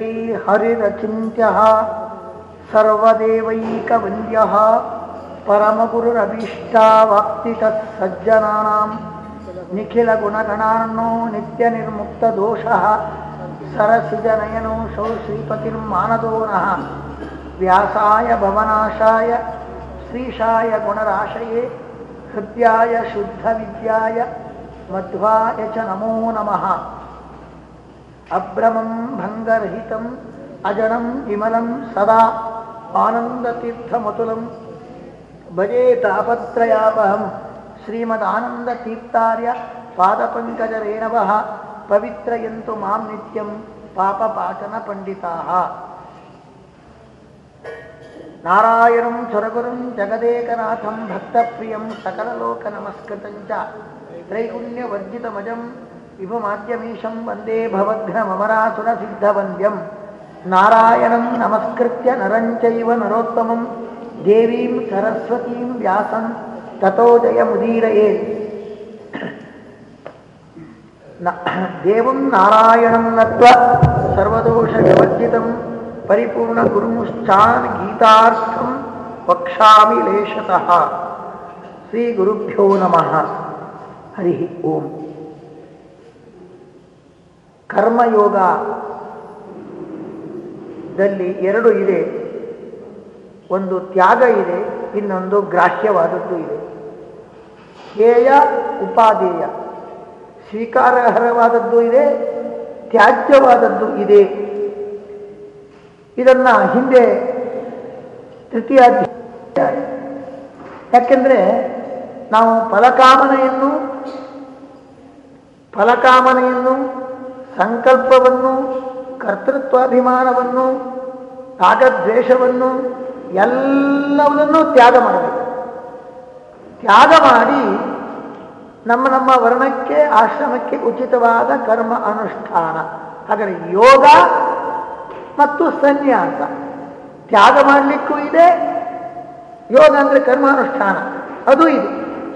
ಶ್ರೀ ಹರಿರಚಿಂತ್ಯ ಸರ್ವದೇವೈಕವಂದ್ಯ ಪರಮಗುರುರಭೀಷ್ಟಾವಾಪ್ತಿತತ್ಸಜ್ಜನಾಂ ನಿಖಿಲಗುಣಗಣಾನ್ನೋ ನಿತ್ಯನಿರ್ಮುಕ್ತದೋಷಃ ಸರಸಿಜನಯನೋ ಶೌ ಶ್ರೀಪತಿರ್ಮಾನದೋ ನಃ ವ್ಯಾಸಾಯ ಭವನಾಶಾಯ ಶ್ರೀಶಾಯ ಗುಣರಾಶಯೇ ಹೃದಯಾಯ ಶುದ್ಧವಿದ್ಯಾಯ ಮಧ್ವಾಯ ಚ ನಮೋ ನಮಃ ಅಭ್ರಮಂ ಭಂಗರಹಿತಂ ಅಜಡಂ ವಿಮಲಂ ಸದಾ ಆನಂದತೀರ್ಥಮತುಲಂ ಭಜೇ ತಾಪತ್ರಯಾಪಹಂ ಶ್ರೀಮದಾನಂದತೀರ್ಥಾರ್ಯ ಪಾದಪಂಕಜರೇಣವ ಪವಿತ್ರಯಂತು ಮಾಂ ನಿತ್ಯಂ ಪಾಪಪಾಚನ ಪಂಡಿತಾ ನಾರಾಯಣಂ ಚೊರಗುರುಂ ಜಗದೇಕನಾಥಂ ಭಕ್ತಪ್ರಿಯಂ ಸಕಲಲೋಕ ನಮಸ್ಕೃತಂಚ ತ್ರೈಗುಣ್ಯವರ್ಜಿತಮಜಂ ವಿಭುಮಾದ್ಯಮೀಶಂ ವಂದೇ ಭವಘ್ನಮರಾಸುರಸಿದ್ಧವಂದ್ಯಂ ನಾರಾಯಣಂ ನಮಸ್ಕೃತ್ಯ ನರಂಚೈವ ನರೋತ್ತಮಂ. ದೇವೀಂ ಸರಸ್ವತೀಂ ವ್ಯಾಸಂ. ತಥೋ ಜಯಮುದೀರಯೇ ದೇವಂ ನಾರಾಯಣಂ ನತ್ವ ಸರ್ವದೋಷ ವಿವರ್ಜಿತಂ. ಪರಿಪೂರ್ಣ ಗುರುಶ್ಚಾನ್ ಗೀತಾರ್ಥಂ ವಕ್ಷಾಮಿ ಲೇಷತಃ ಶ್ರೀ ಗುರುಭ್ಯೋ ನಮಃ. ಹರಿ ಓಂ. ಕರ್ಮಯೋಗದಲ್ಲಿ ಎರಡು ಇದೆ. ಒಂದು ತ್ಯಾಗ ಇದೆ, ಇನ್ನೊಂದು ಗ್ರಾಹ್ಯವಾದದ್ದು ಇದೆ. ಹೇಯ ಉಪಾದೇಯ ಸ್ವೀಕಾರಾರ್ಹವಾದದ್ದು ಇದೆ, ತ್ಯಾಜ್ಯವಾದದ್ದು ಇದೆ. ಇದನ್ನ ಹಿಂದೆ ತೃತೀಯ ಯಾಕೆಂದ್ರೆ ನಾವು ಫಲಕಾಮನೆಯನ್ನು ಫಲಕಾಮನೆಯನ್ನು ಸಂಕಲ್ಪವನ್ನು, ಕರ್ತೃತ್ವಾಭಿಮಾನವನ್ನು ರಾಗದ್ವೇಷವನ್ನು ಎಲ್ಲವನ್ನೂ ತ್ಯಾಗ ಮಾಡಬೇಕು. ತ್ಯಾಗ ಮಾಡಿ ನಮ್ಮ ನಮ್ಮ ವರ್ಣಕ್ಕೆ, ಆಶ್ರಮಕ್ಕೆ ಉಚಿತವಾದ ಕರ್ಮ ಅನುಷ್ಠಾನ. ಹಾಗಾದರೆ ಯೋಗ ಮತ್ತು ಸನ್ಯಾಸ. ತ್ಯಾಗ ಮಾಡಲಿಕ್ಕೂ ಇದೆ, ಯೋಗ ಅಂದರೆ ಕರ್ಮಾನುಷ್ಠಾನ ಅದು ಇದೆ.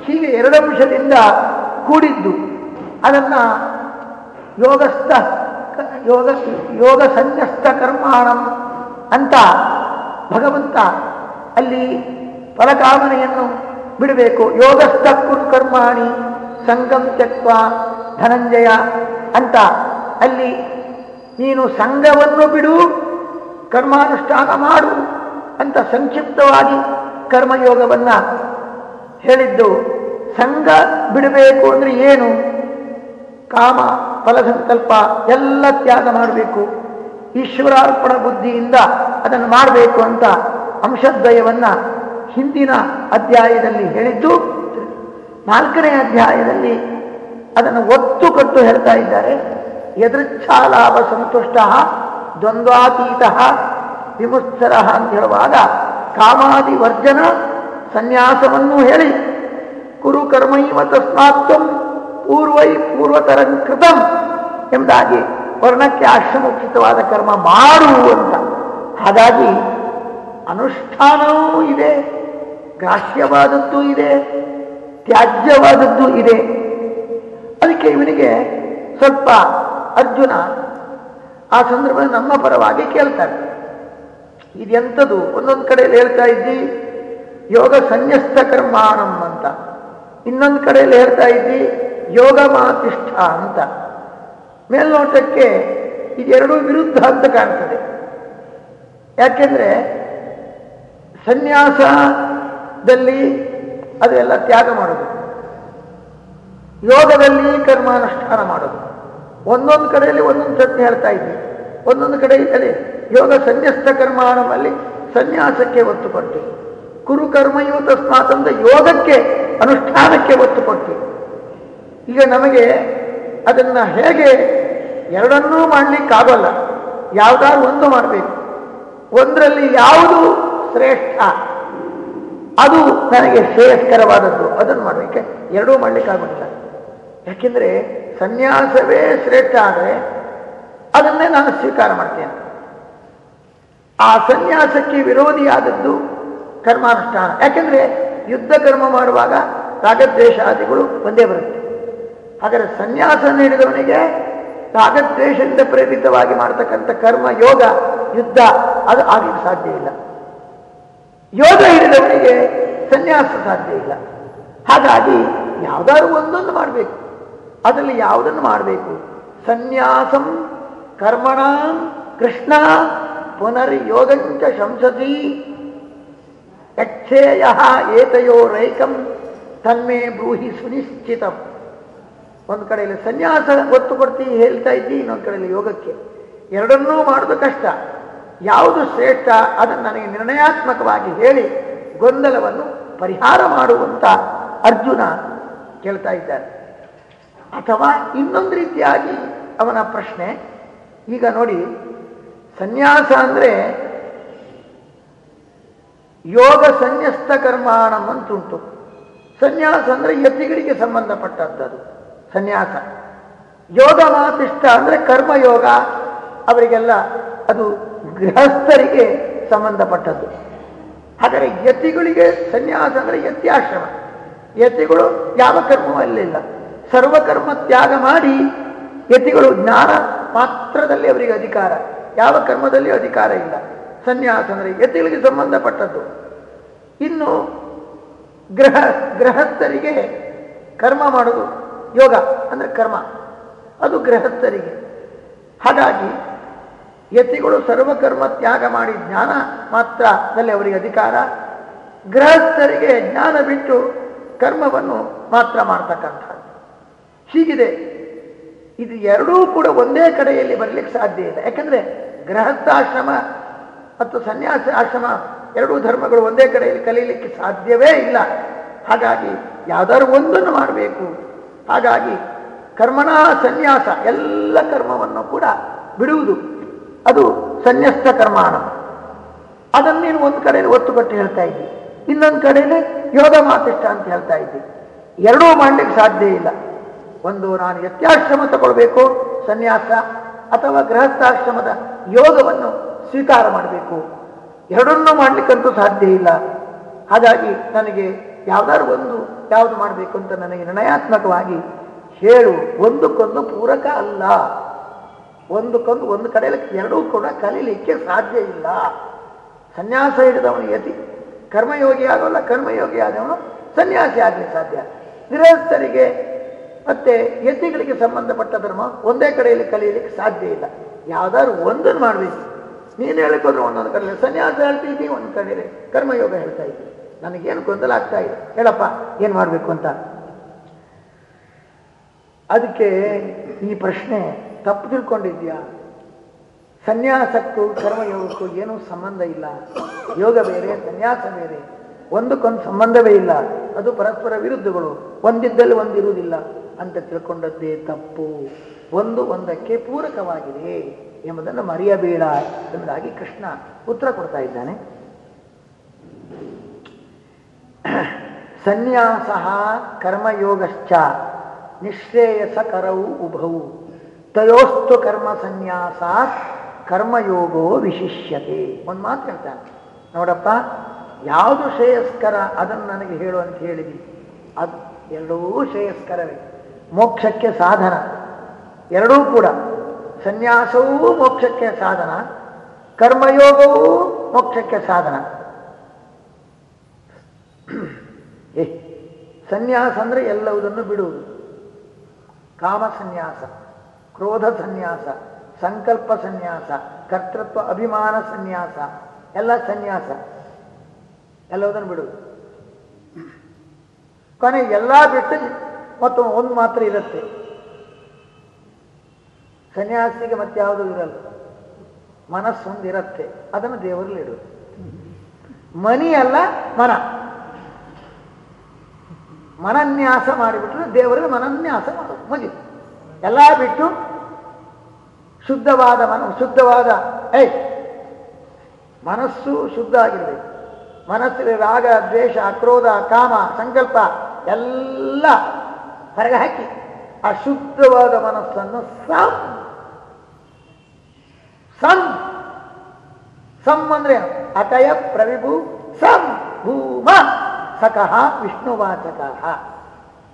ಹೀಗೆ ಎರಡು ಅಂಶದಿಂದ ಕೂಡಿದ್ದು. ಅದನ್ನು ಯೋಗಸ್ಥ ಯೋಗ ಯೋಗ ಸನ್ಯಸ್ತ ಕರ್ಮಾಣಂ ಅಂತ ಭಗವಂತ ಅಲ್ಲಿ ಫಲಕಾಮನೆಯನ್ನು ಬಿಡಬೇಕು. ಯೋಗಸ್ಥ ಕುರು ಕರ್ಮಾಣಿ ಸಂಗಂ ತ್ಯಕ್ವ ಧನಂಜಯ ಅಂತ ಅಲ್ಲಿ ನೀನು ಸಂಘವನ್ನು ಬಿಡು, ಕರ್ಮಾನುಷ್ಠಾನ ಮಾಡು ಅಂತ ಸಂಕ್ಷಿಪ್ತವಾಗಿ ಕರ್ಮಯೋಗವನ್ನು ಹೇಳಿದ್ದು. ಸಂಘ ಬಿಡಬೇಕು ಅಂದರೆ ಏನು? ಕಾಮ. ಫಲಸಂಕಲ್ಪ ಎಲ್ಲ ತ್ಯಾಗ ಮಾಡಬೇಕು. ಈಶ್ವರಾರ್ಪಣ ಬುದ್ಧಿಯಿಂದ ಅದನ್ನು ಮಾಡಬೇಕು ಅಂತ ಅಂಶದ್ವಯವನ್ನು ಹಿಂದಿನ ಅಧ್ಯಾಯದಲ್ಲಿ ಹೇಳಿದ್ದು, ನಾಲ್ಕನೇ ಅಧ್ಯಾಯದಲ್ಲಿ ಅದನ್ನು ಒತ್ತು ಕಟ್ಟು ಹೇಳ್ತಾ ಇದ್ದಾರೆ. ಎದೃಚ್ಛಾಲಾಭ ಸಂತುಷ್ಟ ದ್ವಂದ್ವಾತೀತ ವಿಮುತ್ಸರ ಅಂತ ಹೇಳುವಾಗ ಕಾಮಾದಿ ವರ್ಜನ ಸನ್ಯಾಸವನ್ನು ಹೇಳಿ. ಕುರು ಕರ್ಮೈವ ತಸ್ಮಾತ್ವಂ ಪೂರ್ವೈ ಪೂರ್ವತರಂ ಕೃತಂ ಎಂಬುದಾಗಿ ವರ್ಣಕ್ಕೆ ಆಶ್ರಮೋಚಿತವಾದ ಕರ್ಮ ಮಾಡು ಅಂತ. ಹಾಗಾಗಿ ಅನುಷ್ಠಾನವೂ ಇದೆ, ಗ್ರಾಹ್ಯವಾದದ್ದು ಇದೆ, ತ್ಯಾಜ್ಯವಾದದ್ದು ಇದೆ. ಅದಕ್ಕೆ ಇವನಿಗೆ ಸ್ವಲ್ಪ ಅರ್ಜುನ ಆ ಸಂದರ್ಭದಲ್ಲಿ ನಮ್ಮ ಪರವಾಗಿ ಕೇಳ್ತಾರೆ ಇದೆಂಥದ್ದು ಒಂದೊಂದು ಕಡೆಯಲ್ಲಿ ಹೇಳ್ತಾ ಇದ್ದಿ, ಯೋಗ ಸನ್ಯಸ್ತ ಕರ್ಮಾಣಂ ಅಂತ. ಇನ್ನೊಂದು ಕಡೆಯಲ್ಲಿ ಹೇಳ್ತಾ ಇದ್ದಿ ಯೋಗ ಮಾತಿಷ್ಠ ಅಂತ. ಮೇಲ್ನೋಟಕ್ಕೆ ಇದೆರಡೂ ವಿರುದ್ಧ ಅಂತ ಕಾಣ್ತದೆ. ಯಾಕೆಂದ್ರೆ ಸನ್ಯಾಸದಲ್ಲಿ ಅದೆಲ್ಲ ತ್ಯಾಗ ಮಾಡೋದು. ಯೋಗದಲ್ಲಿ ಕರ್ಮಾನುಷ್ಠಾನ ಮಾಡೋದು. ಒಂದೊಂದು ಕಡೆಯಲ್ಲಿ ಒಂದೊಂದು ಸತ್ಯ ಹೇಳ್ತಾ ಇದ್ವಿ. ಒಂದೊಂದು ಕಡೆಯಲ್ಲಿ ಯೋಗ ಸನ್ಯಸ್ತ ಕರ್ಮಾನಮಲ್ಲಿ ಸನ್ಯಾಸಕ್ಕೆ ಒತ್ತು ಕೊಟ್ಟು ಕುರು ಕರ್ಮಯು ತಸ್ಮಾತ್ ಯೋಗಕ್ಕೆ, ಅನುಷ್ಠಾನಕ್ಕೆ ಒತ್ತು ಈಗ ನಮಗೆ ಅದನ್ನು ಹೇಗೆ ಎರಡನ್ನೂ ಮಾಡಲಿಕ್ಕಾಗಲ್ಲ ಯಾವುದಾದ್ರು ಒಂದು ಮಾಡಬೇಕು. ಒಂದರಲ್ಲಿ ಯಾವುದು ಶ್ರೇಷ್ಠ? ಅದು ನನಗೆ ಶ್ರೇಯಸ್ಕರವಾದದ್ದು. ಅದನ್ನು ಮಾಡಲಿಕ್ಕೆ ಎರಡೂ ಮಾಡಲಿಕ್ಕಾಗುತ್ತ ಯಾಕೆಂದರೆ ಸನ್ಯಾಸವೇ ಶ್ರೇಷ್ಠ ಆದರೆ ಅದನ್ನೇ ನಾನು ಸ್ವೀಕಾರ ಮಾಡ್ತೇನೆ. ಆ ಸನ್ಯಾಸಕ್ಕೆ ವಿರೋಧಿಯಾದದ್ದು ಕರ್ಮಾನುಷ್ಠಾನ. ಯಾಕೆಂದ್ರೆ ಯುದ್ಧ ಕರ್ಮ ಮಾಡುವಾಗ ರಾಗದ್ವೇಷಾದಿಗಳು ಒಂದೇ ಬರುತ್ತೆ. ಹಾಗಾದರೆ ಸನ್ಯಾಸ ನೀಡಿದವನಿಗೆ ರಾಗದ್ವೇಷದಿಂದ ಪ್ರೇರಿತವಾಗಿ ಮಾಡ್ತಕ್ಕಂಥ ಕರ್ಮ, ಯೋಗ, ಯುದ್ಧ, ಅದು ಆಗಲಿಕ್ಕೆ ಸಾಧ್ಯ ಇಲ್ಲ. ಯೋಗ ಹಿಡಿದವನಿಗೆ ಸನ್ಯಾಸ ಸಾಧ್ಯ ಇಲ್ಲ. ಹಾಗಾಗಿ ಯಾವ್ದಾದ್ರು ಒಂದೊಂದು ಮಾಡಬೇಕು. ಅದರಲ್ಲಿ ಯಾವುದನ್ನು ಮಾಡಬೇಕು? ಸನ್ಯಾಸಂ ಕರ್ಮಣ ಕೃಷ್ಣ ಪುನರ್ಯೋಗಂಚ ಶಂಸತಿ ಯಕ್ಷೇಯ ಏತಯೋರೈಕಂ ತನ್ಮೇ ಬ್ರೂಹಿ ಸುನಿಶ್ಚಿತಂ. ಒಂದು ಕಡೆಯಲ್ಲಿ ಸನ್ಯಾಸ ಒತ್ತು ಕೊಡ್ತಿ ಹೇಳ್ತಾ ಇದ್ದಿ, ಇನ್ನೊಂದು ಕಡೆಯಲ್ಲಿ ಯೋಗಕ್ಕೆ. ಎರಡನ್ನೂ ಮಾಡೋದು ಕಷ್ಟ. ಯಾವುದು ಶ್ರೇಷ್ಠ, ಅದನ್ನು ನನಗೆ ನಿರ್ಣಯಾತ್ಮಕವಾಗಿ ಹೇಳಿ ಗೊಂದಲವನ್ನು ಪರಿಹಾರ ಮಾಡುವಂತ ಅರ್ಜುನ ಕೇಳ್ತಾ ಇದ್ದಾನೆ ಅಥವಾ ಇನ್ನೊಂದು ರೀತಿಯಾಗಿ ಅವನ ಪ್ರಶ್ನೆ, ಈಗ ನೋಡಿ, ಸನ್ಯಾಸ ಅಂದ್ರೆ ಯೋಗ ಸನ್ಯಸ್ತ ಕರ್ಮಾಣಂ ಅಂತುಂಟು. ಸನ್ಯಾಸ ಅಂದ್ರೆ ಯತಿಗಳಿಗೆ ಸಂಬಂಧಪಟ್ಟದ್ದು ಸನ್ಯಾಸ. ಯೋಗ ಮಾತಿಷ್ಟ ಅಂದರೆ ಕರ್ಮಯೋಗ ಅವರಿಗೆಲ್ಲ ಅದು ಗೃಹಸ್ಥರಿಗೆ ಸಂಬಂಧಪಟ್ಟದ್ದು. ಆದರೆ ಯತಿಗಳಿಗೆ ಸನ್ಯಾಸ ಅಂದ್ರೆ ಯತ್ಯಾಶ್ರಮ. ಯತಿಗಳು ಯಾವ ಕರ್ಮವೂ ಅಲ್ಲಿಲ್ಲ. ಸರ್ವಕರ್ಮ ತ್ಯಾಗ ಮಾಡಿ ಯತಿಗಳು ಜ್ಞಾನ ಮಾತ್ರದಲ್ಲಿ ಅವರಿಗೆ ಅಧಿಕಾರ. ಯಾವ ಕರ್ಮದಲ್ಲಿ ಅಧಿಕಾರ ಇಲ್ಲ. ಸನ್ಯಾಸ ಅಂದರೆ ಯತಿಗಳಿಗೆ ಸಂಬಂಧಪಟ್ಟದ್ದು. ಇನ್ನು ಗೃಹ, ಗೃಹಸ್ಥರಿಗೆ ಕರ್ಮ ಮಾಡೋದು ಯೋಗ ಅಂದರೆ ಕರ್ಮ. ಅದು ಗೃಹಸ್ಥರಿಗೆ. ಹಾಗಾಗಿ ಯತಿಗಳು ಸರ್ವಕರ್ಮ ತ್ಯಾಗ ಮಾಡಿ ಜ್ಞಾನ ಮಾತ್ರದಲ್ಲಿ ಅವರಿಗೆ ಅಧಿಕಾರ. ಗೃಹಸ್ಥರಿಗೆ ಜ್ಞಾನ ಬಿಟ್ಟು ಕರ್ಮವನ್ನು ಮಾತ್ರ ಮಾಡ್ತಕ್ಕಂಥದ್ದು. ಹೀಗಿದೆ. ಇದು ಎರಡೂ ಕೂಡ ಒಂದೇ ಕಡೆಯಲ್ಲಿ ಬರಲಿಕ್ಕೆ ಸಾಧ್ಯ ಇಲ್ಲ. ಯಾಕಂದ್ರೆ ಗೃಹಸ್ಥಾಶ್ರಮ ಮತ್ತು ಸನ್ಯಾಸ ಆಶ್ರಮ ಎರಡೂ ಧರ್ಮಗಳು ಒಂದೇ ಕಡೆಯಲ್ಲಿ ಕಲೀಲಿಕ್ಕೆ ಸಾಧ್ಯವೇ ಇಲ್ಲ. ಹಾಗಾಗಿ ಯಾವ್ದಾದ್ರು ಒಂದನ್ನು ಮಾಡಬೇಕು. ಹಾಗಾಗಿ ಕರ್ಮಣ ಸನ್ಯಾಸ ಎಲ್ಲ ಕರ್ಮವನ್ನು ಕೂಡ ಬಿಡುವುದು. ಅದು ಸನ್ಯಸ್ತ ಕರ್ಮಾಣ ಅದನ್ನು ನೀನು ಒಂದು ಕಡೆಯಲ್ಲಿ ಒತ್ತು ಕೊಟ್ಟು ಹೇಳ್ತಾ ಇದ್ದಿ. ಇನ್ನೊಂದು ಕಡೆಯಲ್ಲಿ ಯೋಗ ಮಾತಿಷ್ಟ ಅಂತ ಹೇಳ್ತಾ ಇದ್ದಿ. ಎರಡೂ ಮಾಡಲಿಕ್ಕೆ ಸಾಧ್ಯ ಇಲ್ಲ. ಒಂದು ನಾನು ಯತ್ಯಾಶ್ರಮ ತಗೊಳ್ಬೇಕು, ಸನ್ಯಾಸ, ಅಥವಾ ಗೃಹಸ್ಥಾಶ್ರಮದ ಯೋಗವನ್ನು ಸ್ವೀಕಾರ ಮಾಡಬೇಕು. ಎರಡನ್ನೂ ಮಾಡಲಿಕ್ಕಂತೂ ಸಾಧ್ಯ ಇಲ್ಲ. ಹಾಗಾಗಿ ನನಗೆ ಯಾವುದಾದ್ರು ಒಂದು ಯಾವುದು ಮಾಡಬೇಕು ಅಂತ ನನಗೆ ನಿರ್ಣಯಾತ್ಮಕವಾಗಿ ಹೇಳು. ಒಂದಕ್ಕೊಂದು ಪೂರಕ ಅಲ್ಲ. ಒಂದಕ್ಕೊಂದು ಒಂದು ಕಡೆಯಲ್ಲಿ ಎರಡೂ ಕೂಡ ಕಲೀಲಿಕ್ಕೆ ಸಾಧ್ಯ ಇಲ್ಲ. ಸನ್ಯಾಸ ಹಿಡಿದವನು ಯತಿ, ಕರ್ಮಯೋಗಿ ಆಗೋಲ್ಲ ಕರ್ಮಯೋಗಿ ಆದವನು ಸನ್ಯಾಸಿ ಆಗಲಿಕ್ಕೆ ಸಾಧ್ಯ. ಗೃಹಸ್ಥರಿಗೆ ಮತ್ತೆ ಯತಿಗಳಿಗೆ ಸಂಬಂಧಪಟ್ಟ ಧರ್ಮ ಒಂದೇ ಕಡೆಯಲ್ಲಿ ಕಲಿಯಲಿಕ್ಕೆ ಸಾಧ್ಯ ಇಲ್ಲ. ಯಾವ್ದಾದ್ರು ಒಂದನ್ನು ಮಾಡಬೇಕು. ನೀನು ಹೇಳಿಕೊಂಡ್ರೆ ಒಂದೊಂದು ಕಡೆಯಲ್ಲಿ. ಸನ್ಯಾಸ ಹೇಳ್ತಿದ್ದೀನಿ, ಒಂದು ಕಡೆಯಲ್ಲಿ ಕರ್ಮಯೋಗ ಹೇಳ್ತಾ ಇದ್ದಿ ನನಗೇನು ಗೊಂದಲ ಆಗ್ತಾ ಇದೆ. ಹೇಳಪ್ಪ, ಏನು ಮಾಡಬೇಕು ಅಂತ? ಅದಕ್ಕೆ ಈ ಪ್ರಶ್ನೆ ತಪ್ಪು ತಿಳ್ಕೊಂಡಿದ್ಯಾ ಸನ್ಯಾಸಕ್ಕೂ ಕರ್ಮಯೋಗಕ್ಕೂ ಏನೂ ಸಂಬಂಧ ಇಲ್ಲ. ಯೋಗ ಬೇರೆ, ಸನ್ಯಾಸ ಬೇರೆ. ಒಂದಕ್ಕೊಂದು ಸಂಬಂಧವೇ ಇಲ್ಲ. ಅದು ಪರಸ್ಪರ ವಿರುದ್ಧಗಳು. ಒಂದಿದ್ದಲ್ಲಿ ಒಂದಿರುವುದಿಲ್ಲ ಅಂತ ತಿಳ್ಕೊಂಡದ್ದೇ ತಪ್ಪು. ಒಂದು ಒಂದಕ್ಕೆ ಪೂರಕವಾಗಿದೆ ಎಂಬುದನ್ನು ಮರೆಯಬೇಡ ಎಂಬುದಾಗಿ ಕೃಷ್ಣ ಉತ್ತರ ಕೊಡ್ತಾ ಇದ್ದಾನೆ. ಸನ್ಯಾಸ ಕರ್ಮಯೋಗಶ್ಚ ನಿಶ್ರೇಯಸಕರವು ಉಭವು ತಯೋಸ್ತು ಕರ್ಮ ಸನ್ಯಾಸ ಕರ್ಮಯೋಗೋ ವಿಶಿಷ್ಯತೆ. ಒಂದು ಮಾತು ಹೇಳ್ತಾನೆ. ನೋಡಪ್ಪ, ಯಾವುದು ಶ್ರೇಯಸ್ಕರ ಅದನ್ನು ನನಗೆ ಹೇಳು ಅಂತ ಹೇಳಿದಿ? ಅದು ಎರಡೂ ಶ್ರೇಯಸ್ಕರವೇ. ಮೋಕ್ಷಕ್ಕೆ ಸಾಧನ. ಎರಡೂ ಕೂಡ. ಸನ್ಯಾಸವೂ ಮೋಕ್ಷಕ್ಕೆ ಸಾಧನ, ಕರ್ಮಯೋಗವೂ ಮೋಕ್ಷಕ್ಕೆ ಸಾಧನ. ಏ, ಸನ್ಯಾಸ ಅಂದ್ರೆ ಎಲ್ಲವುದನ್ನು ಬಿಡುವುದು. ಕಾಮ ಸನ್ಯಾಸ, ಕ್ರೋಧ ಸನ್ಯಾಸ, ಸಂಕಲ್ಪ ಸನ್ಯಾಸ, ಕರ್ತೃತ್ವ ಅಭಿಮಾನ ಸನ್ಯಾಸ, ಎಲ್ಲ ಸನ್ಯಾಸ, ಎಲ್ಲವುದನ್ನು ಬಿಡುವುದು. ಕೊನೆ ಎಲ್ಲ ಬಿಟ್ಟು ಮತ್ತು ಒಂದು ಮಾತ್ರ ಇರುತ್ತೆ. ಸನ್ಯಾಸಿಗೆ ಮತ್ತೆ ಯಾವುದೂ ಇರಲ್ಲ. ಮನಸ್ಸೊಂದು ಇರತ್ತೆ ಅದನ್ನು ದೇವರಲ್ಲಿ ಇಡುವುದು ಮನಿ ಅಲ್ಲ ಮನ ಮನನ್ಯಾಸ ಮಾಡಿಬಿಟ್ರೆ ದೇವರಿಗೆ ಮನನ್ಯಾಸ ಮಾಡೋದು ಮುಗೀತು ಎಲ್ಲ ಬಿಟ್ಟು ಶುದ್ಧವಾದ ಮನ, ಶುದ್ಧವಾದ ಐ ಮನಸ್ಸು ಶುದ್ಧ ಆಗಿರಬೇಕು. ಮನಸ್ಸಿಗೆ ರಾಗ, ದ್ವೇಷ, ಕ್ರೋಧ, ಕಾಮ, ಸಂಕಲ್ಪ ಎಲ್ಲ ಹೊರಗೆ ಹಾಕಿ ಆ ಶುದ್ಧವಾದ ಮನಸ್ಸನ್ನು ಸಂ ಸಂ ಸಂ ಅಂದ್ರೆ ಅಟಯ ಪ್ರವಿಭು ಸಂ ಭೂಮ. ಸಕಃ ವಿಷ್ಣುವಾಚಕ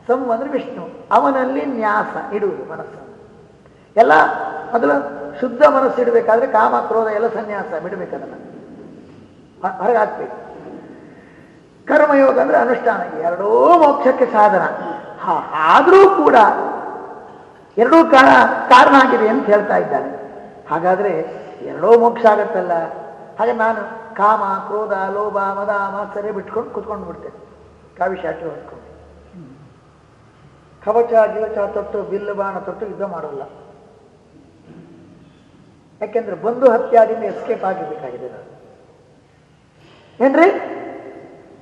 ಸಂ ಅಂದ್ರೆ ವಿಷ್ಣು. ಅವನಲ್ಲಿ ನ್ಯಾಸ ಇಡುವುದು ಮನಸ್ಸನ್ನು. ಎಲ್ಲ ಮೊದಲು ಶುದ್ಧ ಮನಸ್ಸು ಇಡಬೇಕಾದ್ರೆ ಕಾಮ, ಕ್ರೋಧ ಎಲ್ಲ ಸನ್ಯಾಸ ಬಿಡಬೇಕು ಅದನ್ನು ಹೊರಗಾಕ್ಬೇಕು. ಕರ್ಮಯೋಗ ಅಂದ್ರೆ ಅನುಷ್ಠಾನ. ಎರಡೂ ಮೋಕ್ಷಕ್ಕೆ ಸಾಧನ. ಆದರೂ ಕೂಡ ಎರಡೂ ಕಾರಣ ಕಾರಣ ಆಗಿದೆ ಅಂತ ಹೇಳ್ತಾ ಇದ್ದಾನೆ. ಹಾಗಾದ್ರೆ ಎರಡೂ ಮೋಕ್ಷ ಆಗತ್ತಲ್ಲ? ಹಾಗೆ ನಾನು ಕಾಮ, ಕ್ರೋಧ, ಲೋಭ, ಮದ, ಮಾತ್ಸರ್ಯ ಬಿಟ್ಕೊಂಡು ಕುತ್ಕೊಂಡು ಬಿಡ್ತೇನೆ ಕಾವಿ ಶಾಸ್ತ್ರ ಹೊತ್ಕೊಂಡು ಕವಚ, ಗಿವಚ, ತೊಟ್ಟು, ಬಿಲ್ಲು, ಬಾಣ, ತೊಟ್ಟು ಯುದ್ಧ ಮಾಡೋಲ್ಲ. ಯಾಕೆಂದ್ರೆ ಬಂಧು ಹತ್ಯಾದಿಂದ ಎಸ್ಕೇಪ್ ಆಗಿರ್ಬೇಕಾಗಿದೆ ನಾನು ಏನ್ರಿ?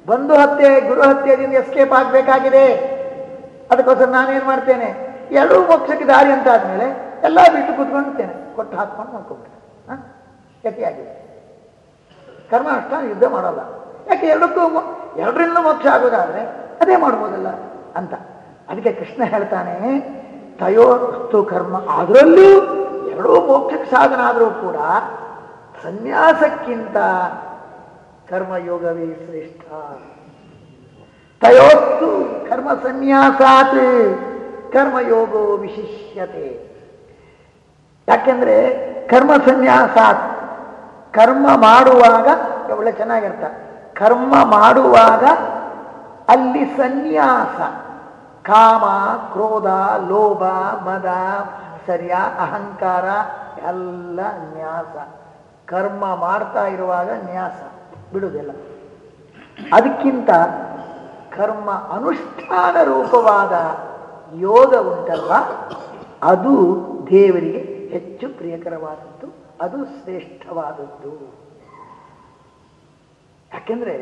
ಬಂಧು ಹತ್ಯೆ, ಗುರು ಹತ್ಯೆದಿಂದ ಎಸ್ಕೇಪ್ ಆಗಬೇಕಾಗಿದೆ. ಅದಕ್ಕೋಸ್ಕರ ನಾನೇನ್ ಮಾಡ್ತೇನೆ? ಎರಡೂ ಮೋಕ್ಷಕ್ಕೆ ದಾರಿ ಅಂತ ಆದ್ಮೇಲೆ ಎಲ್ಲ ಬಿಟ್ಟು ಕುತ್ಕೊಂಡಿರ್ತೇನೆ ಕೊಟ್ಟು ಹಾಕ್ಕೊಂಡು ಮಾಡ್ಕೊಂಡ್ಬಿಡ್ತೇನೆ ಹಾಂ? ಗತಿಯಾಗಿದೆ ಕರ್ಮ ಅಷ್ಟ ಯುದ್ಧ ಮಾಡಲ್ಲ. ಯಾಕೆ ಎರಡಕ್ಕೂ ಎರಡರಿಂದ ಮೋಕ್ಷ ಆಗೋದಾದ್ರೆ ಅದೇ ಮಾಡ್ಬೋದಲ್ಲ ಅಂತ. ಅದಕ್ಕೆ ಕೃಷ್ಣ ಹೇಳ್ತಾನೆ ತಯೋಸ್ತು ಕರ್ಮ ಅದರಲ್ಲೂ ಎರಡೂ ಮೋಕ್ಷಕ್ಕೆ ಸಾಧನ ಆದರೂ ಕೂಡ ಸನ್ಯಾಸಕ್ಕಿಂತ ಕರ್ಮಯೋಗವೇ ಶ್ರೇಷ್ಠ. ತಯೋಸ್ತು ಕರ್ಮ ಸನ್ಯಾಸಾತ್ ಕರ್ಮಯೋಗೋ ವಿಶಿಷ್ಯತೆ. ಯಾಕೆಂದ್ರೆ ಕರ್ಮ ಸನ್ಯಾಸಾತ್ ಕರ್ಮ ಮಾಡುವಾಗ ಒಳ್ಳೆ ಚೆನ್ನಾಗಿರ್ತ. ಕರ್ಮ ಮಾಡುವಾಗ ಅಲ್ಲಿ ಸನ್ಯಾಸ. ಕಾಮ, ಕ್ರೋಧ, ಲೋಭ, ಮದ ಸರಿಯ ಅಹಂಕಾರ ಎಲ್ಲ ನ್ಯಾಸ. ಕರ್ಮ ಮಾಡ್ತಾ ಇರುವಾಗ ನ್ಯಾಸ. ಬಿಡುವುದಿಲ್ಲ. ಅದಕ್ಕಿಂತ ಕರ್ಮ ಅನುಷ್ಠಾನ ರೂಪವಾದ ಯೋಗ ಉಂಟಲ್ವ? ಅದು ದೇವರಿಗೆ ಹೆಚ್ಚು ಪ್ರಿಯಕರವಾದದ್ದು. ಅದು ಶ್ರೇಷ್ಠವಾದದ್ದು. ಯಾಕೆಂದ್ರೆ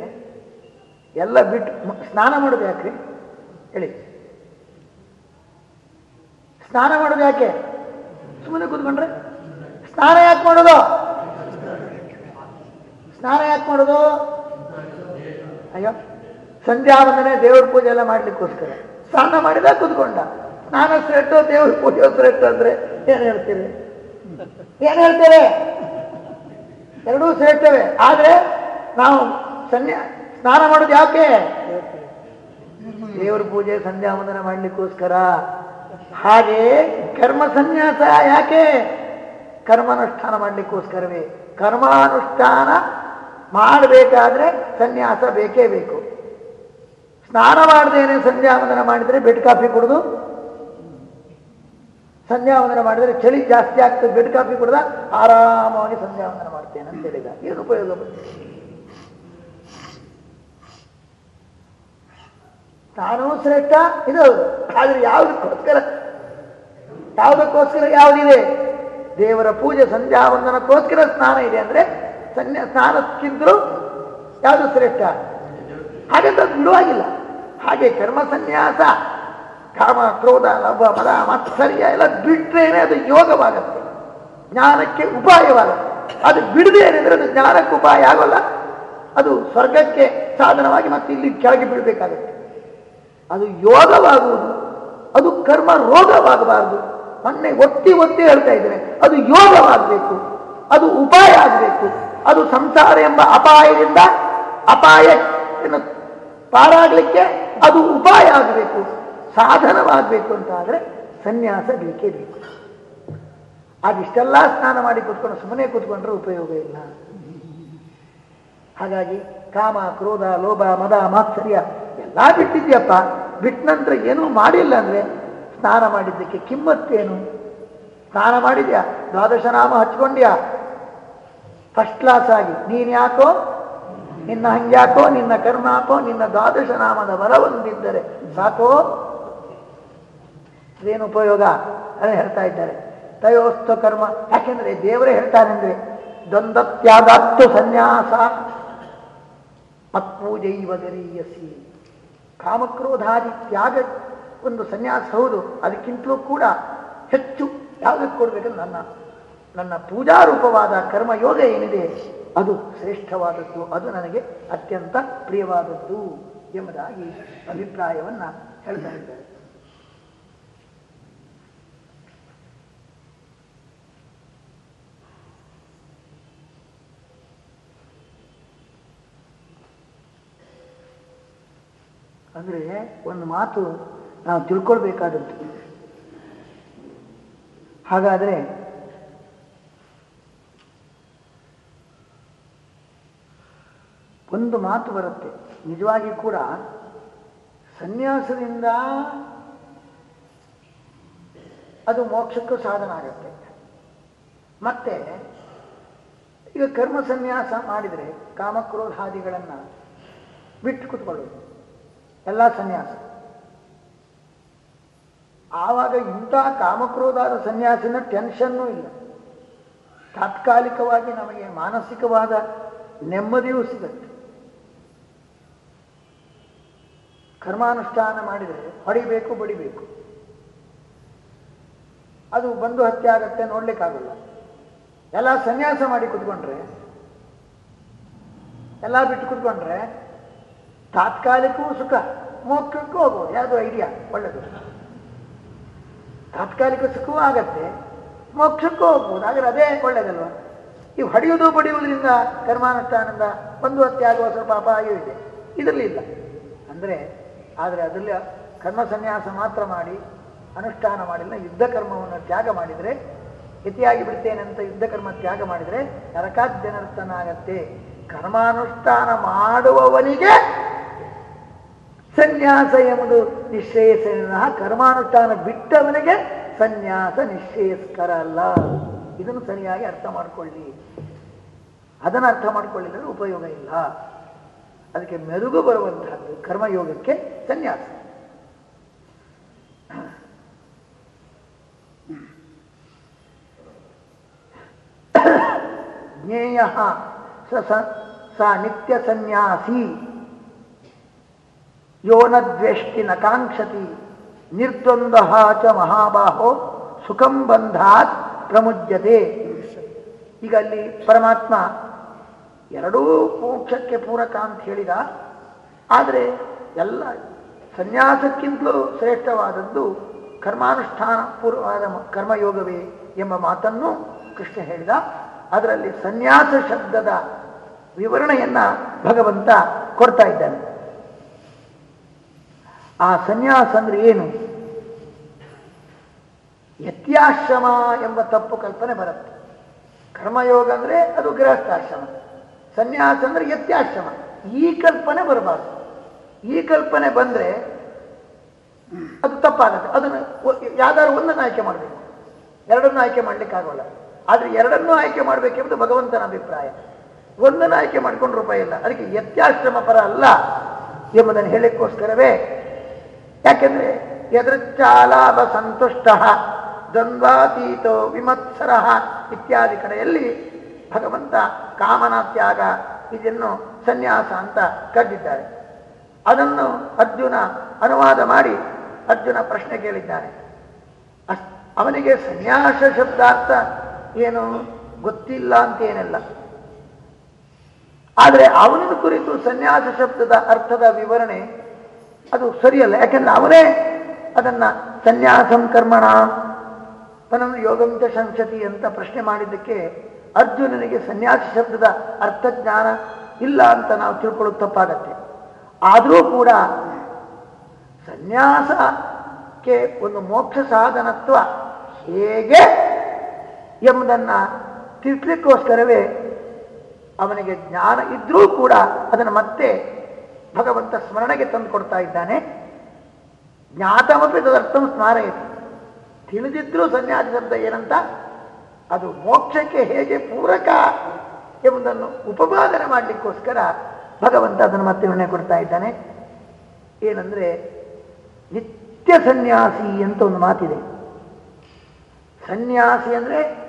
ಎಲ್ಲ ಬಿಟ್ಟು ಸ್ನಾನ ಮಾಡೋದು ಯಾಕ್ರಿ? ಹೇಳಿ. ಸ್ನಾನ ಮಾಡೋದು ಯಾಕೆ? ಸುಮ್ಮನೆ ಕೂತ್ಕೊಂಡ್ರೆ? ಸ್ನಾನ ಯಾಕೆ ಮಾಡೋದು? ಸ್ನಾನ ಯಾಕೆ ಮಾಡೋದು? ಅಯ್ಯೋ, ಸಂಧ್ಯಾ ವಂದನೆ, ದೇವ್ರ ಪೂಜೆ ಎಲ್ಲ ಮಾಡ್ಲಿಕ್ಕೋಸ್ಕರ. ಸ್ನಾನ ಮಾಡಿದ ಕೂತ್ಕೊಂಡ. ಸ್ನಾನ ಶ್ರೇಷ್ಠ, ದೇವ್ರ ಪೂಜೆ ಶ್ರೇಷ್ಠ ಅಂದ್ರೆ ಏನ್ ಹೇಳ್ತೀರಿ? ಏನ್ ಹೇಳ್ತೇವೆ? ಎರಡೂ ಸೇರ್ತೇವೆ. ಆದ್ರೆ ನಾವು ಸನ್ಯಾ ಸ್ನಾನ ಮಾಡೋದು ಯಾಕೆ? ದೇವ್ರ ಪೂಜೆ, ಸಂಧ್ಯಾ ವಂದನೆ ಮಾಡ್ಲಿಕ್ಕೋಸ್ಕರ. ಹಾಗೆ ಕರ್ಮ ಸನ್ಯಾಸ ಯಾಕೆ? ಕರ್ಮಾನುಷ್ಠಾನ ಮಾಡ್ಲಿಕ್ಕೋಸ್ಕರವೇ. ಕರ್ಮಾನುಷ್ಠಾನ ಮಾಡಬೇಕಾದ್ರೆ ಸನ್ಯಾಸ ಬೇಕೇ ಬೇಕು. ಸ್ನಾನ ಮಾಡದೇನೆ ಸಂಧ್ಯಾ ಮಾಡಿದ್ರೆ ಬೆಡ್ ಕಾಫಿ ಕುಡಿದು ಸಂಧ್ಯಾ ವಂದನ ಮಾಡಿದ್ರೆ ಚಳಿ ಜಾಸ್ತಿ ಆಗ್ತದೆ, ಬೆಡ್ ಕಾಫಿ ಕುಡ್ದ ಆರಾಮವಾಗಿ ಸಂಧ್ಯಾವಂದನ ಮಾಡ್ತೇನೆ ಅಂತ ಹೇಳಿದ. ಏನು ಉಪಯೋಗ? ತಾನೂ ಶ್ರೇಷ್ಠ, ಇದು ಆದರೆ ಯಾವುದಕ್ಕೋಸ್ಕರ? ಯಾವುದಕ್ಕೋಸ್ಕರ ಯಾವುದಿದೆ? ದೇವರ ಪೂಜೆ ಸಂಧ್ಯಾವಂದನಕ್ಕೋಸ್ಕರ ಸ್ನಾನ ಇದೆ ಅಂದ್ರೆ ಸನ್ಯ ಸ್ನಾನಕ್ಕಿಂತಲೂ ಯಾವುದು ಶ್ರೇಷ್ಠ? ಹಾಗೆ ಬಿಡುವಾಗಿಲ್ಲ. ಹಾಗೆ ಕರ್ಮ ಸನ್ಯಾಸ ಕಾಮ, ಕ್ರೋಧ ಲಭ ಮದ ಮತ್ಸರ್ಯ ಎಲ್ಲ ಬಿಟ್ಟರೇನೆ ಅದು ಯೋಗವಾಗುತ್ತೆ. ಜ್ಞಾನಕ್ಕೆ ಉಪಾಯವಾಗುತ್ತೆ. ಅದು ಬಿಡದೆ ಏನಿದ್ರೆ ಅದು ಜ್ಞಾನಕ್ಕೆ ಉಪಾಯ ಆಗೋಲ್ಲ. ಅದು ಸ್ವರ್ಗಕ್ಕೆ ಸಾಧನವಾಗಿ ಮತ್ತೆ ಇಲ್ಲಿ ಕೆಳಗೆ ಬಿಡಬೇಕಾಗುತ್ತೆ. ಅದು ಯೋಗವಾಗುವುದು. ಅದು ಕರ್ಮ ರೋಗವಾಗಬಾರದು. ಮೊನ್ನೆ ಒತ್ತಿ ಒತ್ತಿ ಹೇಳ್ತಾ ಇದ್ದೇನೆ. ಅದು ಯೋಗವಾಗಬೇಕು. ಅದು ಉಪಾಯ ಆಗಬೇಕು. ಅದು ಸಂಸಾರ ಎಂಬ ಅಪಾಯದಿಂದ ಅಪಾಯ ಪಾರಾಗಲಿಕ್ಕೆ ಅದು ಉಪಾಯ ಆಗಬೇಕು. ಸಾಧನವಾಗಬೇಕು ಅಂತ ಆದರೆ ಸನ್ಯಾಸ ಬೇಕೇ ಬೇಕು. ಅದಿಷ್ಟೆಲ್ಲ ಸ್ನಾನ ಮಾಡಿ ಕೂತ್ಕೊಂಡು ಸುಮ್ಮನೆ ಕೂತ್ಕೊಂಡ್ರೆ ಉಪಯೋಗ ಇಲ್ಲ. ಹಾಗಾಗಿ ಕಾಮ, ಕ್ರೋಧ, ಲೋಭ, ಮದ, ಮಾತ್ಸರ್ಯ ಎಲ್ಲ ಬಿಟ್ಟಿದ್ಯಪ್ಪ. ಬಿಟ್ಟ ನಂತರ ಏನೂ ಮಾಡಿಲ್ಲ ಅಂದ್ರೆ ಸ್ನಾನ ಮಾಡಿದ್ದಕ್ಕೆ ಕಿಮ್ಮತ್ತೇನು ಸ್ನಾನ ಮಾಡಿದ್ಯಾ? ದ್ವಾದಶ ನಾಮ ಹಚ್ಕೊಂಡ್ಯಾ? ಫಸ್ಟ್ ಕ್ಲಾಸ್ ಆಗಿ. ನೀನು ಯಾಕೋ? ನಿನ್ನ ಹಂಗ್ಯಾಕೋ? ನಿನ್ನ ಕರ್ಮ ಹಾಕೋ ನಿನ್ನ ದ್ವಾದಶ ನಾಮದ ಬಿದ್ದರೆ ಸಾಕೋ? ಇದೇನು ಉಪಯೋಗ? ಅದನ್ನು ಹೇಳ್ತಾ ಇದ್ದಾರೆ. ತಯೋಸ್ತು ಕರ್ಮ. ಯಾಕೆಂದ್ರೆ ದೇವರೇ ಹೇಳ್ತಾರೆ ಅಂದ್ರೆ ದ್ವಂದ್ವ ತ್ಯಾಗಾತ್ತು ಸನ್ಯಾಸ ಮತ್ಪೂಜೈವ ಗರೀಯಸಿ ಕಾಮಕ್ರೋಧಾದಿ ತ್ಯಾಗ ಒಂದು ಸನ್ಯಾಸ ಹೌದು, ಅದಕ್ಕಿಂತಲೂ ಕೂಡ ಹೆಚ್ಚು ಯಾವುದಕ್ಕೆ ಕೊಡಬೇಕಂದ್ರೆ ನನ್ನ ನನ್ನ ಪೂಜಾರೂಪವಾದ ಕರ್ಮಯೋಗ ಏನಿದೆ? ಅದು ಶ್ರೇಷ್ಠವಾದದ್ದು. ಅದು ನನಗೆ ಅತ್ಯಂತ ಪ್ರಿಯವಾದದ್ದು ಎಂಬುದಾಗಿ ಅಭಿಪ್ರಾಯವನ್ನ ಹೇಳ್ತಾ ಇದ್ದಾರೆ. ಅಂದ್ರೆ ಒಂದು ಮಾತು ನಾವು ತಿಳ್ಕೊಳ್ಬೇಕಾದದ್ದು ಹಾಗಾದರೆ ಒಂದು ಮಾತು ಬರುತ್ತೆ. ನಿಜವಾಗಿ ಕೂಡ ಸನ್ಯಾಸದಿಂದ ಅದು ಮೋಕ್ಷಕ್ಕೂ ಸಾಧನ ಆಗುತ್ತೆ. ಮತ್ತೆ ಈಗ ಕರ್ಮ ಸನ್ಯಾಸ ಮಾಡಿದರೆ ಕಾಮಕ್ರೋಧಾದಿಗಳನ್ನು ಬಿಟ್ಟು ಕೂತ್ಕೊಳ್ಳೋದು. ಎಲ್ಲ ಸನ್ಯಾಸ. ಆವಾಗ ಇಂಥ ಕಾಮಕ್ರೋಧಾದ ಸನ್ಯಾಸಿನ ಟೆನ್ಷನ್ನು ಇಲ್ಲ. ತಾತ್ಕಾಲಿಕವಾಗಿ ನಮಗೆ ಮಾನಸಿಕವಾದ ನೆಮ್ಮದಿಯೂ ಸಿಗುತ್ತೆ. ಕರ್ಮಾನುಷ್ಠಾನ ಮಾಡಿದರೆ ಹೊಡಿಬೇಕು, ಬಡಿಬೇಕು. ಅದು ಬಂದು ಹತ್ಯೆ ಆಗತ್ತೆ, ನೋಡ್ಲಿಕ್ಕಾಗಲ್ಲ. ಎಲ್ಲ ಸನ್ಯಾಸ ಮಾಡಿ ಕುತ್ಕೊಂಡ್ರೆ, ಎಲ್ಲ ಬಿಟ್ಟು ಕುತ್ಕೊಂಡ್ರೆ ತಾತ್ಕಾಲಿಕವೂ ಸುಖ ಮೋಕ್ಷಕ್ಕೂ ಹೋಗ್ಬೋದು ಯಾವುದು ಐಡಿಯಾ ಒಳ್ಳೆದು. ತಾತ್ಕಾಲಿಕ ಸುಖವೂ ಆಗತ್ತೆ, ಮೋಕ್ಷಕ್ಕೂ ಹೋಗ್ಬೋದು, ಹಾಗಾದ್ರೆ ಅದೇ ಒಳ್ಳೇದಲ್ವಾ? ಇವು ಹೊಡೆಯುವುದು, ಪಡೆಯುವುದರಿಂದ ಕರ್ಮಾನುಷ್ಠಾನದ ಒಂದು ಹತ್ತಿ ಆಗುವ ಸ್ವಲ್ಪ ಅಪಾಯವೂ ಇದೆ ಇದರಲ್ಲಿ ಇಲ್ಲ. ಅಂದರೆ, ಆದರೆ ಅದರಲ್ಲಿ ಕರ್ಮ ಸನ್ಯಾಸ ಮಾತ್ರ ಮಾಡಿ, ಅನುಷ್ಠಾನ ಮಾಡಿಲ್ಲ, ಯುದ್ಧ ಕರ್ಮವನ್ನು ತ್ಯಾಗ ಮಾಡಿದರೆ ಯತಿಯಾಗಿ ಬಿಡ್ತೇನೆ ಅಂತ ಯುದ್ಧ ಕರ್ಮ ತ್ಯಾಗ ಮಾಡಿದರೆ ನರಕಾದ್ಯನರ್ಥನಾಗತ್ತೆ ಕರ್ಮಾನುಷ್ಠಾನ ಮಾಡುವವನಿಗೆ ಸನ್ಯಾಸ ಎಂಬುದು ನಿಶ್ರೇಯಸ್ಕರ ಕರ್ಮಾನುಷ್ಠಾನ ಬಿಟ್ಟವನಿಗೆ ಸನ್ಯಾಸ ನಿಶ್ರೇಯಸ್ಕರ ಅಲ್ಲ. ಇದನ್ನು ಸರಿಯಾಗಿ ಅರ್ಥ ಮಾಡಿಕೊಳ್ಳಿ. ಅದನ್ನು ಅರ್ಥ ಮಾಡಿಕೊಳ್ಳಿದ್ರೆ ಉಪಯೋಗ ಇಲ್ಲ. ಅದಕ್ಕೆ ಮೆರುಗು ಬರುವಂತಹದ್ದು ಕರ್ಮಯೋಗಕ್ಕೆ ಸನ್ಯಾಸ. ಜ್ಞೇಯ ಸ ನಿತ್ಯ ಸನ್ಯಾಸಿ ಯೋ ನಕಾಂಕ್ಷತಿ ದ್ವೇಷ್ಟಿ ನ ಕಾಂಕ್ಷತಿ ನಿರ್ದ್ವಂದ್ವ ಚ ಮಹಾಬಾಹೋ ಸುಖಂ ಬಂಧಾತ್ ಪ್ರಮುಜ್ಯತೆ. ಈಗ ಅಲ್ಲಿ ಪರಮಾತ್ಮ ಎರಡೂ ಮೋಕ್ಷಕ್ಕೆ ಪೂರಕ ಅಂತ ಹೇಳಿದ. ಆದರೆ ಎಲ್ಲ ಸನ್ಯಾಸಕ್ಕಿಂತಲೂ ಶ್ರೇಷ್ಠವಾದದ್ದು ಕರ್ಮಾನುಷ್ಠಾನ ಪೂರ್ವವಾದ ಕರ್ಮಯೋಗವೇ ಎಂಬ ಮಾತನ್ನು ಕೃಷ್ಣ ಹೇಳಿದ. ಅದರಲ್ಲಿ ಸನ್ಯಾಸ ಶಬ್ದದ ವಿವರಣೆಯನ್ನ ಭಗವಂತ ಕೊಡ್ತಾ ಇದ್ದಾನೆ. ಆ ಸನ್ಯಾಸ ಅಂದ್ರೆ ಏನು? ಯತ್ಯಾಶ್ರಮ ಎಂಬ ತಪ್ಪು ಕಲ್ಪನೆ ಬರುತ್ತೆ. ಕರ್ಮಯೋಗ ಅಂದ್ರೆ ಅದು ಗೃಹಸ್ಥಾಶ್ರಮ. ಸನ್ಯಾಸ ಅಂದ್ರೆ ಯತ್ಯಾಶ್ರಮ. ಈ ಕಲ್ಪನೆ ಬರಬಾರ್ದು. ಈ ಕಲ್ಪನೆ ಬಂದ್ರೆ ಅದು ತಪ್ಪಾಗುತ್ತೆ. ಅದನ್ನು ಯಾವ್ದಾದ್ರು ಒಂದನ್ನು ಆಯ್ಕೆ ಮಾಡಬೇಕು. ಎರಡನ್ನು ಆಯ್ಕೆ ಮಾಡ್ಲಿಕ್ಕಾಗಲ್ಲ. ಆದ್ರೆ ಎರಡನ್ನೂ ಆಯ್ಕೆ ಮಾಡಬೇಕೆಂಬುದು ಭಗವಂತನ ಅಭಿಪ್ರಾಯ. ಒಂದನ್ನು ಆಯ್ಕೆ ಮಾಡ್ಕೊಂಡು ರೂಪಾಯಿ ಇಲ್ಲ. ಅದಕ್ಕೆ ಯತ್ಯಾಶ್ರಮ ಪರ ಅಲ್ಲ ಎಂಬುದನ್ನು ಹೇಳಕ್ಕೋಸ್ಕರವೇ ಯಾಕೆಂದ್ರೆ ಎದೃಚ್ಛಾಲಾಭ ಸಂತುಷ್ಟ, ದ್ವಂದ್ವಾತೀತೋ ವಿಮತ್ಸರ ಇತ್ಯಾದಿ ಕಡೆಯಲ್ಲಿ ಭಗವಂತ ಕಾಮನ ತ್ಯಾಗ ಇದನ್ನು ಸನ್ಯಾಸ ಅಂತ ಕರೆದಿದ್ದಾರೆ. ಅದನ್ನು ಅರ್ಜುನ ಅನುವಾದ ಮಾಡಿ ಅರ್ಜುನ ಪ್ರಶ್ನೆ ಕೇಳಿದ್ದಾನೆ. ಅವನಿಗೆ ಸನ್ಯಾಸ ಶಬ್ದಾರ್ಥ ಏನು ಗೊತ್ತಿಲ್ಲ ಅಂತೇನಿಲ್ಲ. ಆದರೆ ಅವನ ಕುರಿತು ಸನ್ಯಾಸ ಶಬ್ದದ ಅರ್ಥದ ವಿವರಣೆ ಅದು ಸರಿಯಲ್ಲ. ಯಾಕೆಂದ್ರೆ ಅವನೇ ಅದನ್ನ ಸನ್ಯಾಸಂ ಕರ್ಮಣ ತನ್ನನ್ನು ಯೋಗಂತ ಸಂಸತಿ ಅಂತ ಪ್ರಶ್ನೆ ಮಾಡಿದ್ದಕ್ಕೆ ಅರ್ಜುನನಿಗೆ ಸನ್ಯಾಸ ಶಬ್ದದ ಅರ್ಥಜ್ಞಾನ ಇಲ್ಲ ಅಂತ ನಾವು ತಿಳ್ಕೊಳ್ಳೋದು ತಪ್ಪಾಗತ್ತೆ. ಆದರೂ ಕೂಡ ಸನ್ಯಾಸಕ್ಕೆ ಒಂದು ಮೋಕ್ಷ ಸಾಧನತ್ವ ಹೇಗೆ ಎಂಬುದನ್ನು ತಿಳಿಸ್ಲಿಕ್ಕೋಸ್ಕರವೇ ಅವನಿಗೆ ಜ್ಞಾನ ಇದ್ರೂ ಕೂಡ ಅದನ್ನು ಮತ್ತೆ ಭಗವಂತ ಸ್ಮರಣೆಗೆ ತಂದು ಕೊಡ್ತಾ ಇದ್ದಾನೆ. ಜ್ಞಾತಮಪಿ ತದರ್ಥಂ ಸ್ಮಾರಯತಿ. ತಿಳಿದಿದ್ರೂ ಸನ್ಯಾಸಿ ಶಬ್ದ ಏನಂತ? ಅದು ಮೋಕ್ಷಕ್ಕೆ ಹೇಗೆ ಪೂರಕ ಎಂಬುದನ್ನು ಉಪಪಾದನೆ ಮಾಡಲಿಕ್ಕೋಸ್ಕರ ಭಗವಂತ ಅದನ್ನು ಮತ್ತೆ ನಿರ್ಣಯ ಕೊಡ್ತಾ ಇದ್ದಾನೆ. ಏನಂದ್ರೆ, ನಿತ್ಯ ಸನ್ಯಾಸಿ ಅಂತ ಒಂದು ಮಾತಿದೆ. ಸನ್ಯಾಸಿ ಅಂದರೆ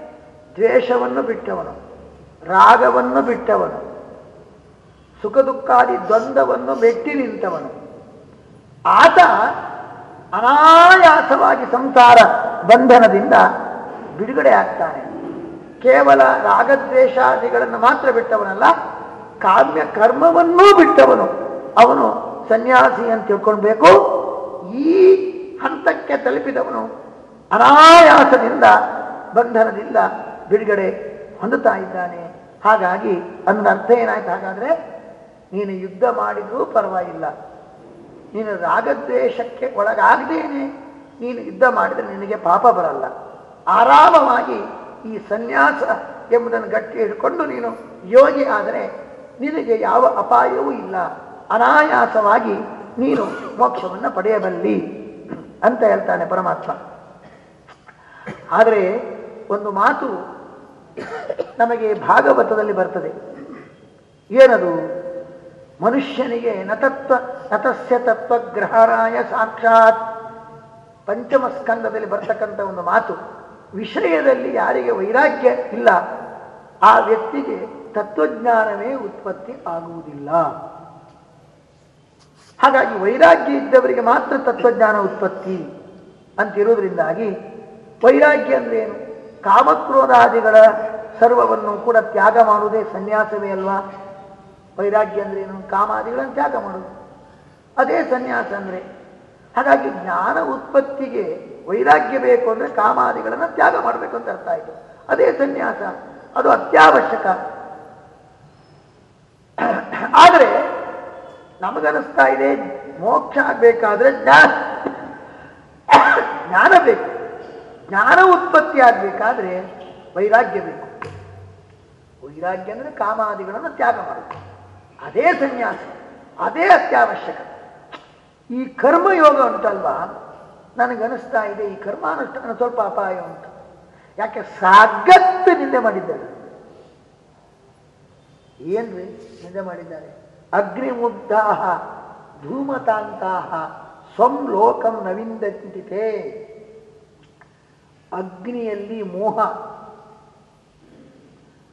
ದ್ವೇಷವನ್ನು ಬಿಟ್ಟವನು, ರಾಗವನ್ನು ಬಿಟ್ಟವನು ಸುಖ ದುಃಖಾದಿ ದ್ವಂದ್ವವನ್ನು ಮೆಟ್ಟಿ ನಿಂತವನು. ಆತ ಅನಾಯಾಸವಾಗಿ ಸಂಸಾರ ಬಂಧನದಿಂದ ಬಿಡುಗಡೆ ಆಗ್ತಾನೆ. ಕೇವಲ ರಾಗದ್ವೇಷಾದಿಗಳನ್ನು ಮಾತ್ರ ಬಿಟ್ಟವನಲ್ಲ, ಕಾಮ್ಯ ಕರ್ಮವನ್ನೂ ಬಿಟ್ಟವನು. ಅವನು ಸನ್ಯಾಸಿ ಅಂತ ತಿಳ್ಕೊಳ್ಬೇಕು. ಈ ಹಂತಕ್ಕೆ ತಲುಪಿದವನು ಅನಾಯಾಸದಿಂದ ಬಂಧನದಿಂದ ಬಿಡುಗಡೆ ಹೊಂದುತ್ತಾ ಇದ್ದಾನೆ. ಹಾಗಾಗಿ ಅಂದ ಅರ್ಥ ಏನಾಯ್ತು ಹಾಗಾದ್ರೆ ನೀನು ಯುದ್ಧ ಮಾಡಿದರೂ ಪರವಾಗಿಲ್ಲ. ನೀನು ರಾಗದ್ವೇಷಕ್ಕೆ ಒಳಗಾಗದೇನೆ. ನೀನು ಯುದ್ಧ ಮಾಡಿದರೆ ನಿನಗೆ ಪಾಪ ಬರಲ್ಲ. ಆರಾಮವಾಗಿ ಈ ಸನ್ಯಾಸ ಎಂಬುದನ್ನು ಗಟ್ಟಿ ಹಿಡ್ಕೊಂಡು ನೀನು ಯೋಗಿ ಆದರೆ ನಿನಗೆ ಯಾವ ಅಪಾಯವೂ ಇಲ್ಲ. ಅನಾಯಾಸವಾಗಿ ನೀನು ಮೋಕ್ಷವನ್ನು ಪಡೆಯಬಲ್ಲಿ ಅಂತ ಹೇಳ್ತಾನೆ ಪರಮಾತ್ಮ. ಆದರೆ ಒಂದು ಮಾತು ನಮಗೆ ಭಾಗವತದಲ್ಲಿ ಬರ್ತದೆ. ಏನದು? ಮನುಷ್ಯನಿಗೆ ನತತ್ವ, ನತಸ್ಯ ತತ್ವಗ್ರಹರಾಯ ಸಾಕ್ಷಾತ್ ಪಂಚಮ ಸ್ಕಂದದಲ್ಲಿ ಬರ್ತಕ್ಕಂಥ ಒಂದು ಮಾತು. ವಿಷಯದಲ್ಲಿ ಯಾರಿಗೆ ವೈರಾಗ್ಯ ಇಲ್ಲ, ಆ ವ್ಯಕ್ತಿಗೆ ತತ್ವಜ್ಞಾನವೇ ಉತ್ಪತ್ತಿ ಆಗುವುದಿಲ್ಲ. ಹಾಗಾಗಿ ವೈರಾಗ್ಯ ಇದ್ದವರಿಗೆ ಮಾತ್ರ ತತ್ವಜ್ಞಾನ ಉತ್ಪತ್ತಿ ಅಂತಿರುವುದರಿಂದಾಗಿ ವೈರಾಗ್ಯ ಅಂದ್ರೆ ಏನು ಕಾಮಕ್ರೋಧಾದಿಗಳ ಸರ್ವವನ್ನು ಕೂಡ ತ್ಯಾಗ ಮಾಡುವುದೇ ಸನ್ಯಾಸವೇ ಅಲ್ವಾ? ವೈರಾಗ್ಯ ಅಂದ್ರೆ ಏನು? ಕಾಮಾದಿಗಳನ್ನು ತ್ಯಾಗ ಮಾಡೋದು. ಅದೇ ಸನ್ಯಾಸ ಅಂದ್ರೆ. ಹಾಗಾಗಿ ಜ್ಞಾನ ಉತ್ಪತ್ತಿಗೆ ವೈರಾಗ್ಯ ಬೇಕು ಅಂದ್ರೆ ಕಾಮಾದಿಗಳನ್ನು ತ್ಯಾಗ ಮಾಡಬೇಕು ಅಂತ ಅರ್ಥ ಆಯಿತು. ಅದೇ ಸನ್ಯಾಸ. ಅದು ಅತ್ಯವಶ್ಯಕ. ಆದರೆ ನಮಗನಿಸ್ತಾ ಇದೆ, ಮೋಕ್ಷ ಆಗಬೇಕಾದ್ರೆ ಜ್ಞಾನ. ಜ್ಞಾನ ಬೇಕು. ಜ್ಞಾನ ಉತ್ಪತ್ತಿ ಆಗಬೇಕಾದ್ರೆ ವೈರಾಗ್ಯ ಬೇಕು. ವೈರಾಗ್ಯ ಅಂದ್ರೆ ಕಾಮಾದಿಗಳನ್ನು ತ್ಯಾಗ ಮಾಡುವುದು. ಅದೇ ಸನ್ಯಾಸ, ಅದೇ ಅತ್ಯವಶ್ಯಕ. ಈ ಕರ್ಮಯೋಗ ಉಂಟಲ್ವಾ? ನನಗನಿಸ್ತಾ ಇದೆ ಈ ಕರ್ಮಾನುಷ್ಠಾನ ಸ್ವಲ್ಪ ಅಪಾಯ ಉಂಟು. ಯಾಕೆ ಸಾಗತ್ತು ನಿಂದೆ ಮಾಡಿದ್ದಾರೆ? ಏನ್ರಿ ನಿಂದೆ ಮಾಡಿದ್ದಾರೆ? ಅಗ್ನಿಮುಗ್ಧಾ ಧೂಮತಾಂತಾಹ, ಸ್ವಂ ಲೋಕಂ ನವಿಂದಂತಿತೆ ಅಗ್ನಿಯಲ್ಲಿ ಮೋಹ.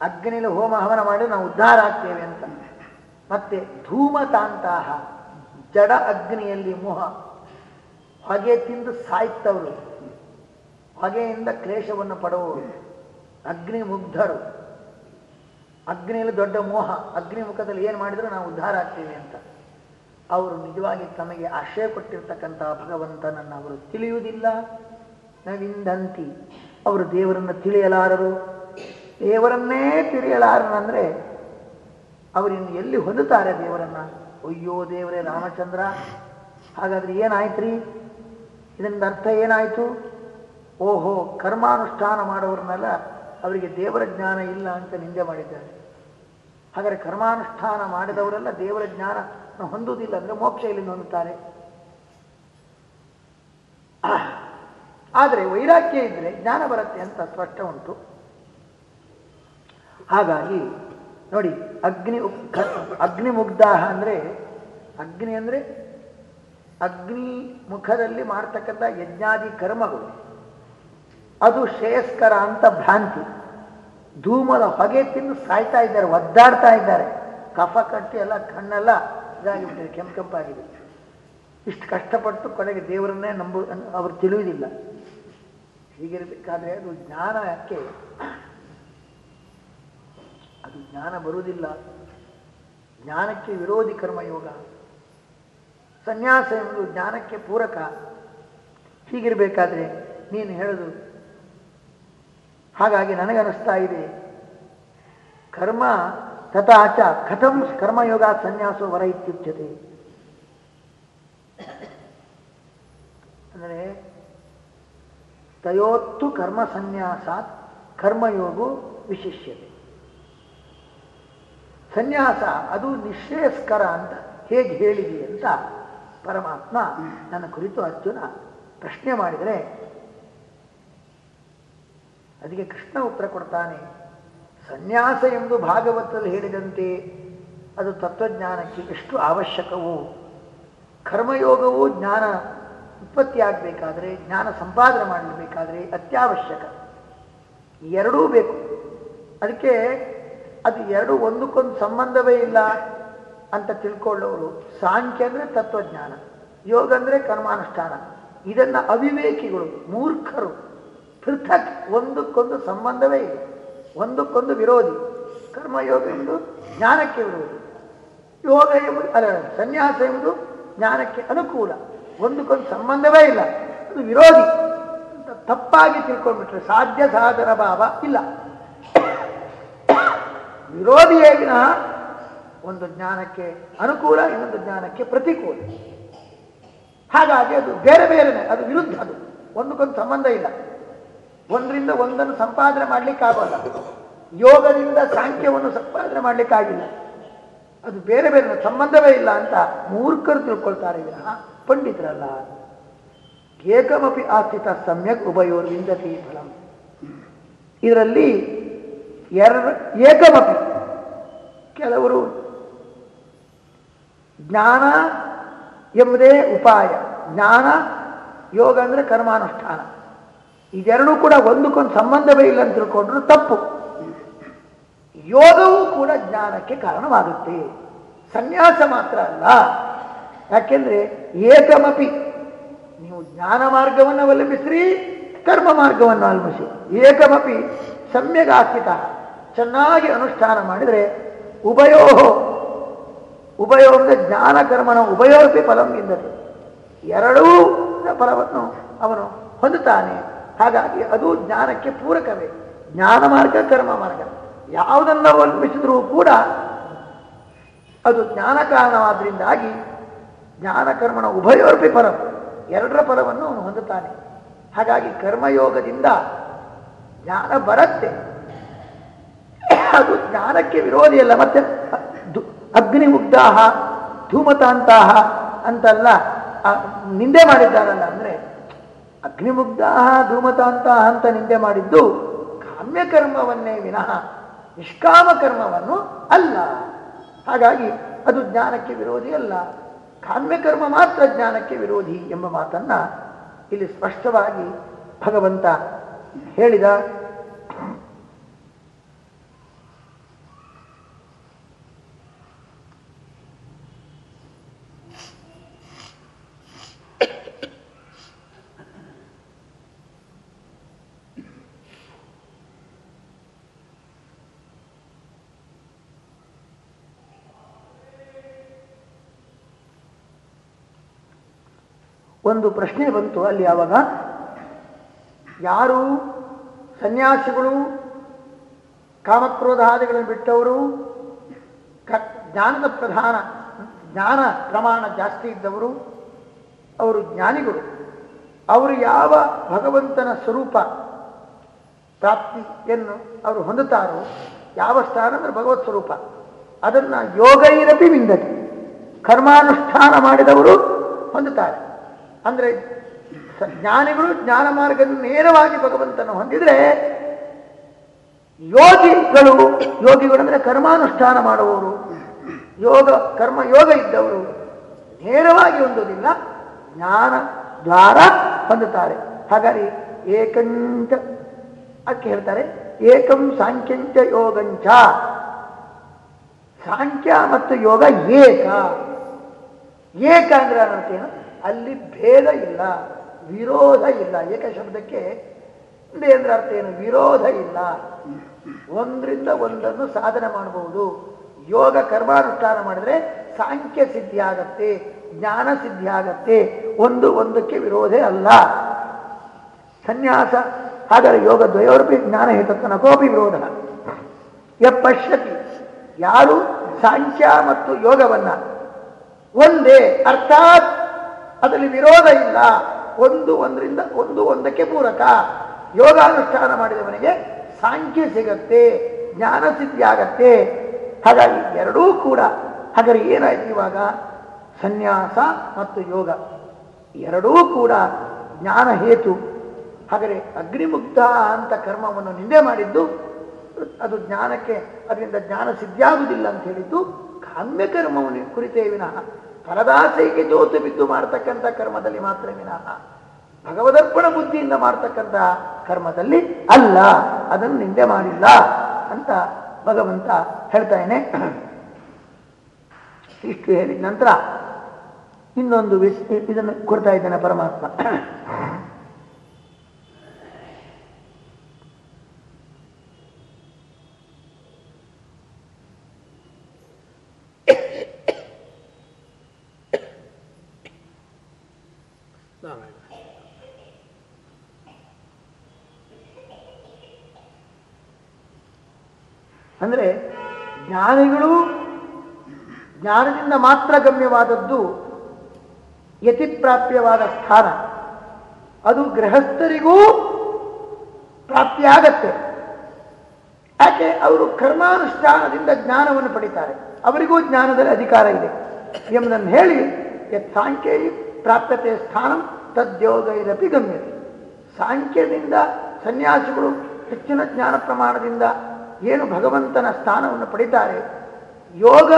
ಅಗ್ನಿಯಲ್ಲಿ ಹೋಮ ಹವನ ಮಾಡಿ ನಾವು ಉದ್ಧಾರ ಆಗ್ತೇವೆ ಅಂತ. ಮತ್ತೆ ಧೂಮತಾಂತಾಹ, ಜಡ ಅಗ್ನಿಯಲ್ಲಿ ಮೋಹ. ಹೊಗೆ ತಿಂದು ಸಾಯ್ತವರು. ಹೊಗೆಯಿಂದ ಕ್ಲೇಶವನ್ನು ಪಡುವವರು. ಅಗ್ನಿ ಮುಗ್ಧರು. ಅಗ್ನಿಯಲ್ಲಿ ದೊಡ್ಡ ಮೋಹ. ಅಗ್ನಿ ಮುಖದಲ್ಲಿ ಏನು ಮಾಡಿದರೂ ನಾವು ಉದ್ಧಾರ ಆಗ್ತೀವಿ ಅಂತ. ಅವರು ನಿಜವಾಗಿ ತಮಗೆ ಆಶ್ರಯ ಕೊಟ್ಟಿರ್ತಕ್ಕಂತಹ ಭಗವಂತನನ್ನು ಅವರು ತಿಳಿಯುವುದಿಲ್ಲ. ನವಿಂದಂತಿ. ಅವರು ದೇವರನ್ನು ತಿಳಿಯಲಾರರು. ದೇವರನ್ನೇ ತಿಳಿಯಲಾರನಂದ್ರೆ ಅವರಿನ್ನು ಎಲ್ಲಿ ಹೊಂದುತ್ತಾರೆ ದೇವರನ್ನ? ಅಯ್ಯೋ ದೇವರೇ ರಾಮಚಂದ್ರ, ಹಾಗಾದ್ರೆ ಏನಾಯ್ತ್ರಿ? ಇದರಿಂದ ಅರ್ಥ ಏನಾಯ್ತು? ಓಹೋ, ಕರ್ಮಾನುಷ್ಠಾನ ಮಾಡೋರನ್ನೆಲ್ಲ ಅವರಿಗೆ ದೇವರ ಜ್ಞಾನ ಇಲ್ಲ ಅಂತ ನಿಂದೆ ಮಾಡಿದ್ದಾರೆ. ಹಾಗಾದ್ರೆ ಕರ್ಮಾನುಷ್ಠಾನ ಮಾಡಿದವರೆಲ್ಲ ದೇವರ ಜ್ಞಾನ ಹೊಂದುವುದಿಲ್ಲ ಅಂದ್ರೆ ಮೋಕ್ಷ ಇಲ್ಲಿ ಹೊಂದುತ್ತಾರೆ? ಆದರೆ ವೈರಾಗ್ಯ ಇದ್ರೆ ಜ್ಞಾನ ಬರುತ್ತೆ ಅಂತ ಸ್ಪಷ್ಟ ಉಂಟು. ಹಾಗಾಗಿ ನೋಡಿ, ಅಗ್ನಿ ಅಗ್ನಿ ಮುಗ್ಧಾಹ ಅಂದರೆ, ಅಗ್ನಿ ಅಂದರೆ ಅಗ್ನಿ ಮುಖದಲ್ಲಿ ಮಾಡ್ತಕ್ಕಂಥ ಯಜ್ಞಾದಿ ಕರ್ಮಗಳು. ಅದು ಶ್ರೇಯಸ್ಕರ ಅಂತ ಭ್ರಾಂತಿ. ಧೂಮದ ಹೊಗೆ ತಿಂದು ಸಾಯ್ತಾ ಇದ್ದಾರೆ, ಒದ್ದಾಡ್ತಾ ಇದ್ದಾರೆ. ಕಫ ಕಟ್ಟಿ ಎಲ್ಲ ಕಣ್ಣೆಲ್ಲ ಇದಾಗಿಬಿಟ್ಟಿದೆ, ಕೆಂಪು ಕೆಂಪಾಗಿದೆ. ಇಷ್ಟು ಕಷ್ಟಪಟ್ಟು ಕೊನೆಗೆ ದೇವರನ್ನೇ ನಂಬ ಅವರು ತಿಳಿಯುವುದಿಲ್ಲ. ಹೀಗಿರಬೇಕಾದ್ರೆ ಅದು ಜ್ಞಾನಕ್ಕೆ ಅದು ಜ್ಞಾನ ಬರುವುದಿಲ್ಲ. ಜ್ಞಾನಕ್ಕೆ ವಿರೋಧಿ ಕರ್ಮಯೋಗ. ಸನ್ಯಾಸ ಎಂಬುದು ಜ್ಞಾನಕ್ಕೆ ಪೂರಕ. ಹೀಗಿರಬೇಕಾದ್ರೆ ನೀನು ಹೇಳೋದು, ಹಾಗಾಗಿ ನನಗನ್ನಿಸ್ತಾ ಇದೆ. ಕರ್ಮ ತಥಾಚ ಕಥಂ ಕರ್ಮಯೋಗ ಸನ್ಯಾಸೋ ವರ ಇತ್ಯುಚ್ಯತೆ. ಅಂದರೆ ತಯೋತ್ತು ಕರ್ಮ ಸನ್ಯಾಸಾತ್ ಕರ್ಮಯೋಗು ವಿಶಿಷ್ಯತೆ. ಸನ್ಯಾಸ, ಅದು ನಿಶ್ರೇಯಸ್ಕರ ಅಂತ ಹೇಗೆ ಹೇಳಿದಿ ಅಂತ ಪರಮಾತ್ಮ ನನ್ನ ಕುರಿತು ಅರ್ಜುನ ಪ್ರಶ್ನೆ ಮಾಡಿದರೆ, ಅದಕ್ಕೆ ಕೃಷ್ಣ ಉತ್ತರ ಕೊಡ್ತಾನೆ, ಸನ್ಯಾಸ ಎಂದು ಭಾಗವತದಲ್ಲಿ ಹೇಳಿದಂತೆ ಅದು ತತ್ವಜ್ಞಾನಕ್ಕೆ ಎಷ್ಟು ಅವಶ್ಯಕವೋ, ಕರ್ಮಯೋಗವು ಜ್ಞಾನ ಉತ್ಪತ್ತಿ ಆಗಬೇಕಾದ್ರೆ, ಜ್ಞಾನ ಸಂಪಾದನೆ ಮಾಡಬೇಕಾದರೆ ಅತ್ಯವಶ್ಯಕ. ಎರಡೂ ಬೇಕು. ಅದಕ್ಕೆ ಅದು ಎರಡು ಒಂದಕ್ಕೊಂದು ಸಂಬಂಧವೇ ಇಲ್ಲ ಅಂತ ತಿಳ್ಕೊಳ್ಳೋರು ಸಾಂಖ್ಯ ಅಂದರೆ ತತ್ವಜ್ಞಾನ, ಯೋಗ ಅಂದರೆ ಕರ್ಮಾನುಷ್ಠಾನ. ಇದನ್ನು ಅವಿವೇಕಿಗಳು, ಮೂರ್ಖರು, ಪೃಥಕ್ ಒಂದಕ್ಕೊಂದು ಸಂಬಂಧವೇ ಇಲ್ಲ. ಒಂದಕ್ಕೊಂದು ವಿರೋಧಿ. ಕರ್ಮಯೋಗ ಎಂಬುದು ಜ್ಞಾನಕ್ಕೆ ವಿರೋಧಿ. ಯೋಗ ಎಂಬುದು, ಅಲ್ಲ ಸನ್ಯಾಸ ಎಂಬುದು ಜ್ಞಾನಕ್ಕೆ ಅನುಕೂಲ. ಒಂದಕ್ಕೊಂದು ಸಂಬಂಧವೇ ಇಲ್ಲ. ಅದು ವಿರೋಧಿ. ತಪ್ಪಾಗಿ ತಿಳ್ಕೊಂಡ್ಬಿಟ್ರೆ ಸಾಧ್ಯ ಸಾಧನ ಭಾವ ಇಲ್ಲ. ವಿರೋಧಿಯೇ ವಿನಃ ಒಂದು ಜ್ಞಾನಕ್ಕೆ ಅನುಕೂಲ, ಇನ್ನೊಂದು ಜ್ಞಾನಕ್ಕೆ ಪ್ರತಿಕೂಲ. ಹಾಗಾಗಿ ಅದು ಬೇರೆ ಬೇರೆನೆ, ಅದು ವಿರುದ್ಧ ಅದು. ಒಂದಕ್ಕೊಂದು ಸಂಬಂಧ ಇಲ್ಲ. ಒಂದರಿಂದ ಒಂದನ್ನು ಸಂಪಾದನೆ ಮಾಡಲಿಕ್ಕಾಗಲ್ಲ ಯೋಗದಿಂದ ಸಾಂಖ್ಯವನ್ನು ಸಂಪಾದನೆ ಮಾಡಲಿಕ್ಕಾಗಿಲ್ಲ ಅದು ಬೇರೆ ಬೇರೆ ಸಂಬಂಧವೇ ಇಲ್ಲ ಅಂತ ಮೂರ್ಖರು ತಿಳ್ಕೊಳ್ತಾರೆ ವಿನಃ ಪಂಡಿತರಲ್ಲ. ಏಕಮಪಿ ಆಸ್ಥಿತ ಸಮ್ಯಕ್ ಉಭಯೋರ್ ವಿಂದತಿ ಫಲಂ. ಇದರಲ್ಲಿ ಎರಡು ಏಕಮಪಿ ಕೆಲವರು ಜ್ಞಾನ ಎಂಬುದೇ ಉಪಾಯ. ಜ್ಞಾನ, ಯೋಗ ಅಂದರೆ ಕರ್ಮಾನುಷ್ಠಾನ. ಇದೆರಡೂ ಕೂಡ ಒಂದಕ್ಕೊಂದು ಸಂಬಂಧವೇ ಇಲ್ಲ ಅಂತ ತಿಳ್ಕೊಂಡ್ರು ತಪ್ಪು. ಯೋಗವೂ ಕೂಡ ಜ್ಞಾನಕ್ಕೆ ಕಾರಣವಾಗುತ್ತೆ. ಸನ್ಯಾಸ ಮಾತ್ರ ಅಲ್ಲ. ಯಾಕೆಂದ್ರೆ ಏಕಮಪಿ ನೀವು ಜ್ಞಾನ ಮಾರ್ಗವನ್ನು ಅವಲಂಬಿಸ್ರಿ, ಕರ್ಮ ಮಾರ್ಗವನ್ನು ಅವಲಂಬಿಸಿ. ಏಕಮಪಿ ಸಮ್ಯಗಾಸ್ಥಿತ ಚೆನ್ನಾಗಿ ಅನುಷ್ಠಾನ ಮಾಡಿದರೆ ಉಭಯೋ ಉಭಯೋ ಅಂದರೆ ಜ್ಞಾನ ಕರ್ಮನ ಉಭಯೋಪಿ ಫಲಂ ಎಂದರು ಎರಡೂ ಫಲವನ್ನು ಅವನು ಹೊಂದುತ್ತಾನೆ. ಹಾಗಾಗಿ ಅದು ಜ್ಞಾನಕ್ಕೆ ಪೂರಕವೇ. ಜ್ಞಾನ ಮಾರ್ಗ, ಕರ್ಮ ಮಾರ್ಗ. ಯಾವುದನ್ನು ಅವಲಂಬಿಸಿದ್ರೂ ಕೂಡ ಅದು ಜ್ಞಾನ ಕಾರಣವಾದ್ರಿಂದಾಗಿ ಜ್ಞಾನ ಕರ್ಮನ ಉಭಯೋರ್ಪಿ ಫಲ ಎರಡರ ಫಲವನ್ನು ಅವನು ಹೊಂದುತ್ತಾನೆ. ಹಾಗಾಗಿ ಕರ್ಮಯೋಗದಿಂದ ಜ್ಞಾನ ಬರುತ್ತೆ. ಅದು ಜ್ಞಾನಕ್ಕೆ ವಿರೋಧಿಯಲ್ಲ ಮತ್ತೆ ಅಗ್ನಿ ಮುಗ್ಧಾಹ ಧೂಮತಾಂತಹ ಅಂತಲ್ಲ ನಿಂದೆ ಮಾಡಿದ್ದಾರಲ್ಲ ಅಂದ್ರೆ ಅಗ್ನಿಮುಗ್ಧಾಹ ಧೂಮತಾಂತಾಹ ಅಂತ ನಿಂದೆ ಮಾಡಿದ್ದು ಕಾಮ್ಯ ಕರ್ಮವನ್ನೇ ವಿನಃ, ನಿಷ್ಕಾಮ ಕರ್ಮವನ್ನು ಅಲ್ಲ. ಹಾಗಾಗಿ ಅದು ಜ್ಞಾನಕ್ಕೆ ವಿರೋಧಿ ಅಲ್ಲ. ಕಾಮ್ಯ ಕರ್ಮ ಮಾತ್ರ ಜ್ಞಾನಕ್ಕೆ ವಿರೋಧಿ ಎಂಬ ಮಾತನ್ನ ಇಲ್ಲಿ ಸ್ಪಷ್ಟವಾಗಿ ಭಗವಂತ ಹೇಳಿದ. ಒಂದು ಪ್ರಶ್ನೆ ಬಂತು ಅಲ್ಲಿ ಆವಾಗ ಯಾರು ಸನ್ಯಾಸಿಗಳು, ಕಾಮಕ್ರೋಧಾದಿಗಳನ್ನು ಬಿಟ್ಟವರು ಜ್ಞಾನದ ಪ್ರಧಾನ, ಜ್ಞಾನ ಪ್ರಮಾಣ ಜಾಸ್ತಿ ಇದ್ದವರು, ಅವರು ಜ್ಞಾನಿಗಳು. ಅವರು ಯಾವ ಭಗವಂತನ ಸ್ವರೂಪ ಪ್ರಾಪ್ತಿಯನ್ನು ಅವರು ಹೊಂದುತ್ತಾರೋ, ಯಾವ ಸ್ಥಾನ ಅಂದರೆ ಭಗವತ್ ಸ್ವರೂಪ. ಅದನ್ನು ಯೋಗೈರಪಿ ವಿಂದತಿ, ಕರ್ಮಾನುಷ್ಠಾನ ಮಾಡಿದವರು ಹೊಂದುತ್ತಾರೆ. ಅಂದರೆ ಜ್ಞಾನಿಗಳು ಜ್ಞಾನ ಮಾರ್ಗದ ನೇರವಾಗಿ ಭಗವಂತನ ಹೊಂದಿದ್ರೆ ಯೋಗಿಗಳು ಯೋಗಿಗಳು ಅಂದರೆ ಕರ್ಮಾನುಷ್ಠಾನ ಮಾಡುವವರು. ಯೋಗ, ಕರ್ಮ, ಯೋಗ ಇದ್ದವರು. ನೇರವಾಗಿ ಹೊಂದೋದಿಲ್ಲ ಜ್ಞಾನ ದ್ವಾರ ಹೊಂದುತ್ತಾರೆ. ಹಾಗಾಗಿ ಏಕಂಚ ಅದಕ್ಕೆ ಹೇಳ್ತಾರೆ, ಏಕಂ ಸಾಂಖ್ಯಂಚ ಯೋಗಂಚ. ಸಾಂಖ್ಯ ಮತ್ತು ಯೋಗ ಏಕ. ಏಕ ಅಂದ್ರೆ ಅನಂತೇನು ಅಲ್ಲಿ ಭೇದ ಇಲ್ಲ, ವಿರೋಧ ಇಲ್ಲ. ಏಕ ಶಬ್ದಕ್ಕೆ? ಅಂದ್ರೆ ಅರ್ಥ ಏನು? ವಿರೋಧ ಇಲ್ಲ. ಒಂದರಿಂದ ಒಂದನ್ನು ಸಾಧನೆ ಮಾಡಬಹುದು. ಯೋಗ ಕರ್ಮಾನುಷ್ಠಾನ ಮಾಡಿದ್ರೆ ಸಾಂಖ್ಯ ಸಿದ್ಧಿ ಆಗತ್ತೆ, ಜ್ಞಾನ ಸಿದ್ಧಿ ಆಗತ್ತೆ. ಒಂದು ಒಂದಕ್ಕೆ ವಿರೋಧ ಅಲ್ಲ. ಸನ್ಯಾಸ, ಹಾಗಾದರೆ ಯೋಗ ದ್ವಯೋರ್ಪಿ ಜ್ಞಾನ ಹೇತತ್ವನ ಕೋಪಿ ವಿರೋಧ. ಯಪಶ್ಯತಿ ಯಾರು ಸಾಂಖ್ಯ ಮತ್ತು ಯೋಗವನ್ನ ಒಂದೇ, ಅರ್ಥಾತ್ ಅದರಲ್ಲಿ ವಿರೋಧ ಇಲ್ಲ. ಒಂದು, ಒಂದರಿಂದ ಒಂದು, ಒಂದಕ್ಕೆ ಪೂರಕ. ಯೋಗಾನುಷ್ಠಾನ ಮಾಡಿದವನಿಗೆ ಸಾಂಖ್ಯ ಸಿಗತ್ತೆ, ಜ್ಞಾನ ಸಿದ್ಧಿ ಆಗತ್ತೆ. ಹಾಗಾಗಿ ಎರಡೂ ಕೂಡ ಹಾಗಾದ್ರೆ ಏನಾಯ್ತು ಇವಾಗ? ಸನ್ಯಾಸ ಮತ್ತು ಯೋಗ. ಎರಡೂ ಕೂಡ ಜ್ಞಾನ ಹೇತು. ಹಾಗಾದರೆ ಅಗ್ನಿಮುಗ್ಧ ಅಂತ ಕರ್ಮವನ್ನು ನಿಂದೆ ಮಾಡಿದ್ದು, ಅದು ಜ್ಞಾನಕ್ಕೆ, ಅದರಿಂದ ಜ್ಞಾನ ಸಿದ್ಧಿಯಾಗುವುದಿಲ್ಲ ಅಂತ ಹೇಳಿದ್ದು ಕಾಮ್ಯ ಕರ್ಮವನ್ನು ಕುರಿತೇ ವಿನಃ ಪರದಾಸೆಗೆ ಜೋತು ಬಿದ್ದು ಮಾಡ್ತಕ್ಕಂಥ ಕರ್ಮದಲ್ಲಿ ಮಾತ್ರ ವಿನಃ ಭಗವದರ್ಪಣ ಬುದ್ಧಿಯಿಂದ ಮಾಡ್ತಕ್ಕಂಥ ಕರ್ಮದಲ್ಲಿ ಅಲ್ಲ, ಅದನ್ನು ನಿಂದೆ ಮಾಡಿಲ್ಲ ಅಂತ ಭಗವಂತ ಹೇಳ್ತಾನೆ ಇಷ್ಟು ಹೇಳಿದ ನಂತರ ಇನ್ನೊಂದು ವಿಷ್ ಇದನ್ನು ಕೊಡ್ತಾ ಇದ್ದಾನೆ ಪರಮಾತ್ಮ. ಅಂದರೆ ಜ್ಞಾನಿಗಳು ಜ್ಞಾನದಿಂದ ಮಾತ್ರ ಗಮ್ಯವಾದದ್ದು ಯತಿಪ್ರಾಪ್ಯವಾದ ಸ್ಥಾನ. ಅದು ಗೃಹಸ್ಥರಿಗೂ ಪ್ರಾಪ್ತಿಯಾಗತ್ತೆ. ಯಾಕೆ? ಅವರು ಕರ್ಮಾನುಷ್ಠಾನದಿಂದ ಜ್ಞಾನವನ್ನು ಪಡಿತಾರೆ. ಅವರಿಗೂ ಜ್ಞಾನದಲ್ಲಿ ಅಧಿಕಾರ ಇದೆ. ಎಂಬುದನ್ನು ಹೇಳಿ, ಯತ್ ಸಾಂಖ್ಯ ಪ್ರಾಪ್ಯತೆ ಸ್ಥಾನಂ ತದ್ಯೋಗೈರಪಿ ಗಮ್ಯತೆ. ಸಾಂಖ್ಯದಿಂದ ಸನ್ಯಾಸಿಗಳು ಹೆಚ್ಚಿನ ಜ್ಞಾನ ಪ್ರಮಾಣದಿಂದ ಏನು ಭಗವಂತನ ಸ್ಥಾನವನ್ನು ಪಡಿತಾರೆ, ಯೋಗ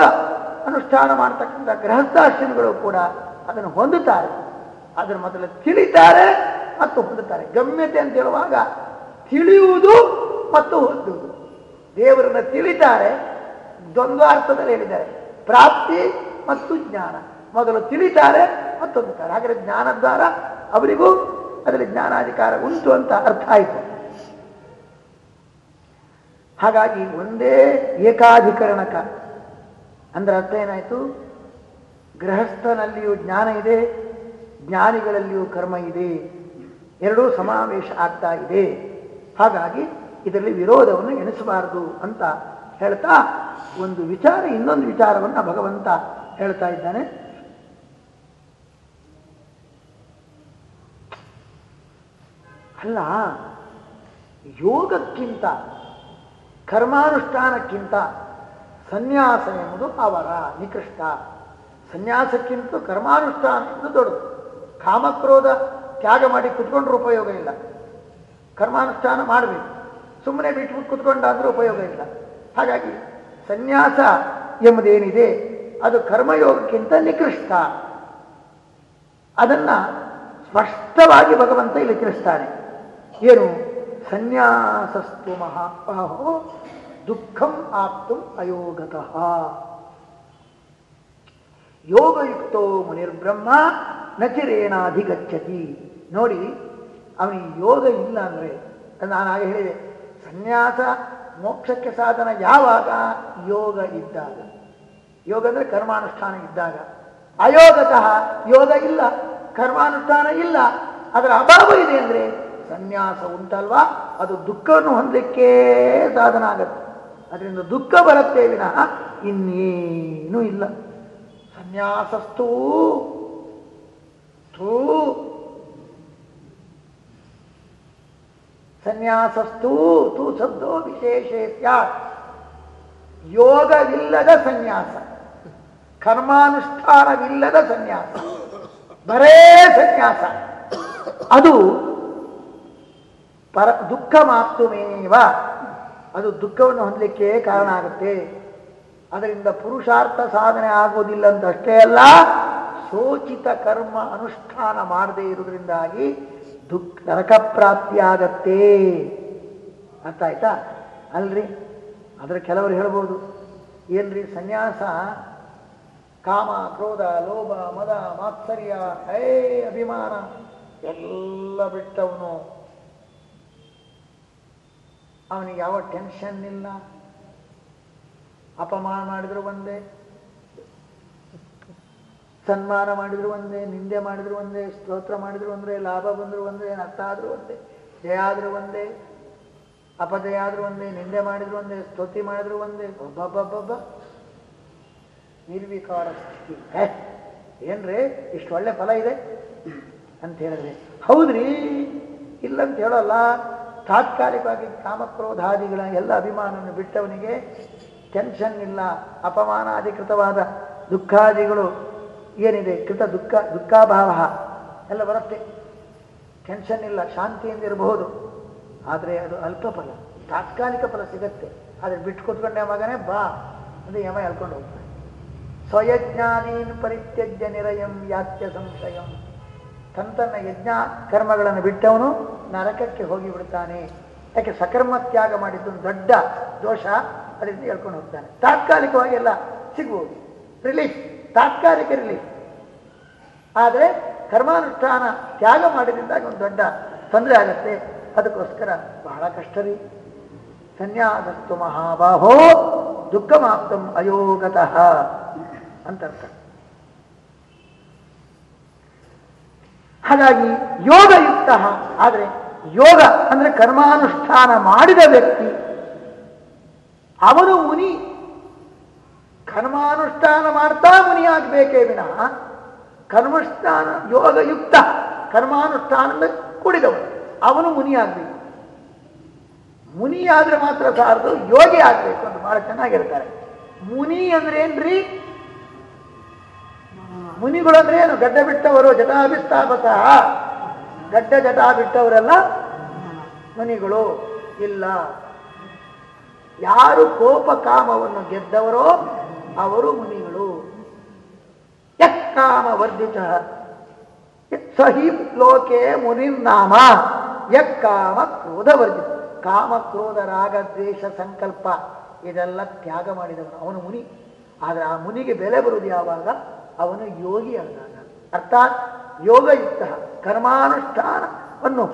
ಅನುಷ್ಠಾನ ಮಾಡ್ತಕ್ಕಂಥ ಗೃಹಸ್ಥಾಶ್ರಮಗಳು ಕೂಡ ಅದನ್ನು ಹೊಂದುತ್ತಾರೆ. ಅದನ್ನು ಮೊದಲು ತಿಳಿತಾರೆ ಮತ್ತು ಹೊಂದುತ್ತಾರೆ. ಗಮ್ಯತೆ ಅಂತ ಹೇಳುವಾಗ ತಿಳಿಯುವುದು ಮತ್ತು ಹೊಂದುವುದು. ದೇವರನ್ನು ತಿಳಿತಾರೆ, ದ್ವಂದ್ವಾರ್ಥದಲ್ಲಿ ಹೇಳಿದ್ದಾರೆ. ಪ್ರಾಪ್ತಿ ಮತ್ತು ಜ್ಞಾನ. ಮೊದಲು ತಿಳಿತಾರೆ ಮತ್ತು ಹೊಂದುತ್ತಾರೆ ಹಾಗಾದ್ರೆ ಜ್ಞಾನದ್ವಾರ ಅವರಿಗೂ ಅದರಲ್ಲಿ ಜ್ಞಾನಾಧಿಕಾರ ಉಂಟು ಅಂತ ಅರ್ಥ ಆಯಿತು. ಹಾಗಾಗಿ ಒಂದೇ ಏಕಾಧಿಕರಣಕ. ಅಂದ್ರೆ ಅರ್ಥ ಏನಾಯಿತು? ಗೃಹಸ್ಥನಲ್ಲಿಯೂ ಜ್ಞಾನ ಇದೆ, ಜ್ಞಾನಿಗಳಲ್ಲಿಯೂ ಕರ್ಮ ಇದೆ, ಎರಡೂ ಸಮಾವೇಶ ಆಗ್ತಾ ಇದೆ. ಹಾಗಾಗಿ ಇದರಲ್ಲಿ ವಿರೋಧವನ್ನು ಎಣಿಸಬಾರದು ಅಂತ ಹೇಳ್ತಾ ಒಂದು ವಿಚಾರ, ಇನ್ನೊಂದು ವಿಚಾರವನ್ನು ಭಗವಂತ ಹೇಳ್ತಾ ಇದ್ದಾನೆ. ಅಲ್ಲ, ಯೋಗಕ್ಕಿಂತ ಕರ್ಮಾನುಷ್ಠಾನಕ್ಕಿಂತ ಸನ್ಯಾಸ ಎಂಬುದು ಅವರ ನಿಕೃಷ್ಟ. ಸನ್ಯಾಸಕ್ಕಿಂತ ಕರ್ಮಾನುಷ್ಠಾನ ಎಂದು ದೊಡ್ಡದು. ಕಾಮಕ್ರೋಧ ತ್ಯಾಗ ಮಾಡಿ ಕುತ್ಕೊಂಡ್ರೆ ಉಪಯೋಗ ಇಲ್ಲ. ಕರ್ಮಾನುಷ್ಠಾನ ಮಾಡಬೇಕು. ಸುಮ್ಮನೆ ಬಿಟ್ಬಿಟ್ಟು ಕುತ್ಕೊಂಡಾದರೂ ಉಪಯೋಗ ಇಲ್ಲ. ಹಾಗಾಗಿ ಸನ್ಯಾಸ ಎಂಬುದೇನಿದೆ, ಅದು ಕರ್ಮಯೋಗಕ್ಕಿಂತ ನಿಕೃಷ್ಟ. ಅದನ್ನು ಸ್ಪಷ್ಟವಾಗಿ ಭಗವಂತ ಇಲ್ಲಿ ತಿಳಿಸ್ತಾನೆ. ಏನು? ಸನ್ಯಾಸಸ್ತು ಮಹಾಬಾಹೋ ದುಃಖಂ ಆಪ್ತು ಅಯೋಗತಃ. ಯೋಗಯುಕ್ತೋ ಮುನಿರ್ಬ್ರಹ್ಮ ನಚಿರೇನಾಧಿಗಚ್ಚತಿ ನೋಡಿ ಅವನಿ ಯೋಗ ಇಲ್ಲ ಅಂದರೆ, ನಾನು ಆಗ ಹೇಳಿದೆ, ಸನ್ಯಾಸ ಮೋಕ್ಷಕ್ಕೆ ಸಾಧನ ಯಾವಾಗ? ಯೋಗ ಇದ್ದಾಗ. ಯೋಗ ಅಂದರೆ ಕರ್ಮಾನುಷ್ಠಾನ ಇದ್ದಾಗ. ಅಯೋಗತಃ ಯೋಗ ಇಲ್ಲ, ಕರ್ಮಾನುಷ್ಠಾನ ಇಲ್ಲ, ಅದರ ಅಭಾವ ಇದೆ ಅಂದರೆ ಸನ್ಯಾಸ ಉಂಟಲ್ವಾ? ಅದು ದುಃಖವನ್ನು ಹೊಂದಲಿಕ್ಕೆ ಸಾಧನ ಆಗತ್ತೆ ಅದರಿಂದ ದುಃಖ ಬರುತ್ತೆ ವಿನಃ ಇನ್ನೇನೂ ಇಲ್ಲ. ಸನ್ಯಾಸಸ್ತೂ ತೂ ಸನ್ಯಾಸಸ್ತೂ ತೂ ಶಬ್ದೋ ವಿಶೇಷೇ ಯೋಗವಿಲ್ಲದ ಸನ್ಯಾಸ. ಕರ್ಮಾನುಷ್ಠಾನವಿಲ್ಲದ ಸನ್ಯಾಸ. ಬರೇ ಸನ್ಯಾಸ. ಅದು ಪರ ದುಃಖ ಮಾತುಮೇವ ಅದು ದುಃಖವನ್ನು ಹೊಂದಲಿಕ್ಕೆ ಕಾರಣ ಆಗುತ್ತೆ. ಅದರಿಂದ ಪುರುಷಾರ್ಥ ಸಾಧನೆ ಆಗೋದಿಲ್ಲ ಅಂತ ಅಷ್ಟೇ ಅಲ್ಲ ಸೋಚಿತ ಕರ್ಮ ಅನುಷ್ಠಾನ ಮಾಡದೇ ಇರುವುದರಿಂದಾಗಿ ದುಃಖ, ನರಕ ಪ್ರಾಪ್ತಿಯಾಗತ್ತೆ ಅರ್ಥ ಆಯ್ತಾ? ಅಲ್ರಿ? ಅದರ ಕೆಲವರು ಹೇಳ್ಬೋದು, ಏನ್ರಿ ಸನ್ಯಾಸ? ಕಾಮ, ಕ್ರೋಧ, ಲೋಭ, ಮದ, ಮಾತ್ಸರ್ಯ, ಹೇ ಅಭಿಮಾನ, ಎಲ್ಲ ಬಿಟ್ಟವನು ಅವನಿಗೆ ಯಾವ ಟೆನ್ಷನ್ ಇಲ್ಲ. ಅಪಮಾನ ಮಾಡಿದ್ರು ಒಂದೇ. ಸನ್ಮಾನ ಮಾಡಿದ್ರು ಒಂದೇ, ನಿಂದೆ ಮಾಡಿದ್ರು ಒಂದೇ, ಸ್ತೋತ್ರ ಮಾಡಿದ್ರು ಒಂದೇ, ಲಾಭ ಬಂದ್ರು ಒಂದೇ, ನಷ್ಟ ಆದ್ರೂ ಒಂದೇ, ಜಯ ಆದ್ರೂ ಒಂದೇ, ಅಪಜಯ ಆದ್ರೂ ಒಂದೇ, ನಿಂದೆ ಮಾಡಿದ್ರು ಒಂದೇ, ಸ್ತುತಿ ಮಾಡಿದ್ರು ಒಂದೇ. ಒಬ್ಬಬ್ಬಬ್ಬ ನಿರ್ವಿಕಾರ ಸ್ಥಿತಿ. ಏನ್ರಿ? ಇಷ್ಟು ಒಳ್ಳೆ ಫಲ ಇದೆ ಅಂತ ಹೇಳಿದ್ರೆ. ಹೌದ್ರಿ? ಇಲ್ಲಂತ ಹೇಳೋಲ್ಲ. ತಾತ್ಕಾಲಿಕವಾಗಿ ಕಾಮಕ್ರೋಧಾದಿಗಳ ಎಲ್ಲ ಅಭಿಮಾನವನ್ನು ಬಿಟ್ಟವನಿಗೆ ಟೆನ್ಷನ್ ಇಲ್ಲ, ಅಪಮಾನಾಧಿಕೃತವಾದ ದುಃಖಾದಿಗಳು ಏನಿದೆ, ಕೃತ ದುಃಖ, ದುಃಖಾಭಾವ ಎಲ್ಲ ಬರುತ್ತೆ ಟೆನ್ಷನ್ ಇಲ್ಲ, ಶಾಂತಿಯಿಂದ ಇರಬಹುದು. ಆದರೆ ಅದು ಅಲ್ಪ ಫಲ ತಾತ್ಕಾಲಿಕ ಫಲ ಸಿಗತ್ತೆ. ಆದರೆ ಬಿಟ್ಟು ಕೂತ್ಕೊಂಡೆ ಮಗನೇ ಬಾ ಅದು ಯಮ ಹೇಳ್ಕೊಂಡು ಹೋಗ್ತಾನೆ. ಸ್ವಯಜ್ಞಾನೀನ್ ಪರಿತ್ಯಜ್ಯ ನಿರಯಂ ಯಾತ್ಯ ಸಂಶಯಂ. ತನ್ನ ತನ್ನ ಯಜ್ಞ ಕರ್ಮಗಳನ್ನು ಬಿಟ್ಟವನು ನರಕಕ್ಕೆ ಹೋಗಿ ಬಿಡ್ತಾನೆ ಯಾಕೆ ಸಕರ್ಮ ತ್ಯಾಗ ಮಾಡಿದ್ದು ದೊಡ್ಡ ದೋಷ? ಅದರಿಂದ ಹೇಳ್ಕೊಂಡು ಹೋಗ್ತಾನೆ. ತಾತ್ಕಾಲಿಕವಾಗಿ ಎಲ್ಲ ಸಿಗ್ಬೋದು. ರಿಲೀಫ್ ತಾತ್ಕಾಲಿಕ ರಿಲೀಫ್ ಆದರೆ ಕರ್ಮಾನುಷ್ಠಾನ ತ್ಯಾಗ ಮಾಡಿದಿಂದಾಗ ಒಂದು ದೊಡ್ಡ ತೊಂದರೆ ಆಗತ್ತೆ. ಅದಕ್ಕೋಸ್ಕರ ಬಹಳ ಕಷ್ಟ ರೀ. ಸನ್ಯಾಸಸ್ತು ಮಹಾಬಾಹೋ ದುಃಖಮಾಪ್ತಂ ಅಯೋಗತಃ ಅಂತರ್ಥ ಹಾಗಾಗಿ ಯೋಗಯುಕ್ತ. ಆದರೆ ಯೋಗ ಅಂದ್ರೆ ಕರ್ಮಾನುಷ್ಠಾನ ಮಾಡಿದ ವ್ಯಕ್ತಿ. ಅವನು ಮುನಿ. ಕರ್ಮಾನುಷ್ಠಾನ ಮಾಡ್ತಾ ಮುನಿ ಆಗಬೇಕೇ ವಿನಃ ಕರ್ಮಾನುಷ್ಠಾನ ಯೋಗಯುಕ್ತ. ಕರ್ಮಾನುಷ್ಠಾನದ ಕೂಡಿದವನು. ಅವನು ಮುನಿಯಾಗಬೇಕು. ಮುನಿ ಆದ್ರೆ ಮಾತ್ರ ಸಾರದು ಯೋಗಿ ಆಗಬೇಕು ಅಂತ ಬಹಳ ಚೆನ್ನಾಗಿರ್ತಾರೆ. ಮುನಿ ಅಂದ್ರೆ ಏನ್ರಿ? ಮುನಿಗಳು ಅಂದ್ರೆ ಏನು? ಗಡ್ಡ ಬಿಟ್ಟವರು ಜಟಾಭಿಸ್ತಾಪಕ ಗಡ್ಡ ಜಟಾ ಬಿಟ್ಟವರೆಲ್ಲ ಮುನಿಗಳು. ಇಲ್ಲ. ಯಾರು ಕೋಪ ಕಾಮವನ್ನು ಗೆದ್ದವರೋ ಅವರು ಮುನಿಗಳು. ಯಕ್ಕಾಮ ವರ್ಧಿತ ಸಹಿ ಲೋಕೆ ಮುನಿರ್ನಾಮ. ಯಕ್ಕಾಮ ಕ್ರೋಧ ವರ್ಧಿತ ಕಾಮ ಕ್ರೋಧ ರಾಗ ದ್ವೇಷ ಸಂಕಲ್ಪ. ಇದೆಲ್ಲ ತ್ಯಾಗ ಮಾಡಿದವನು ಅವನು ಮುನಿ. ಆದರೆ ಆ ಮುನಿಗೆ ಬೆಲೆ ಬರುವುದು ಯಾವಾಗ? ಅವನು ಯೋಗಿ ಅಲ್ಲ ಅರ್ಥಾತ್ ಯೋಗಯುಕ್ತ ಕರ್ಮಾನುಷ್ಠಾನವನ್ನು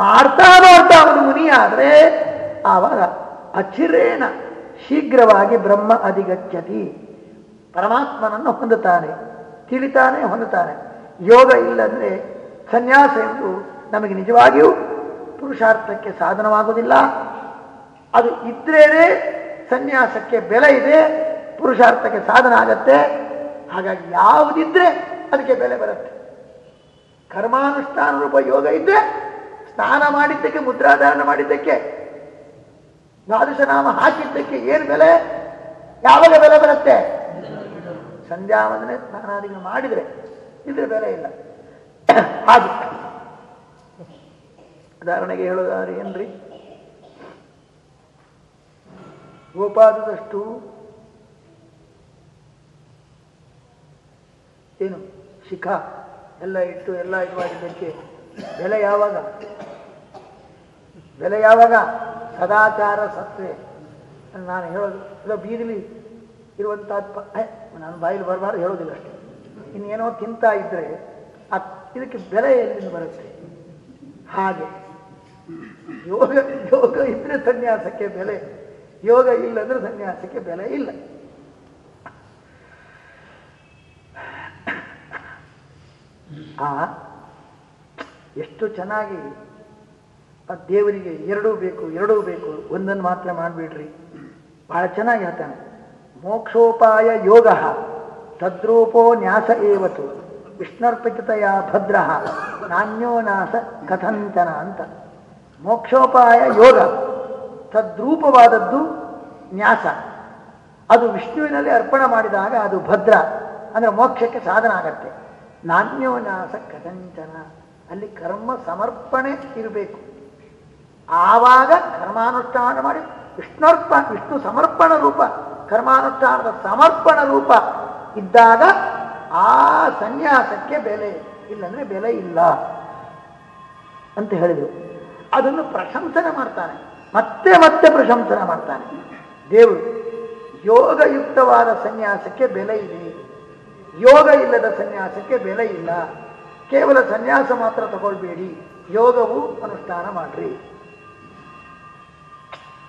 ಮಾಡ್ತಾ ಮಾಡ್ತಾ ಅವನು ಮುನಿ ಆದರೆ ಆವಾಗ ಅಚಿರೇಣ ಶೀಘ್ರವಾಗಿ ಬ್ರಹ್ಮ ಅಧಿಗಚ್ಚತಿ ಪರಮಾತ್ಮನನ್ನು ಹೊಂದುತ್ತಾನೆ, ತಿಳಿತಾನೆ ಹೊಂದುತ್ತಾನೆ. ಯೋಗ ಇಲ್ಲಂದ್ರೆ ಸನ್ಯಾಸ ಎಂದು ನಮಗೆ ನಿಜವಾಗಿಯೂ ಪುರುಷಾರ್ಥಕ್ಕೆ ಸಾಧನವಾಗುವುದಿಲ್ಲ. ಅದು ಇದ್ರೇನೆ ಸನ್ಯಾಸಕ್ಕೆ ಬೆಲೆ ಇದೆ, ಪುರುಷಾರ್ಥಕ್ಕೆ ಸಾಧನ ಆಗತ್ತೆ. ಹಾಗಾಗಿ ಯಾವುದಿದ್ರೆ ಅದಕ್ಕೆ ಬೆಲೆ ಬರುತ್ತೆ. ಕರ್ಮಾನುಷ್ಠಾನ ರೂಪ ಯೋಗ ಇದ್ರೆ ಸ್ನಾನ ಮಾಡಿದ್ದಕ್ಕೆ ಮುದ್ರಾಧಾರಣ ಮಾಡಿದ್ದಕ್ಕೆ ನಾಮ ಹಾಕಿದ್ದಕ್ಕೆ ಏನು ಬೆಲೆ? ಯಾವಾಗ ಬೆಲೆ ಬರುತ್ತೆ? ಸಂಧ್ಯಾ ವಂದನೆ ಸ್ನಾನಾದಿಗಳು ಮಾಡಿದ್ರೆ ಇದ್ರೆ ಬೆಲೆ ಇಲ್ಲ. ಹಾಗೆ ಉದಾಹರಣೆಗೆ ಹೇಳೋದಾದ್ರೆ ಏನ್ರಿ? ಗೋಪಾದದಷ್ಟು ಏನು ಶಿಖ, ಎಲ್ಲ ಇಟ್ಟು ಎಲ್ಲ ಇದು ಮಾಡಿದ್ದಕ್ಕೆ ಬೆಲೆ ಯಾವಾಗ? ಬೆಲೆ ಯಾವಾಗ? ಸದಾಚಾರ ಸತ್ವೆ. ನಾನು ಹೇಳೋದು. ಇಲ್ಲ ಬೀದಿಲಿ ಇರುವಂಥ ನಾನು ಬಾಯಲ್ಲಿ ಬರಬಾರ್ದು, ಹೇಳೋದಿಲ್ಲ ಅಷ್ಟೇ. ಇನ್ನೇನೋ ತಿಂತಾ ಇದ್ರೆ ಆ ಇದಕ್ಕೆ ಬೆಲೆ ಎಲ್ಲಿಂದ ಬರುತ್ತೆ? ಹಾಗೆ. ಯೋಗ ಯೋಗ ಇದ್ರೆ ಸನ್ಯಾಸಕ್ಕೆ ಬೆಲೆ. ಯೋಗ ಇಲ್ಲಂದ್ರೆ ಸನ್ಯಾಸಕ್ಕೆ ಬೆಲೆ ಇಲ್ಲ. ಆ, ಎಷ್ಟು ಚೆನ್ನಾಗಿ ಆ ದೇವರಿಗೆ ಎರಡೂ ಬೇಕು ಎರಡೂ ಬೇಕು, ಒಂದನ್ನು ಮಾತ್ರ ಮಾಡಿಬಿಡ್ರಿ. ಬಹಳ ಚೆನ್ನಾಗಿ ಹೇಳ್ತಾನೆ. ಮೋಕ್ಷೋಪಾಯ ಯೋಗ, ತದ್ರೂಪೋ ನ್ಯಾಸ ಏವತು. ವಿಷ್ಣರ್ಪಿತತೆಯ ಭದ್ರ, ನಾಣ್ಯೋ ನಾಸ ಕಥಂಚನ ಅಂತ. ಮೋಕ್ಷೋಪಾಯ ಯೋಗ, ತದ್ರೂಪವಾದದ್ದು ನ್ಯಾಸ. ಅದು ವಿಷ್ಣುವಿನಲ್ಲಿ ಅರ್ಪಣೆ ಮಾಡಿದಾಗ ಅದು ಭದ್ರ, ಅಂದರೆ ಮೋಕ್ಷಕ್ಕೆ ಸಾಧನ ಆಗತ್ತೆ. ನಾಣ್ಯೋ ನ್ಯಾಸ ಕಥಂಚನ ಅಲ್ಲಿ ಕರ್ಮ ಸಮರ್ಪಣೆ ಇರಬೇಕು. ಆವಾಗ ಕರ್ಮಾನುಷ್ಠಾನ ಮಾಡಿ ವಿಷ್ಣುರ್ಪ, ವಿಷ್ಣು ಸಮರ್ಪಣ ರೂಪ, ಕರ್ಮಾನುಷ್ಠಾನದ ಸಮರ್ಪಣ ರೂಪ ಇದ್ದಾಗ ಆ ಸನ್ಯಾಸಕ್ಕೆ ಬೆಲೆ, ಇಲ್ಲಂದ್ರೆ ಬೆಲೆ ಇಲ್ಲ ಅಂತ ಹೇಳಿದರು. ಅದನ್ನು ಪ್ರಶಂಸನೆ ಮಾಡ್ತಾನೆ. ಮತ್ತೆ ಮತ್ತೆ ಪ್ರಶಂಸನೆ ಮಾಡ್ತಾನೆ. ದೇವರು ಯೋಗಯುಕ್ತವಾದ ಸನ್ಯಾಸಕ್ಕೆ ಬೆಲೆ ಇದೆ. ಯೋಗ ಇಲ್ಲದ ಸನ್ಯಾಸಕ್ಕೆ ಬೆಲೆ ಇಲ್ಲ. ಕೇವಲ ಸನ್ಯಾಸ ಮಾತ್ರ ತಗೊಳ್ಬೇಡಿ. ಯೋಗವು ಅನುಷ್ಠಾನ ಮಾಡ್ರಿ.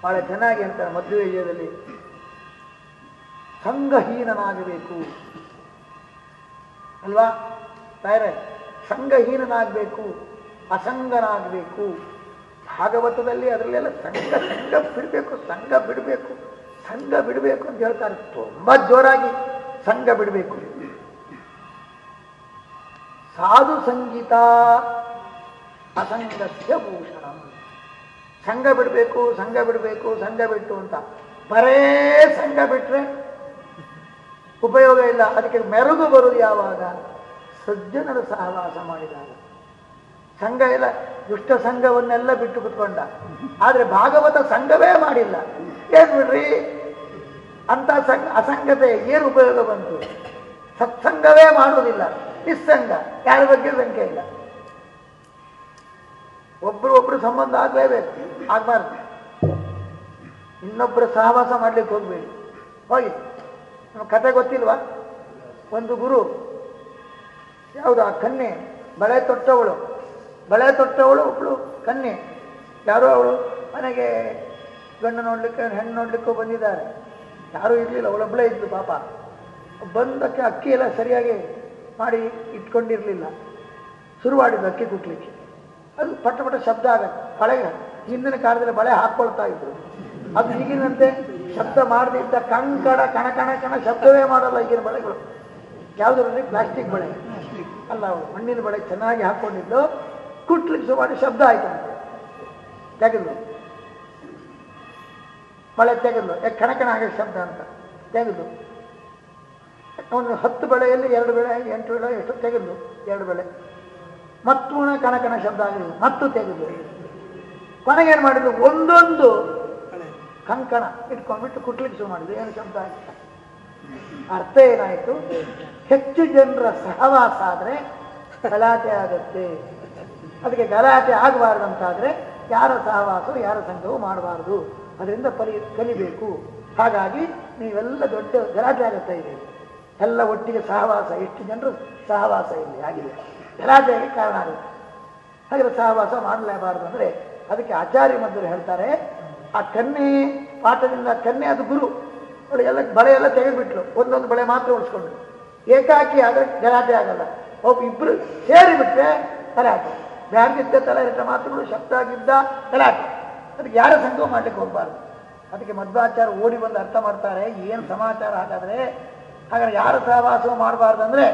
ಬಹಳ ಚೆನ್ನಾಗಿ ಮದುವೆ ವಿಜಯದಲ್ಲಿ ಸಂಘಹೀನನಾಗಬೇಕು. ಅಲ್ವಾ? ತಾಯ್ರೆ, ಸಂಘಹೀನನಾಗಬೇಕು, ಅಸಂಗನಾಗಬೇಕು. ಭಾಗವತದಲ್ಲಿ ಅದರಲ್ಲೆಲ್ಲ ಸಂಘ ಸಂಘ ಬಿಡಬೇಕು ಸಂಘ ಬಿಡಬೇಕು ಸಂಘ ಬಿಡಬೇಕು ಅಂತ ಹೇಳ್ತಾರೆ. ತುಂಬ ಜೋರಾಗಿ ಸಂಘ ಬಿಡಬೇಕು. ಸಾಧು ಸಂಗೀತ ಅಸಂಗಸ್ಯ ಭೂಷಣ. ಸಂಘ ಬಿಡಬೇಕು ಸಂಘ ಬಿಡಬೇಕು, ಸಂಘ ಬಿಟ್ಟು ಅಂತ. ಬರೇ ಸಂಘ ಬಿಟ್ರೆ ಉಪಯೋಗ ಇಲ್ಲ. ಅದಕ್ಕೆ ಮೆರುಗು ಬರುವುದು ಯಾವಾಗ? ಸಜ್ಜನರ ಸಹವಾಸ ಮಾಡಿದಾಗ. ಸಂಘ ಇಲ್ಲ. ದುಷ್ಟ ಸಂಘವನ್ನೆಲ್ಲ ಬಿಟ್ಟು ಕುತ್ಕೊಂಡ. ಆದರೆ ಭಾಗವತ ಸಂಘವೇ ಮಾಡಿಲ್ಲ. ಏನ್ ಬಿಡ್ರಿ? ಅಂತ ಸಂಘ ಅಸಂಗತೆ ಏನು ಉಪಯೋಗ ಬಂತು? ಸತ್ಸಂಗವೇ ಮಾಡುವುದಿಲ್ಲ. ನಿಸ್ಸಂಗ. ಯಾರ ಬಗ್ಗೆ ಸಂಖ್ಯೆ ಇಲ್ಲ. ಒಬ್ರು ಒಬ್ರು ಸಂಬಂಧ ಆಗ್ಲೇಬೇಕು. ಆಗ್ಬಾರ್ದು. ಇನ್ನೊಬ್ಬರ ಸಹವಾಸ ಮಾಡ್ಲಿಕ್ಕೆ ಹೋಗ್ಬೇಡಿ. ಹೋಗಿ. ನಮ್ಮ ಕತೆ ಗೊತ್ತಿಲ್ವಾ? ಒಂದು ಗುರು, ಯಾವುದು ಆ ಕನ್ಯೆ, ಬಳೆ ತೊಟ್ಟವಳು. ಬಳೆ ತೊಟ್ಟವಳು ಒಬ್ಳು ಕನ್ಯೆ. ಯಾರೋ ಅವಳು ಮನೆಗೆ ಗಂಡು ನೋಡ್ಲಿಕ್ಕೆ, ಹೆಣ್ಣು ನೋಡ್ಲಿಕ್ಕೂ ಬಂದಿದ್ದಾರೆ. ಯಾರೂ ಇರಲಿಲ್ಲ ಅವಳೊಬ್ಬಳೇ ಇದ್ದು ಪಾಪ. ಬಂದಕ್ಕೆ ಅಕ್ಕಿ ಎಲ್ಲ ಸರಿಯಾಗಿ ಮಾಡಿ ಇಟ್ಕೊಂಡಿರಲಿಲ್ಲ. ಶುರುವಾಡಿದ್ದು ಅಕ್ಕಿ ಕುಟ್ಲಿಕ್ಕೆ. ಅದು ಪಟ ಪಟ ಶಬ್ದ ಆಗತ್ತೆ. ಬಳೆಗೆ ಹಿಂದಿನ ಕಾಲದಲ್ಲಿ ಬಳೆ ಹಾಕ್ಕೊಳ್ತಾ ಇದ್ರು. ಅದು ಈಗಿನಂತೆ ಶಬ್ದ ಮಾಡದಿದ್ದ ಕಂಕಡ, ಕಣ ಕಣ ಕಣ ಶಬ್ದವೇ ಮಾಡಲ್ಲ ಈಗಿನ ಬಳೆಗಳು. ಯಾವುದರಲ್ಲಿ? ಪ್ಲಾಸ್ಟಿಕ್ ಬಳೆ. ಅಲ್ಲ, ಮಣ್ಣಿನ ಬಳೆ ಚೆನ್ನಾಗಿ ಹಾಕ್ಕೊಂಡಿದ್ದು ಕುಟ್ಲಿಕ್ಕೆ ಸುಮಾರು ಶಬ್ದ ಆಯ್ತಂತೆ ತೆಗೆದು. ಬಳೆ ತೆಗೆದು. ಯಾಕೆ ಕಣಕಣ ಆಗೋ ಶಬ್ದ ಅಂತ. ತೆಗೆದು. ಒಂದು ಹತ್ತು ಬೆಳೆಯಲ್ಲಿ ಎರಡು ಬೆಳೆ ಎಂಟು ಬೆಳೆ ಎಷ್ಟು ತೆಗೆದು ಎರಡು ಬೆಳೆ. ಮತ್ತು ಕಣಕಣ ಶಬ್ದ ಆಗಲಿ ಮತ್ತು ತೆಗೆದು ಕೊನೆಗೇನು ಮಾಡಿದ್ರು ಒಂದೊಂದು ಕಂಕಣ ಇಟ್ಕೊಂಡ್ಬಿಟ್ಟು ಕುಟ್ಲಿಕ್ಕೆ ಶುರು ಮಾಡಿದ್ರು ಏನು ಶಬ್ದ? ಆಗಿಲ್ಲ ಅರ್ಥ ಏನಾಯಿತು? ಹೆಚ್ಚು ಜನರ ಸಹವಾಸ ಆದರೆ ಗಲಾಟೆ ಆಗುತ್ತೆ. ಅದಕ್ಕೆ ಗಲಾಟೆ ಆಗಬಾರ್ದಂತಾದರೆ ಯಾರ ಸಹವಾಸ ಯಾರ ಸಂಘವೂ ಮಾಡಬಾರ್ದು. ಅದರಿಂದ ಪರಿ ಕಲಿಬೇಕು. ಹಾಗಾಗಿ ನೀವೆಲ್ಲ ದೊಡ್ಡ ಗಲಾಟೆ ಆಗುತ್ತಾ ಇದೆ. ಎಲ್ಲ ಒಟ್ಟಿಗೆ ಸಹವಾಸ, ಎಷ್ಟು ಜನರು ಸಹವಾಸ ಇಲ್ಲಿ ಆಗಿದೆ ಪರಾಜಯಕ್ಕೆ ಕಾರಣ ಆಗುತ್ತೆ ಹಾಗೆ ಸಹವಾಸ ಮಾಡಲೇಬಾರದು ಅಂದರೆ ಅದಕ್ಕೆ ಆಚಾರ್ಯ ಮಧ್ಯರು ಹೇಳ್ತಾರೆ, ಆ ಕನ್ನೆ ಪಾಠದಿಂದ ಕನ್ನೆ ಅದು ಗುರು. ಅವಳು ಎಲ್ಲ ಬಳೆ ಎಲ್ಲ ತೆಗೆದುಬಿಟ್ಲು. ಒಂದೊಂದು ಬಳೆ ಮಾತ್ರ ಉಳಿಸ್ಕೊಂಡ್ರು ಏಕಾಕಿ ಆದರೆ ಗಲಾಟೆ ಆಗಲ್ಲ. ಒಬ್ಬ ಇಬ್ಬರು ಸೇರಿಬಿಟ್ರೆ ಗಲಾಟೆ ಬ್ಯಾರ್ಗಿದ್ದ ತಲೆ ಎರಡು ಮಾತುಗಳು ಶಬ್ದ ಆಗಿದ್ದ ಗಲಾಟೆ ಅದಕ್ಕೆ ಯಾರ ಸಂಘ ಮಾಡಲಿಕ್ಕೆ ಹೋಗಬಾರ್ದು. ಅದಕ್ಕೆ ಮಧ್ವಾಚಾರ ಓಡಿ ಬಂದು ಅರ್ಥ ಮಾಡ್ತಾರೆ, ಏನು ಸಮಾಚಾರ ಹಾಗಾದ್ರೆ ಹಾಗಾದ್ರೆ ಯಾರು ಸಹವಾಸ ಮಾಡಬಾರ್ದು ಅಂದ್ರೆ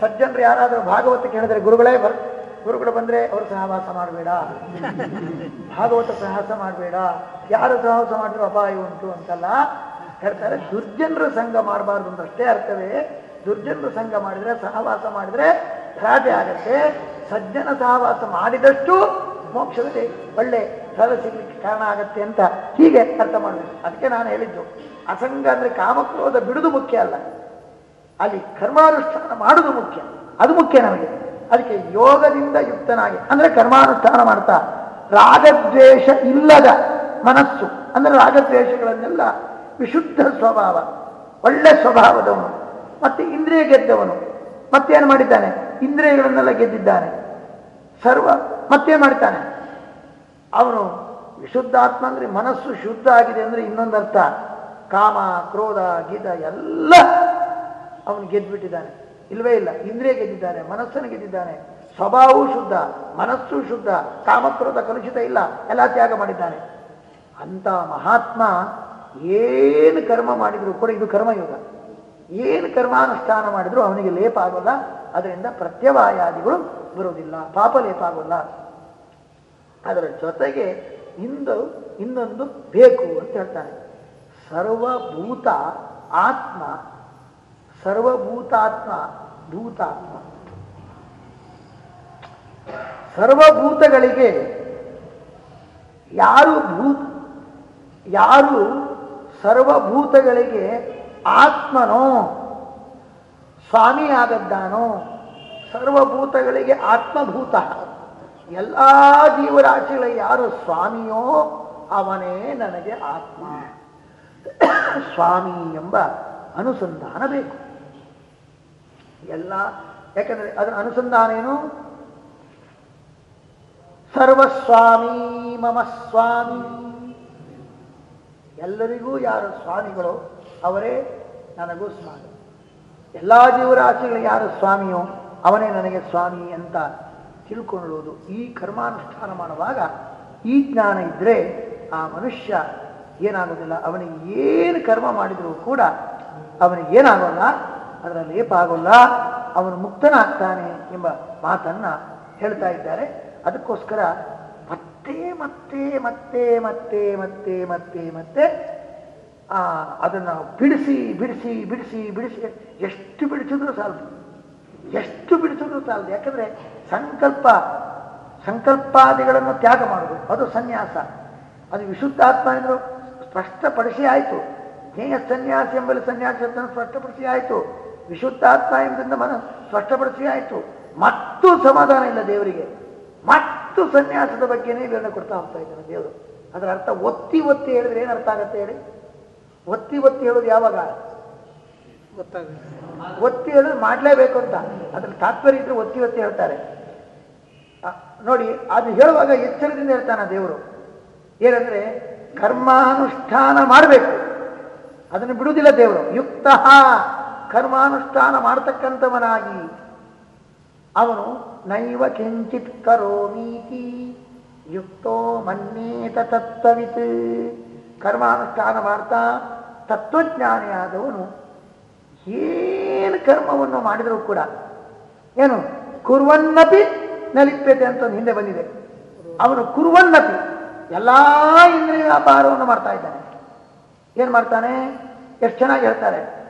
ಸಜ್ಜನರು ಯಾರಾದರೂ ಭಾಗವತಕ್ಕೆ ಹೇಳಿದ್ರೆ ಗುರುಗಳೇ ಬರ್, ಗುರುಗಳು ಬಂದ್ರೆ ಅವರು ಸಹವಾಸ ಮಾಡಬೇಡ. ಭಾಗವತ ಸಹವಾಸ ಮಾಡಬೇಡ. ಯಾರು ಸಹವಾಸ ಮಾಡಿದ್ರು ಅಪಾಯ ಉಂಟು ಅಂತಲ್ಲ, ಹೇಳ್ತಾರೆ ದುರ್ಜನರು ಸಂಘ ಮಾಡಬಾರ್ದು ಅಂತ ಅಷ್ಟೇ ಅರ್ಥವೇ. ದುರ್ಜನರು ಸಂಘ ಮಾಡಿದ್ರೆ ಸಹವಾಸ ಮಾಡಿದ್ರೆ ಗಲಾಟೆ ಆಗತ್ತೆ. ಸಜ್ಜನ ಸಹವಾಸ ಮಾಡಿದಷ್ಟು ಮೋಕ್ಷದಲ್ಲಿ ಒಳ್ಳೆ ಫಲ ಸಿಗ್ಲಿಕ್ಕೆ ಕಾರಣ ಆಗತ್ತೆ ಅಂತ ಹೀಗೆ ಅರ್ಥ ಮಾಡಬೇಕು. ಅದಕ್ಕೆ ನಾನು ಹೇಳಿದ್ದು ಅಸಂಗ ಅಂದ್ರೆ ಕಾಮಕ್ರೋಧ ಬಿಡುದು ಮುಖ್ಯ ಅಲ್ಲ. ಅಲ್ಲಿ ಕರ್ಮಾನುಷ್ಠಾನ ಮಾಡುವುದು ಮುಖ್ಯ. ಅದು ಮುಖ್ಯ ನಮಗೆ. ಅದಕ್ಕೆ ಯೋಗದಿಂದ ಯುಕ್ತನಾಗಿ, ಅಂದ್ರೆ ಕರ್ಮಾನುಷ್ಠಾನ ಮಾಡ್ತಾ, ರಾಗದ್ವೇಷ ಇಲ್ಲದ ಮನಸ್ಸು, ಅಂದ್ರೆ ರಾಗದ್ವೇಷಗಳನ್ನೆಲ್ಲ ವಿಶುದ್ಧ ಸ್ವಭಾವ, ಒಳ್ಳೆ ಸ್ವಭಾವದವನು, ಮತ್ತೆ ಇಂದ್ರಿಯ ಗೆದ್ದವನು ಮತ್ತೇನು ಮಾಡಿದ್ದಾನೆ? ಇಂದ್ರಿಯಗಳನ್ನೆಲ್ಲ ಗೆದ್ದಿದ್ದಾನೆ. ಸರ್ವ ಮತ್ತೇನು ಮಾಡ್ತಾನೆ? ಅವನು ವಿಶುದ್ಧಾತ್ಮ ಅಂದ್ರೆ ಮನಸ್ಸು ಶುದ್ಧ ಆಗಿದೆ ಅಂದ್ರೆ ಇನ್ನೊಂದು ಅರ್ಥ ಕಾಮ, ಕ್ರೋಧ, ಗೀತ ಎಲ್ಲ ಅವನು ಗೆದ್ಬಿಟ್ಟಿದ್ದಾನೆ. ಇಲ್ವೇ ಇಲ್ಲ, ಇಂದ್ರಿಯ ಗೆದ್ದಿದ್ದಾನೆ, ಮನಸ್ಸನ್ನು ಗೆದ್ದಿದ್ದಾನೆ. ಸ್ವಭಾವವು ಶುದ್ಧ, ಮನಸ್ಸು ಶುದ್ಧ ಕಾಮಕ್ರೋಧ ಕಲುಷಿತ ಇಲ್ಲ, ಎಲ್ಲ ತ್ಯಾಗ ಮಾಡಿದ್ದಾನೆ. ಅಂತ ಮಹಾತ್ಮ ಏನು ಕರ್ಮ ಮಾಡಿದ್ರು ಕೂಡ ಇದು ಕರ್ಮಯೋಗ. ಏನು ಕರ್ಮಾನುಷ್ಠಾನ ಮಾಡಿದ್ರು ಅವನಿಗೆ ಲೇಪ ಆಗೋಲ್ಲ, ಅದರಿಂದ ಪ್ರತ್ಯವಾಯಾದಿಗಳು ಬರುವುದಿಲ್ಲ ಪಾಪ ಲೇಪ ಆಗೋಲ್ಲ. ಅದರ ಜೊತೆಗೆ ಇಂದು, ಇನ್ನೊಂದು ಬೇಕು ಅಂತ ಹೇಳ್ತಾನೆ. ಸರ್ವಭೂತ ಆತ್ಮ ಸರ್ವಭೂತಾತ್ಮ, ಭೂತಾತ್ಮ. ಸರ್ವಭೂತಗಳಿಗೆ ಯಾರು ಭೂ ಯಾರು ಸರ್ವಭೂತಗಳಿಗೆ ಆತ್ಮನೋ, ಸ್ವಾಮಿಯಾಗದ್ದಾನೋ, ಸರ್ವಭೂತಗಳಿಗೆ ಆತ್ಮಭೂತ. ಎಲ್ಲ ಜೀವರಾಶಿಗಳ ಯಾರು ಸ್ವಾಮಿಯೋ ಅವನೇ ನನಗೆ ಆತ್ಮ. ಸ್ವಾಮಿ ಎಂಬ ಅನುಸಂಧಾನ ಬೇಕು. ಎಲ್ಲ. ಯಾಕಂದ್ರೆ ಅದರ ಅನುಸಂಧಾನ ಏನು? ಸರ್ವಸ್ವಾಮಿ ಮಮ ಸ್ವಾಮಿ. ಎಲ್ಲರಿಗೂ ಯಾರು ಸ್ವಾಮಿಗಳು, ಅವರೇ ನನಗೂ ಸ್ವಾಮಿ. ಎಲ್ಲ ಜೀವರಾಶಿಗಳಿಗೆ ಯಾರು ಸ್ವಾಮಿಯೋ, ಅವನೇ ನನಗೆ ಸ್ವಾಮಿ ಅಂತ ತಿಳ್ಕೊಳ್ಳುವುದು ಈ ಕರ್ಮಾನುಷ್ಠಾನ ಮಾಡುವಾಗ ಈ ಜ್ಞಾನ ಇದ್ದರೆ ಆ ಮನುಷ್ಯ ಏನಾಗೋದಿಲ್ಲ ಅವನಿಗೆ ಏನು ಕರ್ಮ ಮಾಡಿದರೂ ಕೂಡ ಅವನಿಗೆ ಏನಾಗೋಲ್ಲ. ಅದರ ಲೇಪ ಆಗೋಲ್ಲ ಅವನು ಮುಕ್ತನಾಗ್ತಾನೆ ಎಂಬ ಮಾತನ್ನ ಹೇಳ್ತಾ ಇದ್ದಾರೆ. ಅದಕ್ಕೋಸ್ಕರ ಮತ್ತೆ ಮತ್ತೆ ಮತ್ತೆ ಮತ್ತೆ ಮತ್ತೆ ಮತ್ತೆ ಮತ್ತೆ, ಆ, ಅದನ್ನ ಬಿಡಿಸಿ ಬಿಡಿಸಿ ಬಿಡಿಸಿ ಬಿಡಿಸಿ, ಎಷ್ಟು ಬಿಡಿಸಿದ್ರು ಸಾಲದು. ಎಷ್ಟು ಬಿಡಿಸಿದ್ರು ಸಾಲದು. ಯಾಕಂದ್ರೆ ಸಂಕಲ್ಪ, ಸಂಕಲ್ಪಾದಿಗಳನ್ನು ತ್ಯಾಗ ಮಾಡುವುದು. ಅದು ಸನ್ಯಾಸ. ಅದು ವಿಶುದ್ಧಾತ್ಮ ಎಂದರು, ಸ್ಪಷ್ಟಪಡಿಸಿ ಆಯಿತು. ಜ್ಞೇಯ ಸನ್ಯಾಸ ಎಂಬಲ್ಲಿ ಸನ್ಯಾಸವನ್ನು ಸ್ಪಷ್ಟಪಡಿಸಿ ಆಯಿತು. ವಿಶುದ್ಧಾತ್ಮ ಎಂಬುದರಿಂದ ಮನ ಸ್ಪಷ್ಟಪಡಿಸಿ ಆಯಿತು. ಮತ್ತು ಸಮಾಧಾನ ಇಲ್ಲ ದೇವರಿಗೆ. ಮತ್ತು ಸನ್ಯಾಸದ ಬಗ್ಗೆನೇ ವಿವರಣೆ ಕೊಡ್ತಾ ಹೋಗ್ತಾ ಇದ್ದಾನೆ ದೇವರು. ಅದರ ಅರ್ಥ ಒತ್ತಿ ಒತ್ತಿ ಹೇಳಿದ್ರೆ ಏನು ಅರ್ಥ ಆಗತ್ತೆ ಹೇಳಿ? ಒತ್ತಿ ಒತ್ತಿ ಹೇಳೋದು ಯಾವಾಗ? ಒತ್ತಿ ಹೇಳೋದು ಮಾಡಲೇಬೇಕು ಅಂತ. ಅದ್ರ ತಾತ್ಪರ್ಯ ಇದ್ರೆ ಒತ್ತಿ ಒತ್ತಿ ಹೇಳ್ತಾರೆ. ನೋಡಿ, ಅದು ಹೇಳುವಾಗ ಎಚ್ಚರದಿಂದ ಹೇಳ್ತಾನೆ ದೇವರು. ಏನಂದ್ರೆ, ಕರ್ಮಾನುಷ್ಠಾನ ಮಾಡಬೇಕು. ಅದನ್ನು ಬಿಡುವುದಿಲ್ಲ ದೇವರು. ಯುಕ್ತ ಕರ್ಮಾನುಷ್ಠಾನ ಮಾಡತಕ್ಕಂಥವನಾಗಿ ಅವನು ನೈವ ಕಿಂಚಿತ್ ಕರೋಮೀತಿ ಯುಕ್ತೋ ಮನ್ನೇತ ತತ್ವವಿತ್. ಕರ್ಮಾನುಷ್ಠಾನ ಮಾಡ್ತಾ ತತ್ವಜ್ಞಾನಿಯಾದವನು ಏನು ಕರ್ಮವನ್ನು ಮಾಡಿದರೂ ಕೂಡ ಏನು ಕುರುವನ್ನಪಿ ನಲಿಪ್ಯತೆ ಅಂತ ಹಿಂದೆ ಬಂದಿದೆ. ಅವನು ಕುರುವನ್ನಪಿ ಎಲ್ಲ ಇಂದ್ರಿಯ ವ್ಯಾಪಾರವನ್ನು ಮಾಡ್ತಾ ಇದ್ದಾನೆ. ಏನು ಮಾಡ್ತಾನೆ? ಎಷ್ಟು ಚೆನ್ನಾಗಿ ಹೇಳ್ತಾರೆ.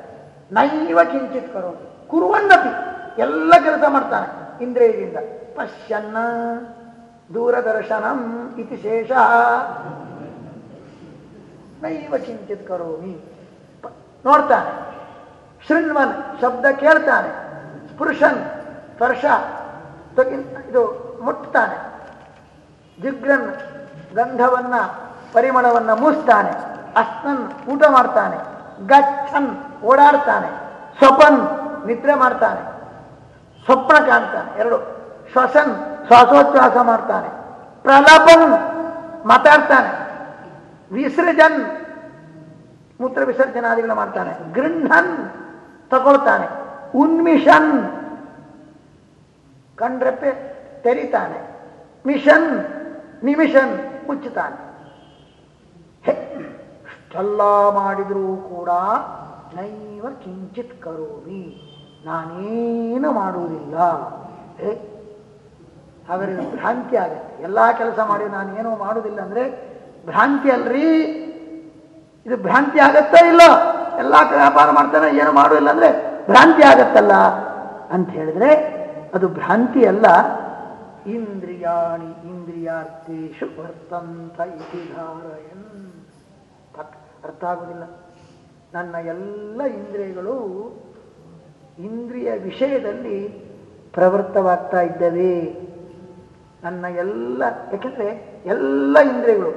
ನೈವ ಕಿಂಚಿತ್ ಕರೋ ಕುರುವನ್ನಪಿ. ಎಲ್ಲ ಕೆಲಸ ಮಾಡ್ತಾನೆ ಇಂದ್ರಿಯದಿಂದ. ಪಶ್ಯನ್ನ ದೂರದರ್ಶನಂ ಇತಿ ಶೇಷ. ನೈವ ಕಿಂಚಿತ್ ಕರೋಮಿ ನೋಡ್ತಾನೆ. ಶೃಣ್ವನ್ ಶಬ್ದ ಕೇಳ್ತಾನೆ. ಸ್ಪೃಶನ್ ಸ್ಪರ್ಶ. ಇದು ಮುಟ್ತಾನೆ. ಜಿಗ್ರನ್ ಗಂಧವನ್ನ, ಪರಿಮಳವನ್ನ ಮೂಸ್ತಾನೆ. ಅಸ್ನನ್ ಊಟ ಮಾಡ್ತಾನೆ. ಗಚ್ಚನ್ ಓಡಾಡ್ತಾನೆ. ಸ್ವಪನ್ ನಿದ್ರೆ ಮಾಡ್ತಾನೆ. ಸ್ವಪ್ನ ಕಾಣ್ತಾನೆ. ಎರಡು, ಶ್ವಸನ್ ಶ್ವಾಸೋಚ್ಛ್ವಾಸ ಮಾಡ್ತಾನೆ. ಪ್ರಲಾಪನ್ ಮಾತಾಡ್ತಾನೆ. ವಿಸರ್ಜನ್ ಮೂತ್ರ ವಿಸರ್ಜನಾದಿಗಳು ಮಾಡ್ತಾನೆ. ಗೃಹನ್ ತಗೊಳ್ತಾನೆ. ಉನ್ಮಿಷನ್ ಕಂಡ್ರಪ್ಪೆ ತೆರಿತಾನೆ. ಮಿಷನ್ ನಿಮಿಷನ್ ಮುಚ್ಚುತ್ತಾನೆ. ಇಷ್ಟೆಲ್ಲ ಮಾಡಿದರೂ ಕೂಡ ನೈವ ಕಿಂಚಿತ್ ಕರೋಮಿ. ನಾನೇನು ಮಾಡುವುದಿಲ್ಲ. ಏ ಇದು ಭ್ರಾಂತಿ ಆಗತ್ತೆ. ಎಲ್ಲ ಕೆಲಸ ಮಾಡಿ ನಾನು ಏನೂ ಮಾಡುವುದಿಲ್ಲ ಅಂದರೆ ಭ್ರಾಂತಿ ಅಲ್ರಿ. ಇದು ಭ್ರಾಂತಿ ಆಗತ್ತಾ ಇಲ್ಲ? ಎಲ್ಲ ವ್ಯಾಪಾರ ಮಾಡ್ತಾನೆ, ಏನು ಮಾಡುವುದಿಲ್ಲ ಅಂದರೆ ಭ್ರಾಂತಿ ಆಗತ್ತಲ್ಲ ಅಂತ ಹೇಳಿದ್ರೆ ಅದು ಭ್ರಾಂತಿ ಅಲ್ಲ. ಇಂದ್ರಿಯಾಣಿ ಇಂದ್ರಿಯಾರ್ಥೇಶು ವರ್ತಂತ ಎಂತ ಅರ್ಥ ಆಗುವುದಿಲ್ಲ ನನ್ನ ಎಲ್ಲ ಇಂದ್ರಿಯಗಳು ಇಂದ್ರಿಯ ವಿಷಯದಲ್ಲಿ ಪ್ರವೃತ್ತವಾಗ್ತಾ ಇದ್ದವೆ. ನನ್ನ ಎಲ್ಲ ಯಾಕೆಂದ್ರೆ ಎಲ್ಲ ಇಂದ್ರಿಯಗಳು,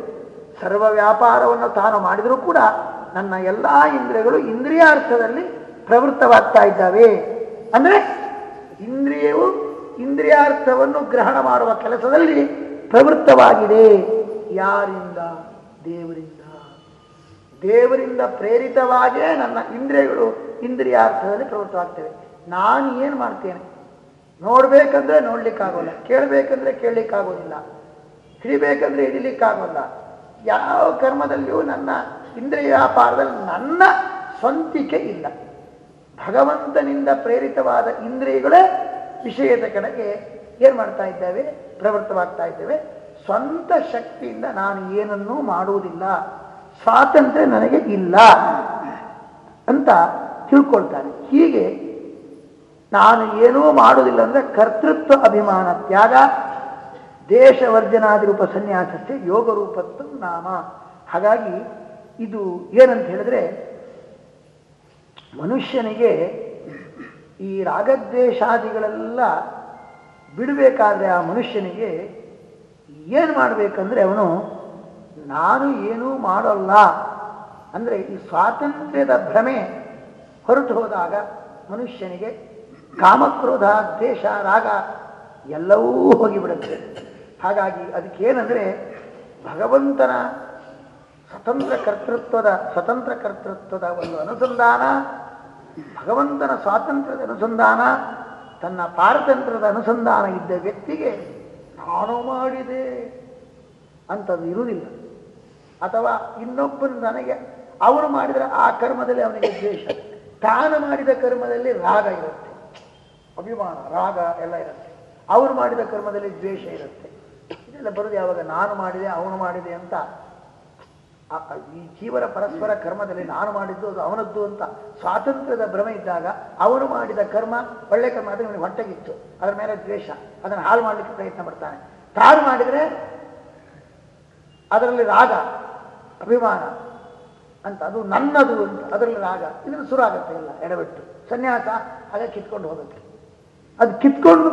ಸರ್ವ ವ್ಯಾಪಾರವನ್ನು ತಾನು ಮಾಡಿದರೂ ಕೂಡ ನನ್ನ ಎಲ್ಲ ಇಂದ್ರಿಯಗಳು ಇಂದ್ರಿಯಾರ್ಥದಲ್ಲಿ ಪ್ರವೃತ್ತವಾಗ್ತಾ ಇದ್ದಾವೆ. ಅಂದರೆ ಇಂದ್ರಿಯವು ಇಂದ್ರಿಯಾರ್ಥವನ್ನು ಗ್ರಹಣ ಮಾಡುವ ಕೆಲಸದಲ್ಲಿ ಪ್ರವೃತ್ತವಾಗಿದೆ. ಯಾರಿಂದ? ದೇವರಿಂದ. ದೇವರಿಂದ ಪ್ರೇರಿತವಾಗಿಯೇ ನನ್ನ ಇಂದ್ರಿಯಗಳು ಇಂದ್ರಿಯಾರ್ಥದಲ್ಲಿ ಪ್ರವೃತ್ತವಾಗ್ತವೆ. ನಾನು ಏನು ಮಾಡ್ತೇನೆ? ನೋಡ್ಬೇಕಂದ್ರೆ ನೋಡ್ಲಿಕ್ಕಾಗೋಲ್ಲ, ಕೇಳಬೇಕಂದ್ರೆ ಕೇಳಲಿಕ್ಕಾಗೋದಿಲ್ಲ ಹಿಡಿಬೇಕಂದ್ರೆ ಹಿಡಿಲಿಕ್ಕಾಗೋಲ್ಲ. ಯಾವ ಕರ್ಮದಲ್ಲಿಯೂ ನನ್ನ ಇಂದ್ರಿಯ ವ್ಯಾಪಾರದಲ್ಲಿ ನನ್ನ ಸ್ವಂತಿಕೆ ಇಲ್ಲ. ಭಗವಂತನಿಂದ ಪ್ರೇರಿತವಾದ ಇಂದ್ರಿಯಗಳೇ ವಿಷಯದ ಕಡೆಗೆ ಏನು ಮಾಡ್ತಾ ಇದ್ದಾವೆ? ಪ್ರವೃತ್ತವಾಗ್ತಾ ಇದ್ದೇವೆ. ಸ್ವಂತ ಶಕ್ತಿಯಿಂದ ನಾನು ಏನನ್ನೂ ಮಾಡುವುದಿಲ್ಲ. ಸ್ವಾತಂತ್ರ್ಯ ನನಗೆ ಇಲ್ಲ ಅಂತ ತಿಳ್ಕೊಳ್ತಾನೆ. ಹೀಗೆ ನಾನು ಏನೂ ಮಾಡುವುದಿಲ್ಲ ಅಂದರೆ ಕರ್ತೃತ್ವ ಅಭಿಮಾನ ತ್ಯಾಗ, ದೇಶವರ್ಜನಾದಿ ರೂಪ ಸನ್ಯಾಸಕ್ಕೆ ಯೋಗ ರೂಪತ್ತು ನಾಮ. ಹಾಗಾಗಿ ಇದು ಏನಂತ ಹೇಳಿದ್ರೆ ಮನುಷ್ಯನಿಗೆ ಈ ರಾಗದ್ವೇಷಾದಿಗಳೆಲ್ಲ ಬಿಡಬೇಕಾದ್ರೆ ಆ ಮನುಷ್ಯನಿಗೆ ಏನು ಮಾಡಬೇಕಂದ್ರೆ ಅವನು ನಾನು ಏನೂ ಮಾಡಲ್ಲ. ಅಂದರೆ ಈ ಸ್ವಾತಂತ್ರ್ಯದ ಭ್ರಮೆ ಹೊರಟು ಹೋದಾಗ ಮನುಷ್ಯನಿಗೆ ಕಾಮಕ್ರೋಧ, ದ್ವೇಷ, ರಾಗ ಎಲ್ಲವೂ ಹೋಗಿಬಿಡುತ್ತೆ. ಹಾಗಾಗಿ ಅದಕ್ಕೇನೆಂದರೆ ಭಗವಂತನ ಸ್ವತಂತ್ರ ಕರ್ತೃತ್ವದ ಸ್ವತಂತ್ರ ಕರ್ತೃತ್ವದ ಒಂದು ಅನುಸಂಧಾನ, ಭಗವಂತನ ಸ್ವಾತಂತ್ರ್ಯದ ಅನುಸಂಧಾನ, ತನ್ನ ಪಾರತಂತ್ರದ ಅನುಸಂಧಾನ ಇದ್ದ ವ್ಯಕ್ತಿಗೆ ನಾನು ಮಾಡಿದೆ ಅಂತದ್ದು ಇರುವುದಿಲ್ಲ. ಅಥವಾ ಇನ್ನೊಬ್ಬನು ನನಗೆ, ಅವನು ಮಾಡಿದರೆ ಆ ಕರ್ಮದಲ್ಲಿ ಅವನಿಗೆ ದ್ವೇಷ. ತಾನು ಮಾಡಿದ ಕರ್ಮದಲ್ಲಿ ರಾಗ ಇರುತ್ತೆ. ಅಭಿಮಾನ, ರಾಗ ಎಲ್ಲ ಇರುತ್ತೆ. ಅವರು ಮಾಡಿದ ಕರ್ಮದಲ್ಲಿ ದ್ವೇಷ ಇರುತ್ತೆ. ಇದೆಲ್ಲ ಬರೋದು ಯಾವಾಗ? ನಾನು ಮಾಡಿದೆ, ಅವನು ಮಾಡಿದೆ ಅಂತ. ಈ ಜೀವರ ಪರಸ್ಪರ ಕರ್ಮದಲ್ಲಿ ನಾನು ಮಾಡಿದ್ದು ಅದು ಅವನದ್ದು ಅಂತ ಸ್ವಾತಂತ್ರ್ಯದ ಭ್ರಮೆ ಇದ್ದಾಗ ಅವನು ಮಾಡಿದ ಕರ್ಮ, ಒಳ್ಳೆ ಕರ್ಮ ಆದರೆ ಇವನಿಗೆ ಹೊಟ್ಟೆಗಿತ್ತು. ಅದರ ಮೇಲೆ ದ್ವೇಷ. ಅದನ್ನು ಹಾಳು ಮಾಡಲಿಕ್ಕೆ ಪ್ರಯತ್ನ ಪಡ್ತಾನೆ. ತಾನು ಮಾಡಿದರೆ ಅದರಲ್ಲಿ ರಾಗ, ಅಭಿಮಾನ ಅಂತ ಅದು ನನ್ನದು ಅಂತ ಅದರಲ್ಲಿ ರಾಗ. ಇದನ್ನು ಶುರು ಆಗುತ್ತೆ ಇಲ್ಲ, ಎಡಬಿಟ್ಟು. ಸನ್ಯಾಸ ಹಾಗೆ ಕಿತ್ಕೊಂಡು ಹೋಗುತ್ತೆ. ಅದು ಕಿತ್ಕೊಂಡು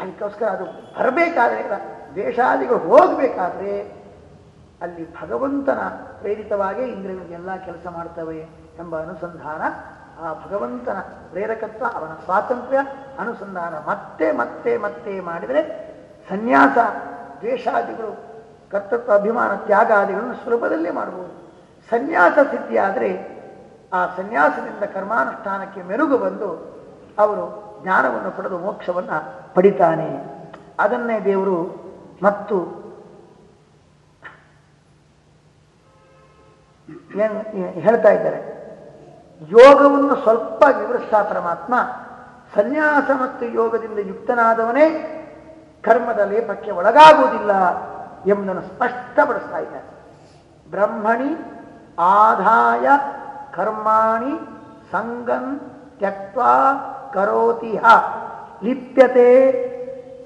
ಅದಕ್ಕೋಸ್ಕರ ಅದು ಬರಬೇಕಾದ್ರೆ ದೇಶಾದಿಗಳು ಹೋಗಬೇಕಾದ್ರೆ ಅಲ್ಲಿ ಭಗವಂತನ ಪ್ರೇರಿತವಾಗಿ ಇಂದ್ರಿಯಗಳಿಗೆಲ್ಲ ಕೆಲಸ ಮಾಡ್ತವೆ ಎಂಬ ಅನುಸಂಧಾನ, ಆ ಭಗವಂತನ ಪ್ರೇರಕತ್ವ, ಅವನ ಸ್ವಾತಂತ್ರ್ಯ ಅನುಸಂಧಾನ ಮತ್ತೆ ಮತ್ತೆ ಮತ್ತೆ ಮಾಡಿದರೆ ಸನ್ಯಾಸ ದ್ವೇಷಾದಿಗಳು ಕರ್ತೃತ್ವ ಅಭಿಮಾನ ತ್ಯಾಗಾದಿಗಳನ್ನು ಸುಲಭದಲ್ಲೇ ಮಾಡಬಹುದು ಸನ್ಯಾಸ ಸಿದ್ಧಿಯಾದರೆ ಆ ಸನ್ಯಾಸದಿಂದ ಕರ್ಮಾನುಷ್ಠಾನಕ್ಕೆ ಮೆರುಗು ಬಂದು ಅವರು ಜ್ಞಾನವನ್ನು ಪಡೆದು ಮೋಕ್ಷವನ್ನು ಪಡಿತಾನೆ. ಅದನ್ನೇ ದೇವರು ಮತ್ತು ಏನು ಹೇಳ್ತಾ ಇದ್ದಾರೆ? ಯೋಗವನ್ನು ಸ್ವಲ್ಪ ವಿವರಿಸ್ತಾ ಪರಮಾತ್ಮ, ಸನ್ಯಾಸ ಮತ್ತು ಯೋಗದಿಂದ ಯುಕ್ತನಾದವನೇ ಕರ್ಮದ ಲೇಪಕ್ಕೆ ಒಳಗಾಗುವುದಿಲ್ಲ. ಎಂಬುದನ್ನು ಸ್ಪಷ್ಟಪಡಿಸ್ತಾ ಇದ್ದಾರೆ ಬ್ರಹ್ಮಣಿ, ಆದಾಯ, ಕರ್ಮಾಣಿ, ಸಂಗಂ ತ್ಯಕ್ವಾ ಕರೋತಿಹ, ಲಿಪ್ಯತೆ,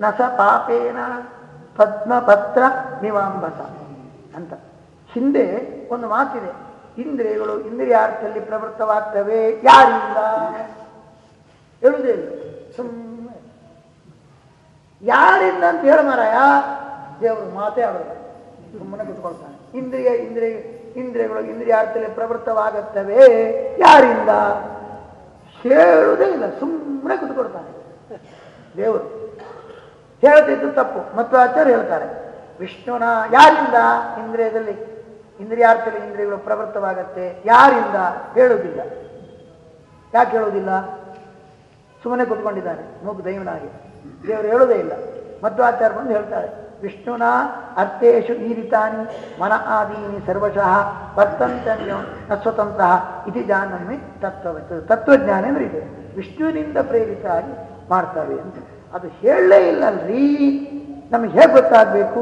ನಸ ಪಾಪೇನ, ಪದ್ಮಪತ್ರ, ನಿವಾಂಬಸ ಅಂತ. ಹಿಂದೆ ಒಂದು ಮಾತಿದೆ. ಇಂದ್ರಿಯಗಳು ಇಂದ್ರಿಯಾರ್ಥದಲ್ಲಿ ಪ್ರವೃತ್ತವಾಗ್ತವೆ, ಯಾರಿಂದ? ಹೇಳುವುದೇ ಸುಮ್ಮನೆ ಯಾರಿಂದ ಅಂತ ಹೇಳ ಮಾರಾಯ. ದೇವರು ಮಾತೇ ಆಡೋಲ್ಲ ಸುಮ್ಮನೆ ಕುತ್ಕೊಳ್ತಾನೆ. ಇಂದ್ರಿಯ ಇಂದ್ರಿಯ, ಇಂದ್ರಿಯಗಳು, ಇಂದ್ರಿಯಾರ್ಥದಲ್ಲಿ ಪ್ರವೃತ್ತವಾಗುತ್ತವೆ. ಯಾರಿಂದ? ಹೇಳುವುದೇ ಇಲ್ಲ. ಸುಮ್ಮನೆ ಕುತ್ಕೊಳ್ತಾನೆ. ದೇವರು. ಹೇಳ್ತಿದ್ದು ತಪ್ಪು. ಮತ್ತು ಆಚಾರ್ಯ ಹೇಳ್ತಾರೆ, ವಿಷ್ಣುನ ಯಾರಿಂದ? ಇಂದ್ರಿಯದಲ್ಲಿ. ಇಂದ್ರಿಯಾರ್ಥದಲ್ಲಿ ಇಂದ್ರಿಯಗಳು ಪ್ರವೃತ್ತವಾಗತ್ತೆ. ಯಾರಿಂದ? ಹೇಳುವುದಿಲ್ಲ. ಯಾಕೆ ಹೇಳುವುದಿಲ್ಲ? ಸುಮ್ಮನೆ ಕುತ್ಕೊಂಡಿದ್ದಾನೆ. ಮೂಗು ದೈವನಾಗಿ. ದೇವರು ಹೇಳುವುದೇ ಇಲ್ಲ. ಮತ್ತು ಆಚಾರ ಬಂದು ಹೇಳ್ತಾರೆ ವಿಷ್ಣುನ ಅರ್ಥೇಶು ಈರಿತಾನಿ ಮನ ಆದೀನಿ ಸರ್ವಶಃ ವರ್ತಂತನ್ಯೋ ನ ಸ್ವತಂತ್ರ ಇತಿ ಜಾನಮಿ ತತ್ವ ತತ್ವಜ್ಞಾನ ಅಂದ್ರೆ ಇದೆ. ವಿಷ್ಣುವಿನಿಂದ ಪ್ರೇರಿತ ಆಗಿ ಮಾಡ್ತವೆ ಅಂತ. ಅದು ಹೇಳಲೇ ಇಲ್ಲಲ್ರಿ. ನಮಗೆ ಹೇಗೆ ಗೊತ್ತಾಗಬೇಕು?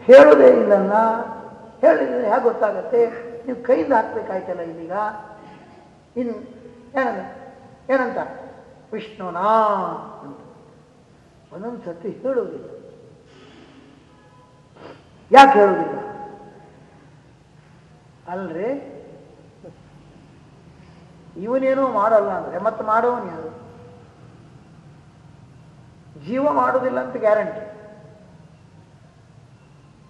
ಹೇಳೋದೇ ಇಲ್ಲಲ್ಲ. ಹೇಳಿದ್ರೆ ಹೇಗೆ ಗೊತ್ತಾಗತ್ತೆ? ನೀವು ಕೈಯಿಂದ ಹಾಕ್ಬೇಕಾಯ್ತಲ್ಲ ಇದೀಗ. ಇನ್ನು ಏನಂತ? ಏನಂತ? ವಿಷ್ಣುನಾ ಅಂತ. ಒಂದೊಂದು ಸತಿ ಹೇಳುವುದಿಲ್ಲ. ಯಾಕೆ ಹೇಳುವುದಿಲ್ಲ ಅಲ್ರಿ. ಇವನೇನೋ ಮಾಡಲ್ಲ ಅಂದ್ರೆ, ಮತ್ತೆ ಮಾಡೋನು ಯಾರು? ಜೀವ ಮಾಡುವುದಿಲ್ಲ ಅಂತ ಗ್ಯಾರಂಟಿ.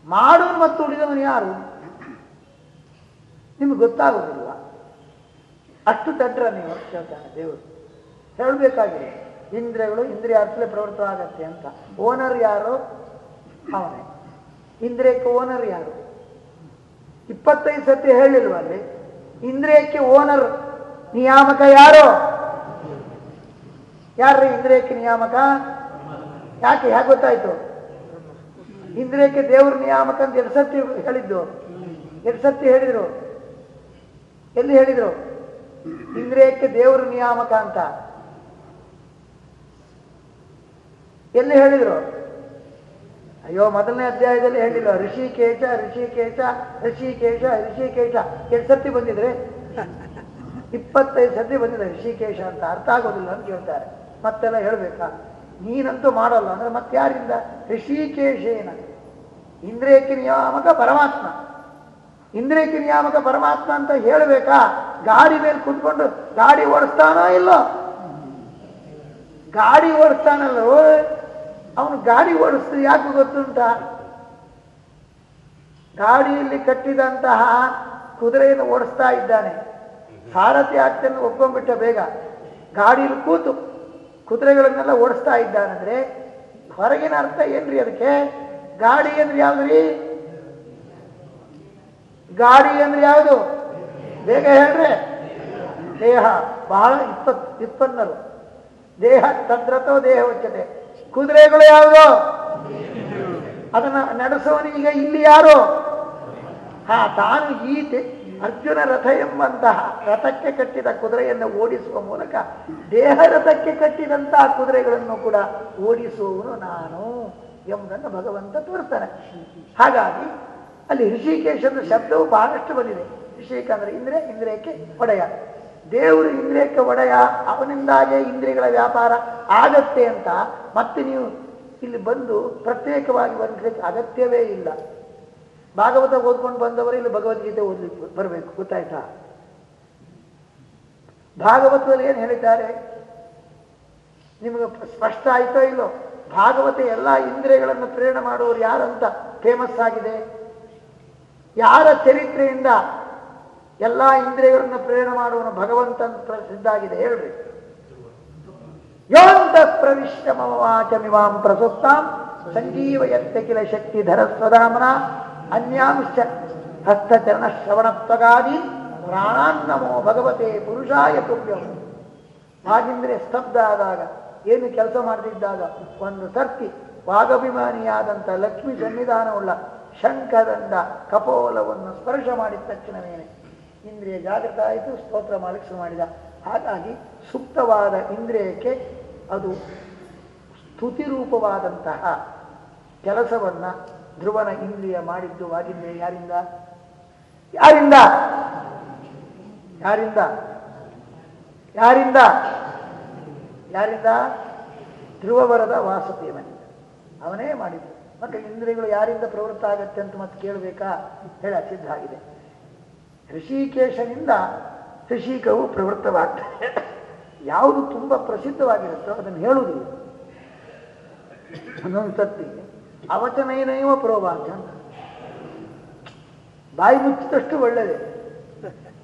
ಮಾಡೋನು ಮತ್ತು ಉಳಿದವನು ಯಾರು? ನಿಮ್ಗೆ ಗೊತ್ತಾಗೋದಿಲ್ಲ ಅಷ್ಟು ತಡ್ರ ನೀವು ಹೇಳ್ತಾನೆ ದೇವರು. ಹೇಳಬೇಕಾಗಿದೆ, ಇಂದ್ರಿಯಗಳು ಇಂದ್ರಿಯಾರ್ಥಲೇ ಪ್ರವೃತ್ತವಾಗತ್ತೆ ಅಂತ. ಓನರ್ ಯಾರು? ಅವನೇ. ಇಂದ್ರಿಯಕ್ಕೆ ಓನರ್ ಯಾರು? ಇಪ್ಪತ್ತೈದು ಸತಿ ಹೇಳಿಲ್ವ ಅಲ್ಲಿ? ಇಂದ್ರಿಯಕ್ಕೆ ಓನರ್ ನಿಯಾಮಕ ಯಾರು? ಯಾರ್ರಿ ಇಂದ್ರಿಯಕ್ಕೆ ನಿಯಾಮಕ? ಯಾಕೆ ಹೇಗೆ ಗೊತ್ತಾಯ್ತು? ಇಂದ್ರಿಯಕ್ಕೆ ದೇವ್ರ ನಿಯಾಮಕ ಅಂತ ಎರಡು ಸತಿ ಹೇಳಿದ್ದು? ಎರಡು ಸತಿ ಹೇಳಿದ್ರು? ಎಲ್ಲಿ ಹೇಳಿದ್ರು? ಇಂದ್ರಿಯಕ್ಕೆ ದೇವ್ರ ನಿಯಾಮಕ ಅಂತ. ಎಲ್ಲಿ ಹೇಳಿದ್ರು? ಅಯ್ಯೋ, ಮೊದಲನೇ ಅಧ್ಯಾಯದಲ್ಲಿ ಹೇಳಿಲ್ಲ. ಋಷಿಕೇಶ ಋಷಿಕೇಶ ಋಷಿಕೇಶ ಋಷಿಕೇಶ. ಎಷ್ಟು ಸರ್ತಿ ಬಂದಿದ್ರೆ? ಇಪ್ಪತ್ತೈದು ಸತಿ ಬಂದಿದೆ. ಋಷಿಕೇಶ ಅಂತ ಅರ್ಥ ಆಗೋದಿಲ್ಲ ಅಂತ ಕೇಳ್ತಾರೆ ಮತ್ತೆಲ್ಲ ಹೇಳ್ಬೇಕಾ? ನೀನಂತೂ ಮಾಡಲ್ಲ. ಅಂದ್ರೆ ಮತ್ತೆ ಯಾರಿಂದ ಋಷಿಕೇಶೇನ. ಇಂದ್ರಿಯಕ್ಕೆ ನಿಯಾಮಕ ಪರಮಾತ್ಮ. ಇಂದ್ರಿಯಕ್ಕೆ ನಿಯಾಮಕ ಪರಮಾತ್ಮ ಅಂತ ಹೇಳಬೇಕಾ? ಗಾಡಿ ಮೇಲೆ ಕುತ್ಕೊಂಡು ಗಾಡಿ ಓಡಿಸ್ತಾನೋ ಇಲ್ಲೋ? ಗಾಡಿ ಓಡಿಸ್ತಾನಲ್ಲೋ ಅವನು ಗಾಡಿ ಓಡಿಸ್ತು ಯಾಕೆ ಗೊತ್ತುಂಟ? ಗಾಡಿಯಲ್ಲಿ ಕಟ್ಟಿದಂತಹ ಕುದುರೆಯನ್ನು ಓಡಿಸ್ತಾ ಇದ್ದಾನೆ. ಸಾರಥಿ ಆಗ್ತಾನೆ ಒಪ್ಕೊಂಡ್ಬಿಟ್ಟ ಬೇಗ. ಗಾಡಿಯಲ್ಲಿ ಕೂತು ಕುದುರೆಗಳನ್ನೆಲ್ಲ ಓಡಿಸ್ತಾ ಇದ್ದಾನಂದ್ರೆ ಹೊರಗಿನ ಅರ್ಥ ಏನ್ರಿ ಅದಕ್ಕೆ? ಗಾಡಿ ಅಂದ್ರೆ ಯಾವ್ದ್ರಿ? ಗಾಡಿ ಅಂದ್ರೆ ಯಾವುದು? ಬೇಗ ಹೇಳ್ರೆ. ದೇಹ. ಬಹಳ ಇಪ್ಪತ್ತು ಇಪ್ಪನ್ನರು. ದೇಹ, ತದ್ರತೋ ದೇಹ ಉಚ್ಚತೆ ಕುದುರೆಗಳು ಯಾವುದು? ಅದನ್ನ ನಡೆಸುವವನಿಗೆ ಇಲ್ಲಿ ಯಾರು? ಹಾ, ತಾನು ಈ ಅರ್ಜುನ ರಥ ಎಂಬಂತಹ ರಥಕ್ಕೆ ಕಟ್ಟಿದ ಕುದುರೆಯನ್ನು ಓಡಿಸುವ ಮೂಲಕ ದೇಹ ರಥಕ್ಕೆ ಕಟ್ಟಿದಂತಹ ಕುದುರೆಗಳನ್ನು ಕೂಡ ಓಡಿಸುವವನು ನಾನು ಎಂಬುದನ್ನು ಭಗವಂತ ತೋರಿಸ್ತಾನೆ. ಹಾಗಾಗಿ ಅಲ್ಲಿ ಋಷಿಕೇಶದ ಶಬ್ದವು ಬಹಳಷ್ಟು ಬಂದಿದೆ. ಋಷಿಕ ಅಂದ್ರೆ ಇಂದ್ರೆ ಇಂದ್ರಿಯಕ್ಕೆ ಒಡೆಯ. ದೇವರು ಇಂದ್ರಿಯಕ್ಕೆ ಒಡೆಯ, ಅವನಿಂದಾಗೆ ಇಂದ್ರಿಯಗಳ ವ್ಯಾಪಾರ ಆಗತ್ತೆ ಅಂತ ಮತ್ತೆ ನೀವು ಇಲ್ಲಿ ಬಂದು ಪ್ರತ್ಯೇಕವಾಗಿ ವರ್ಣಿಸಲಿಕ್ಕೆ ಅಗತ್ಯವೇ ಇಲ್ಲ. ಭಾಗವತ ಓದ್ಕೊಂಡು ಬಂದವರು ಇಲ್ಲಿ ಭಗವದ್ಗೀತೆ ಓದ್ಲಿಕ್ಕೆ ಬರಬೇಕು, ಗೊತ್ತಾಯ್ತಾ? ಭಾಗವತದಲ್ಲಿ ಏನು ಹೇಳಿದ್ದಾರೆ? ನಿಮಗೆ ಸ್ಪಷ್ಟ ಆಯ್ತೋ ಇಲ್ಲೋ? ಭಾಗವತ ಎಲ್ಲ ಇಂದ್ರಿಯಗಳನ್ನು ಪ್ರೇರಣೆ ಮಾಡುವವರು ಯಾರಂತ? ಫೇಮಸ್ ಆಗಿದೆ. ಯಾರ ಚರಿತ್ರೆಯಿಂದ ಎಲ್ಲ ಇಂದ್ರಿಯಗಳನ್ನು ಪ್ರೇರಣೆ ಮಾಡುವನು ಭಗವಂತ ಪ್ರಸಿದ್ಧಾಗಿದೆ ಹೇಳ್ರಿ. ಯೋಂತ ಪ್ರವಿಶ್ಯ ಮಮವಾಚಮಿ ವಾಚಮಿಮಾಂ ಪ್ರಸುಪ್ತಾಂ ಸಂಜೀವಯತ್ಯ ಕಿಲ ಶಕ್ತಿ ಧರಸ್ವಧಾಮನ ಅನ್ಯಾಂಶ ಹಸ್ತಚರಣ ಶ್ರವಣತ್ವಗಾದಿ ಪ್ರಾಣಾನ್ನಮೋ ಭಗವತೆ ಪುರುಷಾಯ ತುಭ್ಯಂ. ಹಾಗಿಂದ್ರೆ ಸ್ತಬ್ಧ ಆದಾಗ, ಏನು ಕೆಲಸ ಮಾಡದಿದ್ದಾಗ ಒಂದು ಸರ್ತಿ ವಾಗಭಿಮಾನಿಯಾದಂಥ ಲಕ್ಷ್ಮಿ ಸನ್ನಿಧಾನವುಳ್ಳ ಶಂಖದಂಡ ಕಪೋಲವನ್ನು ಸ್ಪರ್ಶ ಮಾಡಿದ ತಕ್ಷಣವೇನೆ ಇಂದ್ರಿಯ ಜಾಗೃತ ಆಯಿತು, ಸ್ತೋತ್ರ ಮಾಡಲಿಕ್ಕೆ ಶುರು ಮಾಡಿದ. ಹಾಗಾಗಿ ಸುಪ್ತವಾದ ಇಂದ್ರಿಯಕ್ಕೆ ಅದು ಸ್ತುತಿರೂಪವಾದಂತಹ ಕೆಲಸವನ್ನು ಧ್ರುವನ ಇಂದ್ರಿಯ ಮಾಡಿದ್ದು ಆಗಿದ್ರೆ ಯಾರಿಂದ? ಯಾರಿಂದ? ಯಾರಿಂದ? ಯಾರಿಂದ? ಯಾರಿಂದ? ಧ್ರುವವರದ ವಾಸುದೇವನಿಂದ. ಅವನೇ ಮಾಡಿದ್ದು. ಮತ್ತೆ ಇಂದ್ರಿಯಗಳು ಯಾರಿಂದ ಪ್ರವೃತ್ತ ಆಗತ್ತೆ ಅಂತ ಮತ್ತೆ ಕೇಳಬೇಕಾ? ಹೇಳ ಸಿದ್ಧ ಆಗಿದೆ. ಋಷಿಕೇಶನಿಂದ ಋಷಿಕವು ಪ್ರವೃತ್ತವಾಗ್ತದೆ. ಯಾವುದು ತುಂಬ ಪ್ರಸಿದ್ಧವಾಗಿರುತ್ತೋ ಅದನ್ನು ಹೇಳುವುದಿಲ್ಲ. ಒಂದೊಂದು ಸತ್ತಿ ಅವಚನೈನೈವ ಪ್ರೋವಾಚ ಬಾಯಿ ಮುಚ್ಚಿದಷ್ಟು ಒಳ್ಳೆಯದೇ.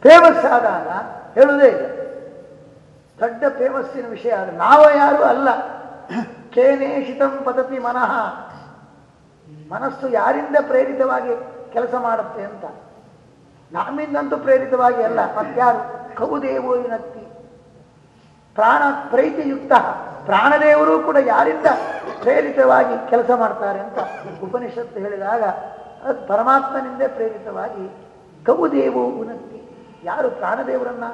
ಫೇಮಸ್ ಆದಾಗ ಹೇಳುವುದೇ ಇಲ್ಲ. ದೊಡ್ಡ ಫೇಮಸ್ಸಿನ ವಿಷಯ ಅದು ನಾವು ಯಾರು ಅಲ್ಲ. ಕೇನೇಷಿತಂ ಪದತಿ ಮನಃ. ಮನಸ್ಸು ಯಾರಿಂದ ಪ್ರೇರಿತವಾಗಿ ಕೆಲಸ ಮಾಡುತ್ತೆ ಅಂತ. ನಮ್ಮಿಂದಂತೂ ಪ್ರೇರಿತವಾಗಿ ಅಲ್ಲ ಮತ್ತಾರು ಕವುದೇವೋ ವಿನಕ್ತಿ ಪ್ರಾಣ ಪ್ರೀತಿಯುಕ್ತ, ಪ್ರಾಣದೇವರು ಕೂಡ ಯಾರಿಂದ ಪ್ರೇರಿತವಾಗಿ ಕೆಲಸ ಮಾಡ್ತಾರೆ ಅಂತ ಉಪನಿಷತ್ತು ಹೇಳಿದಾಗ, ಅದು ಪರಮಾತ್ಮನಿಂದ ಪ್ರೇರಿತವಾಗಿ ಕವುದೇವೋ ಉನತ್ತಿ ಯಾರು ಪ್ರಾಣದೇವರನ್ನ,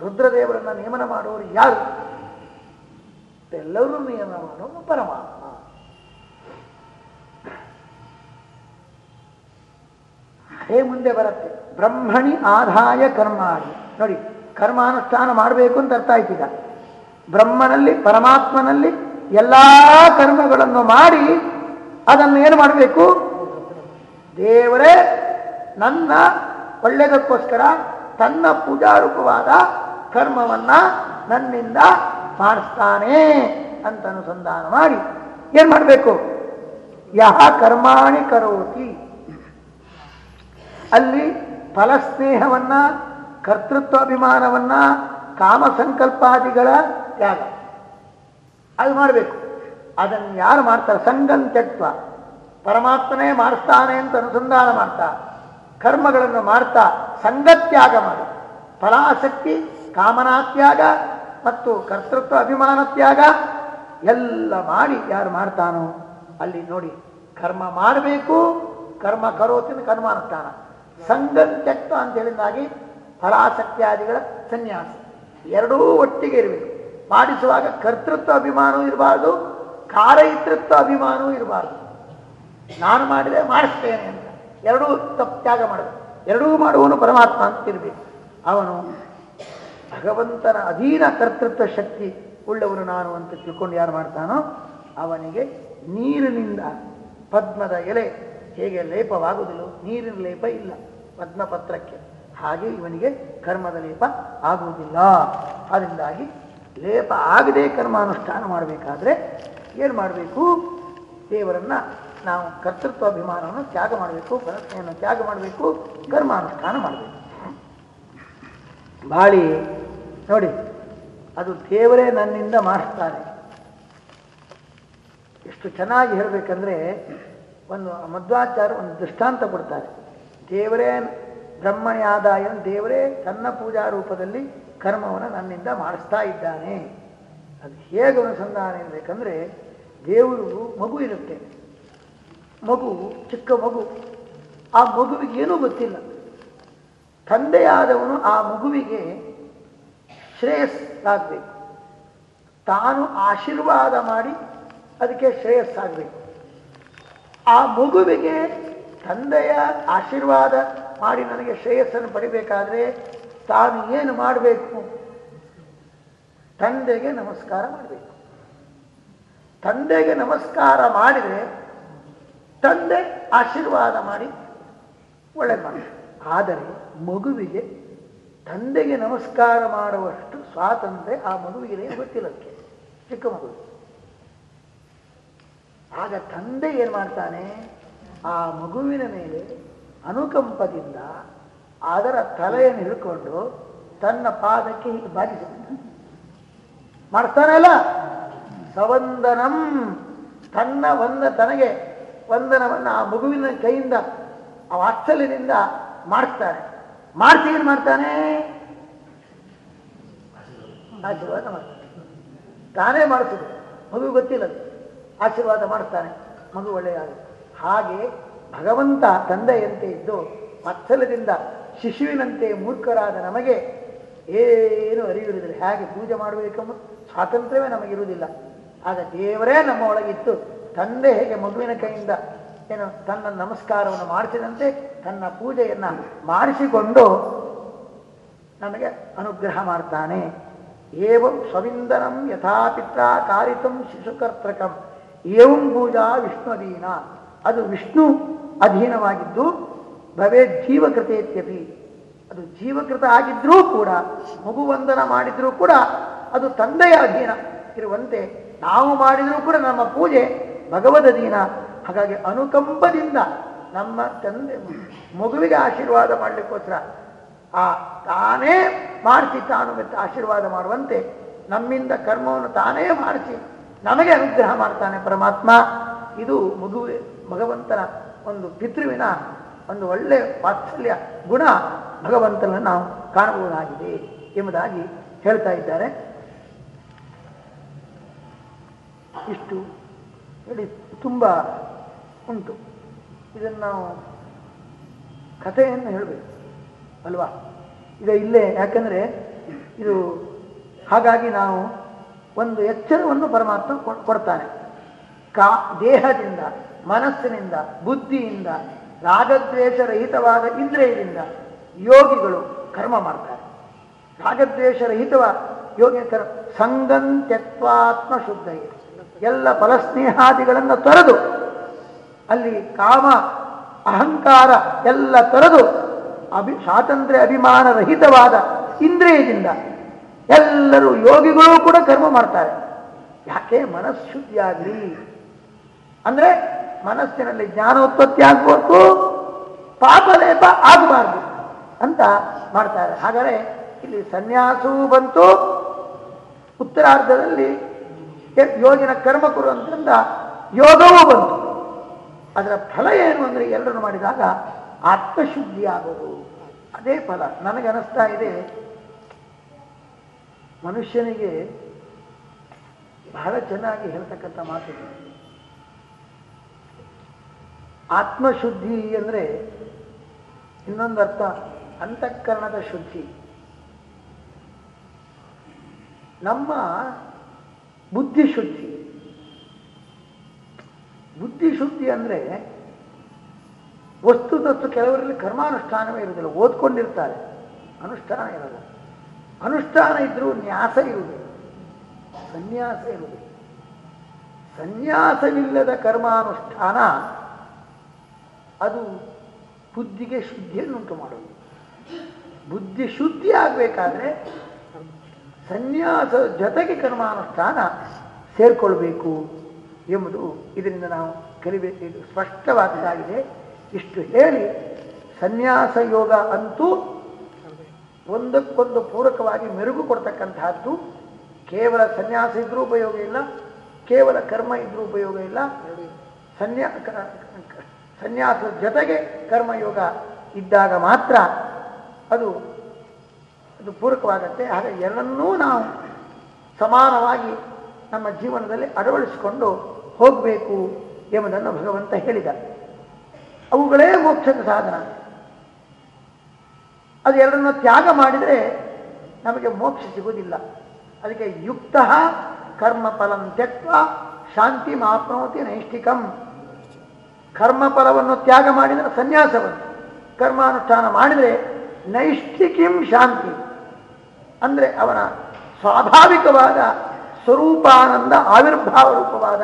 ರುದ್ರದೇವರನ್ನ ನೇಮನ ಮಾಡೋರು ಯಾರು? ಎಲ್ಲರೂ ನಿಯಮನ ಮಾಡುವ ಪರಮಾತ್ಮ. ಅದೇ ಮುಂದೆ ಬರುತ್ತೆ. ಬ್ರಹ್ಮಣಿ ಆದಾಯ ಕರ್ಮಾಣಿ. ನೋಡಿ, ಕರ್ಮಾನುಷ್ಠಾನ ಮಾಡಬೇಕು ಅಂತ ಅರ್ಥ ಆಯ್ತೀಗ ಬ್ರಹ್ಮನಲ್ಲಿ, ಪರಮಾತ್ಮನಲ್ಲಿ ಎಲ್ಲ ಕರ್ಮಗಳನ್ನು ಮಾಡಿ ಅದನ್ನು ಏನು ಮಾಡಬೇಕು? ದೇವರೇ, ನನ್ನ ಒಳ್ಳೆಯದಕ್ಕೋಸ್ಕರ ತನ್ನ ಪೂಜಾರೂಪವಾದ ಕರ್ಮವನ್ನ ನನ್ನಿಂದ ಮಾಡಿಸ್ತಾನೆ ಅಂತ ಅನುಸಂಧಾನ ಮಾಡಿ ಏನು ಮಾಡಬೇಕು? ಯಹ ಕರ್ಮಾಣಿ ಕರೋತಿ. ಅಲ್ಲಿ ಫಲಸ್ನೇಹವನ್ನ ಕರ್ತೃತ್ವ ಅಭಿಮಾನವನ್ನ ಕಾಮ ಸಂಕಲ್ಪಾದಿಗಳ ತ್ಯಾಗ. ಅದು ಮಾಡಬೇಕು. ಅದನ್ನು ಯಾರು ಮಾಡ್ತಾರೆ? ಸಂಗಂ ತ್ಯಕ್ವ ಪರಮಾತ್ಮನೇ ಮಾಡಿಸ್ತಾನೆ ಅಂತ ಅನುಸಂಧಾನ ಮಾಡ್ತಾ, ಕರ್ಮಗಳನ್ನು ಮಾಡ್ತಾ, ಸಂಗತ್ಯಾಗ ಮಾಡಿ. ಫಲಾಸಕ್ತಿ, ಕಾಮನಾತ್ಯಾಗ ಮತ್ತು ಕರ್ತೃತ್ವ ಅಭಿಮಾನ ತ್ಯಾಗ ಎಲ್ಲ ಮಾಡಿ ಯಾರು ಮಾಡ್ತಾನೋ ಅಲ್ಲಿ ನೋಡಿ. ಕರ್ಮ ಮಾಡಬೇಕು, ಕರ್ಮ ಕರೋತಿನ ಕರ್ಮಾನುಷ್ಠಾನ ಸಂಗಂ ತ್ಯಕ್ತ ಅಂತ ಹೇಳಿದಾಗಿ ಫಲಾಸಕ್ತಿಯಾದಿಗಳ ಸನ್ಯಾಸ. ಎರಡೂ ಒಟ್ಟಿಗೆ ಇರಬೇಕು. ಮಾಡಿಸುವಾಗ ಕರ್ತೃತ್ವ ಅಭಿಮಾನವೂ ಇರಬಾರ್ದು, ಕಾರಯಿತೃತ್ವ ಅಭಿಮಾನವೂ ಇರಬಾರ್ದು. ನಾನು ಮಾಡಿದೆ ಮಾಡಿಸ್ತೇನೆ ಅಂತ. ಎರಡೂ ತಪ್ಪು ತ್ಯಾಗ ಮಾಡಬೇಕು. ಎರಡೂ ಮಾಡುವವನು ಪರಮಾತ್ಮ ಅಂತ ಇರಬೇಕು. ಅವನು ಭಗವಂತನ ಅಧೀನ ಕರ್ತೃತ್ವ ಶಕ್ತಿ ಉಳ್ಳವನು ನಾನು ಅಂತ ತಿಳ್ಕೊಂಡು ಯಾರು ಮಾಡ್ತಾನೋ ಅವನಿಗೆ ನೀರಿನಿಂದ ಪದ್ಮದ ಎಲೆ ಹೇಗೆ ಲೇಪವಾಗುವುದಿಲ್ಲ ನೀರಿನ ಲೇಪ ಇಲ್ಲ. ಪದ್ಮಪತ್ರಕ್ಕೆ. ಹಾಗೆ ಇವನಿಗೆ ಕರ್ಮದ ಲೇಪ ಆಗುವುದಿಲ್ಲ. ಅದರಿಂದಾಗಿ ಲೇಪ ಆಗದೆ ಕರ್ಮಾನುಷ್ಠಾನ ಮಾಡಬೇಕಾದ್ರೆ ಏನು ಮಾಡಬೇಕು? ದೇವರನ್ನ ನಾವು ಕರ್ತೃತ್ವ ಅಭಿಮಾನವನ್ನು ತ್ಯಾಗ ಮಾಡಬೇಕು ಪ್ರಶ್ನೆಯನ್ನು ತ್ಯಾಗ ಮಾಡಬೇಕು, ಕರ್ಮಾನುಷ್ಠಾನ ಮಾಡಬೇಕು. ಬಾಳಿ, ನೋಡಿ, ಅದು ದೇವರೇ ನನ್ನಿಂದ ಮಾಡಿಸ್ತಾರೆ. ಎಷ್ಟು ಚೆನ್ನಾಗಿ ಹೇಳಬೇಕಂದ್ರೆ ಒಂದು ಮಧ್ವಾಚಾರ್ಯ ಒಂದು ದೃಷ್ಟಾಂತ ಕೊಡ್ತಾರೆ. ದೇವರೇ ಬ್ರಹ್ಮನೇ ಆದಾಯ ದೇವರೇ ತನ್ನ ಪೂಜಾ ರೂಪದಲ್ಲಿ ಕರ್ಮವನ್ನು ನನ್ನಿಂದ ಮಾಡಿಸ್ತಾ ಇದ್ದಾನೆ. ಅದು ಹೇಗೆ ಅನುಸಂಧಾನ ಇರಬೇಕಂದ್ರೆ ದೇವರು ಮಗು ಇರುತ್ತೆ. ಮಗು, ಚಿಕ್ಕ ಮಗು, ಆ ಮಗುವಿಗೆ ಏನೂ ಗೊತ್ತಿಲ್ಲ. ತಂದೆಯಾದವನು ಆ ಮಗುವಿಗೆ ಶ್ರೇಯಸ್ಸಾಗಬೇಕು. ತಾನು ಆಶೀರ್ವಾದ ಮಾಡಿ ಅದಕ್ಕೆ ಶ್ರೇಯಸ್ಸಾಗಬೇಕು. ಆ ಮಗುವಿಗೆ ತಂದೆಯ ಆಶೀರ್ವಾದ ಮಾಡಿ ನನಗೆ ಶ್ರೇಯಸ್ಸನ್ನು ಪಡಿಬೇಕಾದ್ರೆ ತಾನು ಏನು ಮಾಡಬೇಕು? ತಂದೆಗೆ ನಮಸ್ಕಾರ ಮಾಡಬೇಕು. ತಂದೆಗೆ ನಮಸ್ಕಾರ ಮಾಡಿದರೆ ತಂದೆ ಆಶೀರ್ವಾದ ಮಾಡಿ ಒಳ್ಳೆ ಮಾಡಿ ಆದರೆ ಮಗುವಿಗೆ ತಂದೆಗೆ ನಮಸ್ಕಾರ ಮಾಡುವಷ್ಟು ಸ್ವಾತಂತ್ರ್ಯ ಆ ಮಗುವಿಗೆ ಗೊತ್ತಿಲ್ಲಕ್ಕೆ ಚಿಕ್ಕ ಮಗು. ಆಗ ತಂದೆ ಏನು ಮಾಡ್ತಾನೆ? ಆ ಮಗುವಿನ ಮೇಲೆ ಅನುಕಂಪದಿಂದ ಅದರ ತಲೆಯನ್ನು ಹಿಡ್ಕೊಂಡು ತನ್ನ ಪಾದಕ್ಕೆ ಹೀಗೆ ಬಾಗಿಸಿಬಿಡ್ತಾನೆ ಮಾಡ್ತಾನಲ್ಲ? ಸವಂದನಂ. ತನ್ನ ಒಂದ ತನಗೆ ವಂದನವನ್ನು ಆ ಮಗುವಿನ ಕೈಯಿಂದ, ಆ ವಾತ್ಸಲ್ಯದಿಂದ ಮಾಡ್ತಾನೆ. ಮಾಡ್ತಿ ಏನು ಮಾಡ್ತಾನೆ? ಆಶೀರ್ವಾದ ಮಾಡ್ತಾನೆ. ತಾನೇ ಮಾಡಿಸಿದ್ರು ಮಗು ಗೊತ್ತಿಲ್ಲ ಆಶೀರ್ವಾದ ಮಾಡ್ತಾನೆ. ಮಗು ಒಳ್ಳೆಯದಾಗುತ್ತೆ ಹಾಗೆ ಭಗವಂತ ತಂದೆಯಂತೆ ಇದ್ದು ಮತ್ಸಲದಿಂದ ಶಿಶುವಿನಂತೆ ಮೂರ್ಖರಾದ ನಮಗೆ ಏನು ಅರಿವಿರುವುದಿಲ್ಲ ಹೇಗೆ ಪೂಜೆ ಮಾಡಬೇಕೆಂಬ ಸ್ವಾತಂತ್ರ್ಯವೇ ನಮಗಿರುವುದಿಲ್ಲ ಆಗ ದೇವರೇ ನಮ್ಮ ಒಳಗಿತ್ತು ತಂದೆ ಹೇಗೆ ಮಗುವಿನ ಕೈಯಿಂದ ಏನು ತನ್ನ ನಮಸ್ಕಾರವನ್ನು ಮಾಡಿಸಿದಂತೆ ತನ್ನ ಪೂಜೆಯನ್ನು ಮಾಡಿಸಿಕೊಂಡು ನಮಗೆ ಅನುಗ್ರಹ ಮಾಡ್ತಾನೆ. ಏವಂ ಸ್ವವಿಂದನಂ ಯಥಾಪಿತ್ರ ಕಾರಿತಂ ಶಿಶುಕರ್ತಕಂ. ಏವಂ ಪೂಜಾ ವಿಷ್ಣುದೀನ ಅದು ವಿಷ್ಣು ಅಧೀನವಾಗಿದ್ದು ಭವೇ ಜೀವಕೃತೇತ್ಯಪಿ ಅದು ಜೀವಕೃತ ಆಗಿದ್ರೂ ಕೂಡ, ಮಗುವಂದನ ಮಾಡಿದ್ರೂ ಕೂಡ ಅದು ತಂದೆಯ ಅಧೀನ ಇರುವಂತೆ ನಾವು ಮಾಡಿದರೂ ಕೂಡ ನಮ್ಮ ಪೂಜೆ ಭಗವದ್ ಅಧೀನ. ಹಾಗಾಗಿ ಅನುಕಂಪದಿಂದ ನಮ್ಮ ತಂದೆ ಮಗುವಿಗೆ ಆಶೀರ್ವಾದ ಮಾಡಲಿಕ್ಕೋಸ್ಕರ ಆ ತಾನೇ ಮಾಡಿಸಿ ತಾನು ಆಶೀರ್ವಾದ ಮಾಡುವಂತೆ ನಮ್ಮಿಂದ ಕರ್ಮವನ್ನು ತಾನೇ ಮಾಡಿಸಿ, ನಮಗೆ ಅನುಗ್ರಹ ಮಾಡ್ತಾನೆ ಪರಮಾತ್ಮ. ಇದು ಮಗುವೆ ಭಗವಂತನ ಒಂದು ಪಿತೃವಿನ ಒಂದು ಒಳ್ಳೆಯ ವಾತ್ಸಲ್ಯ ಗುಣ ಭಗವಂತನನ್ನು ನಾವು ಕಾಣಬಹುದಾಗಿದೆ ಎಂಬುದಾಗಿ ಹೇಳ್ತಾ ಇದ್ದಾರೆ. ಇಷ್ಟು ಹೇಳಿ ತುಂಬ ಉಂಟು. ಇದನ್ನು ನಾವು ಕಥೆಯನ್ನು ಹೇಳಬೇಕು ಅಲ್ವಾ? ಈಗ ಇಲ್ಲೇ, ಯಾಕಂದರೆ ಇದು ಹಾಗಾಗಿ ನಾವು ಒಂದು ಎಚ್ಚರವನ್ನು ಪರಮಾತ್ಮ ಕೊಡ್ತಾನೆ. ಕಾ, ದೇಹದಿಂದ ಮನಸ್ಸಿನಿಂದ, ಬುದ್ಧಿಯಿಂದ, ರಾಗದ್ವೇಷರಹಿತವಾದ ಇಂದ್ರಿಯದಿಂದ ಯೋಗಿಗಳು ಕರ್ಮ ಮಾಡ್ತಾರೆ. ರಾಗದ್ವೇಷರಹಿತವ ಯೋಗಿ ಕರ್ಮ ಸಂಗಂತ್ಯತ್ವಾತ್ಮ ಶುದ್ಧ ಎಲ್ಲ ಫಲಸ್ನೇಹಾದಿಗಳನ್ನು ತೊರೆದು, ಅಲ್ಲಿ ಕಾಮ, ಅಹಂಕಾರ ಎಲ್ಲ ತೊರೆದು, ಅಭಿ, ಸ್ವಾತಂತ್ರ್ಯ ಅಭಿಮಾನ ರಹಿತವಾದ ಇಂದ್ರಿಯದಿಂದ ಎಲ್ಲರೂ ಯೋಗಿಗಳು ಕೂಡ ಕರ್ಮ ಮಾಡ್ತಾರೆ. ಯಾಕೆ? ಮನಃಶುದ್ಧಿಯಾಗಲಿ. ಅಂದ್ರೆ ಮನಸ್ಸಿನಲ್ಲಿ ಜ್ಞಾನೋತ್ಪತ್ತಿ ಆಗಬೇಕು ಪಾಪಲೇಪ ಆಗಬಾರ್ದು ಅಂತ ಮಾಡ್ತಾರೆ. ಹಾಗಾದರೆ ಇಲ್ಲಿ ಸನ್ಯಾಸವೂ ಬಂತು. ಉತ್ತರಾರ್ಧದಲ್ಲಿ ಯೋಗಿನ ಕರ್ಮ ಕೊಡುವಂತರಿಂದ ಯೋಗವೂ ಬಂತು. ಅದರ ಫಲ ಏನು ಅಂದರೆ ಎಲ್ಲರೂ ಮಾಡಿದಾಗ ಆತ್ಮಶುದ್ಧಿ ಆಗೋದು. ಅದೇ ಫಲ. ನನಗೆ ಅನಿಸ್ತಾ ಇದೆ, ಮನುಷ್ಯನಿಗೆ ಬಹಳ ಚೆನ್ನಾಗಿ ಹೇಳ್ತಕ್ಕಂಥ ಮಾತು. ಆತ್ಮಶುದ್ಧಿ ಅಂದರೆ ಇನ್ನೊಂದು ಅರ್ಥ ಅಂತಃಕರಣದ ಶುದ್ಧಿ. ನಮ್ಮ ಬುದ್ಧಿ ಶುದ್ಧಿ ಬುದ್ಧಿ ಶುದ್ಧಿ ತತ್ವ ಕೆಲವರಲ್ಲಿ ಕರ್ಮಾನುಷ್ಠಾನವೇ ಇರುವುದಿಲ್ಲ, ಓದ್ಕೊಂಡಿರ್ತಾರೆ. ಅನುಷ್ಠಾನ ಇರಲ್ಲ. ಅನುಷ್ಠಾನ ಇದ್ರೂ ನ್ಯಾಸ ಇರುವುದಿಲ್ಲ. ಸನ್ಯಾಸ ಇರುವುದಿಲ್ಲ. ಸನ್ಯಾಸವಿಲ್ಲದ ಕರ್ಮಾನುಷ್ಠಾನ ಅದು ಬುದ್ಧಿಗೆ ಶುದ್ಧಿಯನ್ನುಂಟು ಮಾಡೋದು ಬುದ್ಧಿ ಶುದ್ಧಿ ಆಗಬೇಕಾದ್ರೆ ಸನ್ಯಾಸ ಜೊತೆಗೆ ಕರ್ಮಾನುಷ್ಠಾನ ಸೇರಿಕೊಳ್ಬೇಕು ಎಂಬುದು ಇದರಿಂದ ನಾವು ಕಲಿಬೇಕು ಇದು ಇಷ್ಟು ಹೇಳಿ ಸನ್ಯಾಸ ಯೋಗ ಅಂತೂ ಒಂದಕ್ಕೊಂದು ಪೂರಕವಾಗಿ ಮೆರುಗು ಕೊಡ್ತಕ್ಕಂತಹದ್ದು. ಕೇವಲ ಸನ್ಯಾಸ ಇದ್ರೂ ಉಪಯೋಗ ಇಲ್ಲ, ಕೇವಲ ಕರ್ಮ ಇದ್ರೂ ಉಪಯೋಗ ಇಲ್ಲ. ಸನ್ಯಾ ಸನ್ಯಾಸದ ಜೊತೆಗೆ ಕರ್ಮಯೋಗ ಇದ್ದಾಗ ಮಾತ್ರ ಅದು ಅದು ಪೂರಕವಾಗತ್ತೆ. ಹಾಗೆ ಎರಡನ್ನೂ ನಾವು ಸಮಾನವಾಗಿ ನಮ್ಮ ಜೀವನದಲ್ಲಿ ಅಳವಡಿಸಿಕೊಂಡು ಹೋಗಬೇಕು ಎಂಬುದನ್ನು ಭಗವಂತ ಹೇಳಿದ. ಅವುಗಳೇ ಮೋಕ್ಷದ ಸಾಧನ. ಅದು ಎರಡನ್ನು ತ್ಯಾಗ ಮಾಡಿದರೆ ನಮಗೆ ಮೋಕ್ಷ ಸಿಗುವುದಿಲ್ಲ. ಅದಕ್ಕೆ ಯುಕ್ತ ಕರ್ಮ ಫಲಂ ತ್ಯಕ್ತ ಶಾಂತಿ ಮಾಪ್ನೋತಿ ನೈಷ್ಠಿಕಂ. ಕರ್ಮ ಫಲವನ್ನು ತ್ಯಾಗ ಮಾಡಿದರೆ ಸನ್ಯಾಸವನ್ನು ಕರ್ಮಾನುಷ್ಠಾನ ಮಾಡಿದರೆ ನೈಷ್ಠಿಕಿಂ ಶಾಂತಿ. ಅಂದರೆ ಅವನ ಸ್ವಾಭಾವಿಕವಾದ ಸ್ವರೂಪಾನಂದ ಆವಿರ್ಭಾವ ರೂಪವಾದ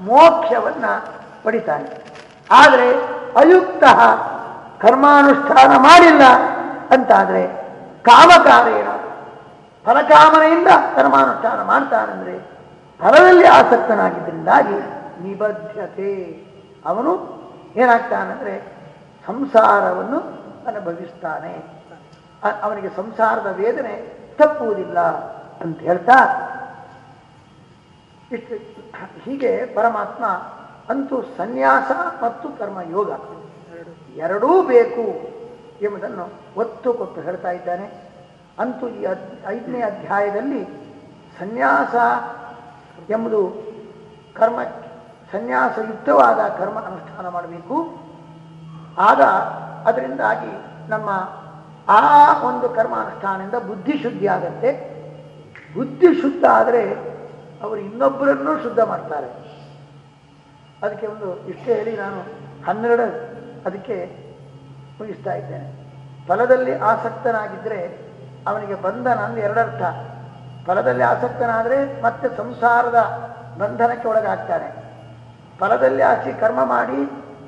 ಮೋಕ್ಷವನ್ನ ಪಡಿತಾನೆ. ಆದರೆ ಅಯುಕ್ತ ಕರ್ಮಾನುಷ್ಠಾನ ಮಾಡಿಲ್ಲ ಅಂತಾದರೆ ಕಾಮಕಾರೇಣ. ಫಲಕಾಮನೆಯಿಂದ ಕರ್ಮಾನುಷ್ಠಾನ ಮಾಡ್ತಾನಂದರೆ ಫಲದಲ್ಲಿ ಆಸಕ್ತನಾಗಿದ್ದರಿಂದಾಗಿ ನಿಬದ್ಧತೆ. ಅವನು ಏನಾಗ್ತಾನಂದ್ರೆ ಸಂಸಾರವನ್ನು ಅನುಭವಿಸ್ತಾನೆ. ಅವನಿಗೆ ಸಂಸಾರದ ವೇದನೆ ತಪ್ಪುವುದಿಲ್ಲ ಅಂತ ಹೇಳ್ತಾ ಇಷ್ಟು ಹೀಗೆ ಪರಮಾತ್ಮ ಅಂತೂ ಸನ್ಯಾಸ ಮತ್ತು ಕರ್ಮಯೋಗ ಎರಡೂ ಬೇಕು ಎಂಬುದನ್ನು ಒತ್ತು ಕೊಟ್ಟು ಹೇಳ್ತಾ ಇದ್ದಾನೆ. ಅಂತೂ ಈ ಐದನೇ ಅಧ್ಯಾಯದಲ್ಲಿ ಸನ್ಯಾಸ ಎಂಬುದು ಕರ್ಮ ಸನ್ಯಾಸಯುಕ್ತವಾದ ಕರ್ಮ ಅನುಷ್ಠಾನ ಮಾಡಬೇಕು. ಆಗ ಅದರಿಂದಾಗಿ ನಮ್ಮ ಆ ಒಂದು ಕರ್ಮ ಅನುಷ್ಠಾನದಿಂದ ಬುದ್ಧಿ ಶುದ್ಧಿ ಆಗತ್ತೆ. ಬುದ್ಧಿ ಶುದ್ಧ ಆದರೆ ಅವರು ಇನ್ನೊಬ್ಬರನ್ನೂ ಶುದ್ಧ ಮಾಡ್ತಾರೆ. ಅದಕ್ಕೆ ಒಂದು ಇಷ್ಟೇ ಹೇಳಿ ನಾನು ಹನ್ನೆರಡು ಅದಕ್ಕೆ ಮುಗಿಸ್ತಾ ಇದ್ದೇನೆ. ಫಲದಲ್ಲಿ ಆಸಕ್ತನಾಗಿದ್ದರೆ ಅವನಿಗೆ ಬಂಧನ ಅಂದರೆ ಎರಡರ್ಥ. ಫಲದಲ್ಲಿ ಆಸಕ್ತನಾದರೆ ಮತ್ತೆ ಸಂಸಾರದ ಬಂಧನಕ್ಕೆ ಒಳಗಾಗ್ತಾನೆ. ಫಲದಲ್ಲಿ ಆಸಿ ಕರ್ಮ ಮಾಡಿ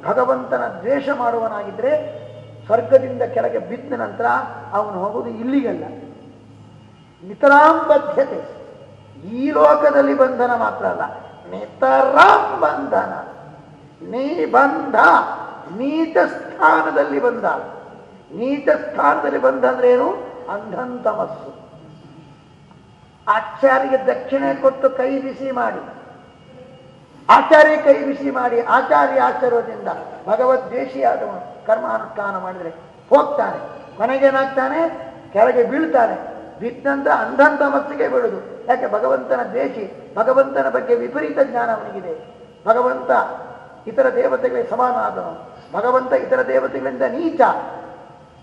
ಭಗವಂತನ ದ್ವೇಷ ಮಾಡುವನಾಗಿದ್ದರೆ ಸ್ವರ್ಗದಿಂದ ಕೆಳಗೆ ಬಿದ್ದ ನಂತರ ಅವನು ಹೋಗುವುದು ಇಲ್ಲಿಗಲ್ಲ. ನಿತರಾಂಬದ್ಧತೆ ಈ ಲೋಕದಲ್ಲಿ ಬಂಧನ ಮಾತ್ರ ಅಲ್ಲ. ನಿತರಾಂ ಬಂಧನ ನಿಬಂಧ ನೀಚ ಸ್ಥಾನದಲ್ಲಿ ಬಂದ ನೀಚ ಸ್ಥಾನದಲ್ಲಿ ಬಂದ ಅಂದ್ರೆ ಏನು? ಅಂಧಂತಮಸ್ಸು. ಆಚಾರ್ಯ ದಕ್ಷಿಣೆ ಕೊಟ್ಟು ಕೈ ಬಿಸಿ ಮಾಡಿ. ಆಚಾರ್ಯ ಕೈ ಬಿಸಿ ಮಾಡಿ ಆಚಾರ್ಯ ಭಗವದ್ ಭಗವದ್ವೇಷಿಯಾದವನು ಕರ್ಮಾನುಷ್ಠಾನ ಮಾಡಿದರೆ ಹೋಗ್ತಾನೆ. ಕೊನೆಗೇನಾಗ್ತಾನೆ ಕೆಳಗೆ ಬೀಳ್ತಾನೆ. ಬಿದ್ದಂತ ಅಂಧಂತ ಮಸ್ತಿಗೆ ಬೀಳುದು. ಯಾಕೆ? ಭಗವಂತನ ದ್ವೇಷಿ ಭಗವಂತನ ಬಗ್ಗೆ ವಿಪರೀತ ಜ್ಞಾನ ಅವನಿಗಿದೆ. ಭಗವಂತ ಇತರ ದೇವತೆಗಳಿಗೆ ಸಮಾನ ಆದನು ಭಗವಂತ ಇತರ ದೇವತೆಗಳಿಂದ ನೀಚ.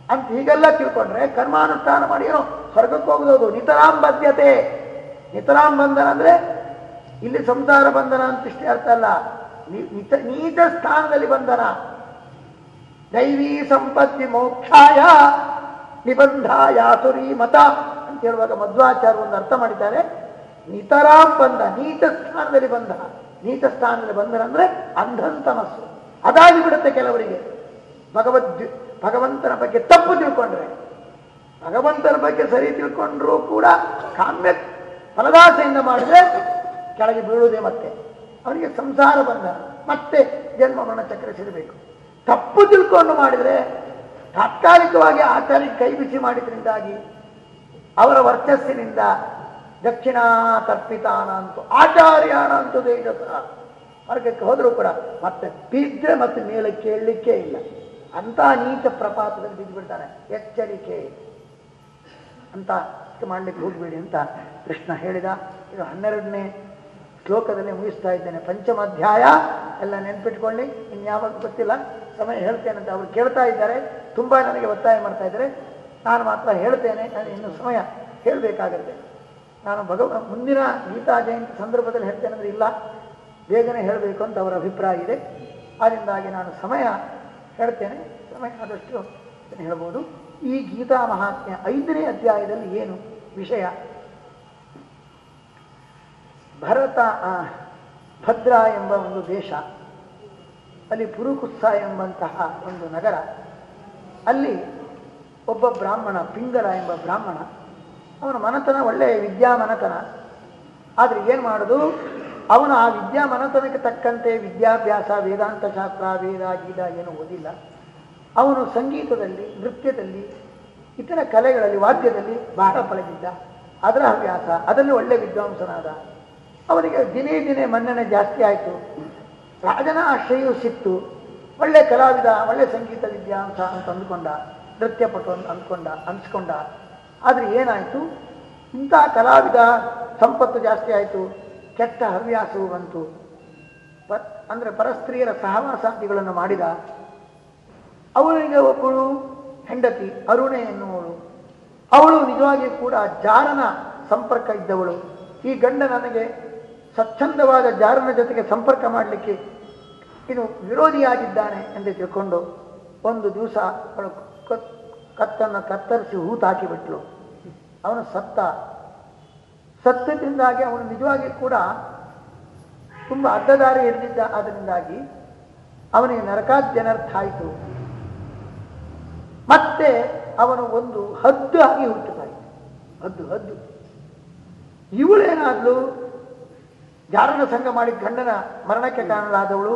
ಅಂತ ಹೀಗೆಲ್ಲ ತಿಳ್ಕೊಂಡ್ರೆ ಕರ್ಮಾನುಷ್ಠಾನ ಮಾಡಿ ಸ್ವರ್ಗಕ್ಕೆ ಹೋಗುವುದು ನಿತರಾಂ ಬದ್ಧತೆ ನಿತರಾಂ ಬಂಧನ ಅಂದ್ರೆ ಇಲ್ಲಿ ಸಂಸಾರ ಬಂಧನ ಅಂತ ಇಷ್ಟೇ ಅರ್ಥ ಅಲ್ಲ. ನೀಚ ಸ್ಥಾನದಲ್ಲಿ ಬಂಧನ. ದೈವಿ ಸಂಪತ್ತಿ ಮೋಕ್ಷಾಯ ನಿಬಂಧ ಯಾಸುರಿ ಮತ ಅಂತ ಹೇಳುವಾಗ ಮಧ್ವಾಚಾರ್ಯ ಒಂದು ಅರ್ಥ ಮಾಡಿದ್ದಾರೆ. ನಿತರಾಂ ಬಂಧ ನೀಚ ಸ್ಥಾನದಲ್ಲಿ ಬಂಧ. ನೀಚ ಸ್ಥಾನದಲ್ಲಿ ಬಂಧನ ಅಂದ್ರೆ ಅಂಧಂತನಸ್ಸು ಅದಾಗಿ ಬಿಡುತ್ತೆ ಕೆಲವರಿಗೆ. ಭಗವದ್ ಭಗವಂತನ ಬಗ್ಗೆ ತಪ್ಪು ತಿಳ್ಕೊಂಡ್ರೆ. ಭಗವಂತನ ಬಗ್ಗೆ ಸರಿ ತಿಳ್ಕೊಂಡ್ರೂ ಕೂಡ ಕಾಮ್ಯ ಫಲದಾಸೆಯಿಂದ ಮಾಡಿದ್ರೆ ಕೆಳಗೆ ಬೀಳುವುದೇ ಮತ್ತೆ. ಅವನಿಗೆ ಸಂಸಾರ ಬಂದ ಮತ್ತೆ ಜನ್ಮ ಮರಣ ಚಕ್ರ ಸಿಗಬೇಕು. ತಪ್ಪು ತಿಳ್ಕೊಂಡು ಮಾಡಿದರೆ ತಾತ್ಕಾಲಿಕವಾಗಿ ಆಚಾರ್ಯ ಕೈ ಬಿಸಿ ಮಾಡಿದ್ರಿಂದಾಗಿ ಅವರ ವರ್ಚಸ್ಸಿನಿಂದ ದಕ್ಷಿಣಾ ತರ್ಪಿತಾನ ಅಂತೂ ದೇಶಸ ಮಾರ್ಗಕ್ಕೆ ಹೋದರೂ ಕೂಡ ಮತ್ತೆ ಬಿದ್ದರೆ ಮತ್ತೆ ಮೇಲೆ ಕೇಳಲಿಕ್ಕೆ ಇಲ್ಲ. ಅಂತ ನೀಚ ಪ್ರಪಾತದಲ್ಲಿ ಬಿದ್ದು ಬಿಡ್ತಾನೆ ಎಚ್ಚರಿಕೆ. ಅಂತ ಮಾಡಲಿಕ್ಕೆ ಹೋಗಬೇಡಿ ಅಂತ ಕೃಷ್ಣ ಹೇಳಿದ. ಇದು ಹನ್ನೆರಡನೇ ಶ್ಲೋಕದಲ್ಲಿ ಮುಗಿಸ್ತಾ ಇದ್ದೇನೆ. ಪಂಚಮಾಧ್ಯಾಯ ಎಲ್ಲ ನೆನ್ಪಿಟ್ಕೊಳ್ಳಿ. ಇನ್ಯಾವಾಗ ಗೊತ್ತಿಲ್ಲ, ಸಮಯ ಹೇಳ್ತೇನೆ ಅಂತ ಅವ್ರು ಕೇಳ್ತಾ ಇದ್ದಾರೆ. ತುಂಬ ನನಗೆ ಒತ್ತಾಯ ಮಾಡ್ತಾ ಇದ್ದಾರೆ. ನಾನು ಮಾತ್ರ ಹೇಳ್ತೇನೆ ನಾನು ಇನ್ನು ಸಮಯ ಹೇಳಬೇಕಾಗತ್ತೆ. ನಾನು ಭಗವ, ಮುಂದಿನ ಗೀತಾ ಜಯಂತಿ ಸಂದರ್ಭದಲ್ಲಿ ಹೇಳ್ತೇನೆ ಅಂದರೆ ಇಲ್ಲ. ಬೇಗನೆ ಹೇಳಬೇಕು ಅಂತ ಅವರ ಅಭಿಪ್ರಾಯ ಇದೆ. ಆದ್ದರಿಂದಾಗಿ ನಾನು ಸಮಯ ಹೇಳ್ತೇನೆ. ಸಮಯ ಆದಷ್ಟು ಹೇಳ್ಬೋದು. ಈ ಗೀತಾ ಮಹಾತ್ಮ್ಯ ಐದನೇ ಅಧ್ಯಾಯದಲ್ಲಿ ಏನು ವಿಷಯ? ಭರತ ಭದ್ರ ಎಂಬ ಒಂದು ದೇಶ, ಅಲ್ಲಿ ಪುರುಕುತ್ಸ ಎಂಬಂತಹ ಒಂದು ನಗರ, ಅಲ್ಲಿ ಒಬ್ಬ ಬ್ರಾಹ್ಮಣ, ಪಿಂಗಲ ಎಂಬ ಬ್ರಾಹ್ಮಣ, ಅವನ ಮನತನ ಒಳ್ಳೆಯ ವಿದ್ಯಾಮನತನ ಆದರೆ ಏನು ಮಾಡೋದು? ಅವನು ಆ ವಿದ್ಯಾಮನತನಕ್ಕೆ ತಕ್ಕಂತೆ ವಿದ್ಯಾಭ್ಯಾಸ, ವೇದಾಂತ ಶಾಸ್ತ್ರ, ವೇದ, ಗೀತ ಏನು ಓದಿಲ್ಲ. ಅವನು ಸಂಗೀತದಲ್ಲಿ, ನೃತ್ಯದಲ್ಲಿ, ಇತರ ಕಲೆಗಳಲ್ಲಿ, ವಾದ್ಯದಲ್ಲಿ ಬಹಳ ಪಳಗಿದ್ದ ಅದರ ಹವ್ಯಾಸ, ಅದರಲ್ಲಿ ಒಳ್ಳೆಯ ವಿದ್ವಾಂಸನಾದ ಅವನಿಗೆ ದಿನೇ ದಿನೇ ಮನ್ನಣೆ ಜಾಸ್ತಿ ಆಯಿತು. ರಾಜನ ಆಶ್ರಯವು ಸಿಕ್ತು. ಒಳ್ಳೆ ಕಲಾವಿದ, ಒಳ್ಳೆ ಸಂಗೀತ ವಿದ್ಯಾಂಸ ಅಂತ ಅಂದ್ಕೊಂಡ ನೃತ್ಯಪಟು ಅಂತ ಅಂದ್ಕೊಂಡ, ಅನ್ಸ್ಕೊಂಡ. ಆದರೆ ಏನಾಯಿತು? ಇಂಥ ಕಲಾವಿದ ಸಂಪತ್ತು ಜಾಸ್ತಿ ಆಯಿತು. ಕೆಟ್ಟ ಹವ್ಯಾಸವು ಬಂತು. ಪ, ಅಂದರೆ ಪರಸ್ತ್ರೀಯರ ಸಹವಾಸಾದಿಗಳನ್ನು ಮಾಡಿದ. ಅವಳಿಗೆ ಒಬ್ಬಳು ಹೆಂಡತಿ, ಅರುಣೆ ಎನ್ನುವಳು. ಅವಳು ನಿಜವಾಗಿಯೂ ಕೂಡ ಜಾರನ ಸಂಪರ್ಕ ಇದ್ದವಳು. ಈ ಗಂಡ ನನಗೆ ಸ್ವಚ್ಛಂದವಾದ ಜಾರನ ಜೊತೆಗೆ ಸಂಪರ್ಕ ಮಾಡಲಿಕ್ಕೆ ಇದು ವಿರೋಧಿಯಾಗಿದ್ದಾನೆ ಎಂದು ತಿಳ್ಕೊಂಡು ಒಂದು ದಿವಸ ಅವಳು ಕತ್ತನ್ನು ಕತ್ತರಿಸಿ ಹೂತಾಕಿಬಿಟ್ಲು ಅವನು ಸತ್ತ. ಸತ್ತದಿಂದಾಗಿ ಅವನು ನಿಜವಾಗಿ ಕೂಡ ತುಂಬ ಅಡ್ಡದಾರಿ ಹಿಡಿದಿದ್ದ. ಅದರಿಂದಾಗಿ ಅವನಿಗೆ ನರಕಾದ್ಯನರ್ಥ ಆಯಿತು ಮತ್ತೆ ಅವನು ಒಂದು ಹದ್ದು ಆಗಿ ಹುಟ್ಟುತ್ತಾಯಿತು ಹದ್ದು ಹದ್ದು. ಇವಳೇನಾದ್ಲು? ಜಾರನ ಸಂಘ ಮಾಡಿ ಗಂಡನ ಮರಣಕ್ಕೆ ಕಾರಣರಾದವಳು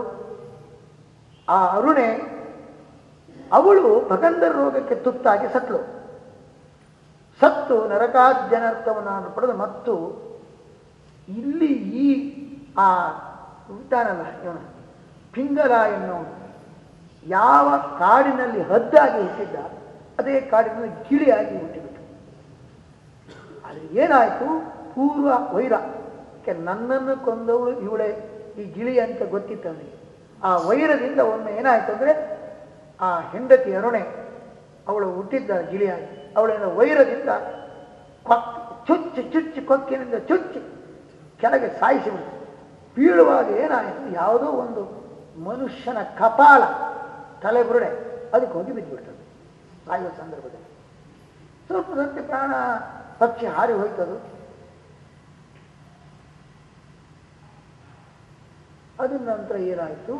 ಆ ಅರುಣೆ ಅವಳು ಭಗಂಧರ ರೋಗಕ್ಕೆ ತುತ್ತಾಗಿ ಸತ್ಲು ಸತ್ತು ನರಕಾದ್ಯನರ್ಥವನ್ನು ಪಡೆದು ಮತ್ತು ಇಲ್ಲಿ ಈ ಆ ಉಂಟಾನಲ್ಲ ಇವನು, ಪಿಂಗಲ ಎನ್ನು ಯಾವ ಕಾಡಿನಲ್ಲಿ ಹದ್ದಾಗಿ ಹುಟ್ಟಿದ್ದ ಅದೇ ಕಾಡಿನಲ್ಲಿ ಗಿಳಿಯಾಗಿ ಹುಟ್ಟಿಬಿಟ್ಟು. ಅದು ಏನಾಯಿತು? ಪೂರ್ವ ವೈರ. ಯಾಕೆ ನನ್ನನ್ನು ಕೊಂದವಳು ಇವಳೆ. ಈ ಗಿಳಿ ಅಂತ ಗೊತ್ತಿತ್ತು ಅವನಿಗೆ ಆ ವೈರದಿಂದ ಒಮ್ಮೆ ಏನಾಯ್ತು ಅಂದರೆ ಆ ಹೆಂಡತಿ ಅರುಣೆ, ಅವಳು ಹುಟ್ಟಿದ್ದ ಗಿಳಿಯಾಗಿ, ಅವಳಿಂದ ವೈರದಿಂದ ಕೊಕ್ ಚುಚ್ಚು ಚುಚ್ಚು ಕೊಕ್ಕಿನಿಂದ ಚುಚ್ಚಿ ಕೆಳಗೆ ಸಾಯಿಸಿಬಿಡ್ತು ಬೀಳುವಾಗ ಏನಾಯಿತು? ಯಾವುದೋ ಒಂದು ಮನುಷ್ಯನ ಕಪಾಲ ತಲೆಬುರುಡೆ ಅದಕ್ಕೆ ಹೋಗಿ ಬಿದ್ದುಬಿಡ್ತದೆ ಸಾಯುವ ಸಂದರ್ಭದಲ್ಲಿ. ಸ್ವಲ್ಪ ಸತ್ಯ ಪ್ರಾಣ ಪಕ್ಷಿ ಹಾರಿ ಹೋಯ್ತದು. ಅದ್ರ ನಂತರ ಏನಾಯಿತು?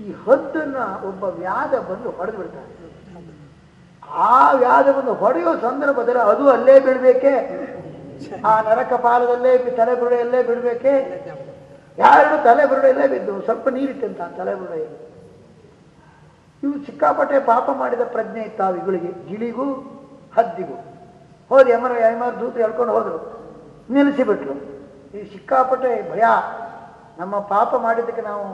ಈ ಹದ್ದನ್ನ ಒಬ್ಬ ವ್ಯಾಧ ಬಂದು ಹೊಡೆದು ಬಿಡ್ತಾನೆ. ಆ ವ್ಯಾಧವನ್ನು ಹೊಡೆಯುವ ಸಂದರ್ಭದಲ್ಲಿ ಅದು ಅಲ್ಲೇ ಬಿಡ್ಬೇಕೆ? ಆ ನರಕ ಪಾಲದಲ್ಲೇ ತಲೆ ಬುರುಡೆಯಲ್ಲೇ ಬಿಡ್ಬೇಕೆ? ಯಾರು ತಲೆ ಬುರುಡೆಯಲ್ಲೇ ಬಿದ್ದು ಸ್ವಲ್ಪ ನೀರಿಟ್ಟಂತ ತಲೆ ಬುರುಡೆಯಲ್ಲಿ. ಇವು ಸಿಕ್ಕಾಪಟ್ಟೆ ಪಾಪ ಮಾಡಿದ ಪ್ರಜ್ಞೆ ಇತ್ತಾವ ಇವುಗಳಿಗೆ ಗಿಳಿಗೂ ಹದ್ದಿಗೂ. ಹೋದ್ರೆ ಯಮರ ಯಮರ ದೂತರು ಹೇಳ್ಕೊಂಡು ಹೋದ್ರು. ನಿಲ್ಲಿಸಿಬಿಟ್ರು ಈ ಸಿಕ್ಕಾಪಟ್ಟೆ ಭಯ. ನಮ್ಮ ಪಾಪ ಮಾಡಿದ್ದಕ್ಕೆ ನಾವು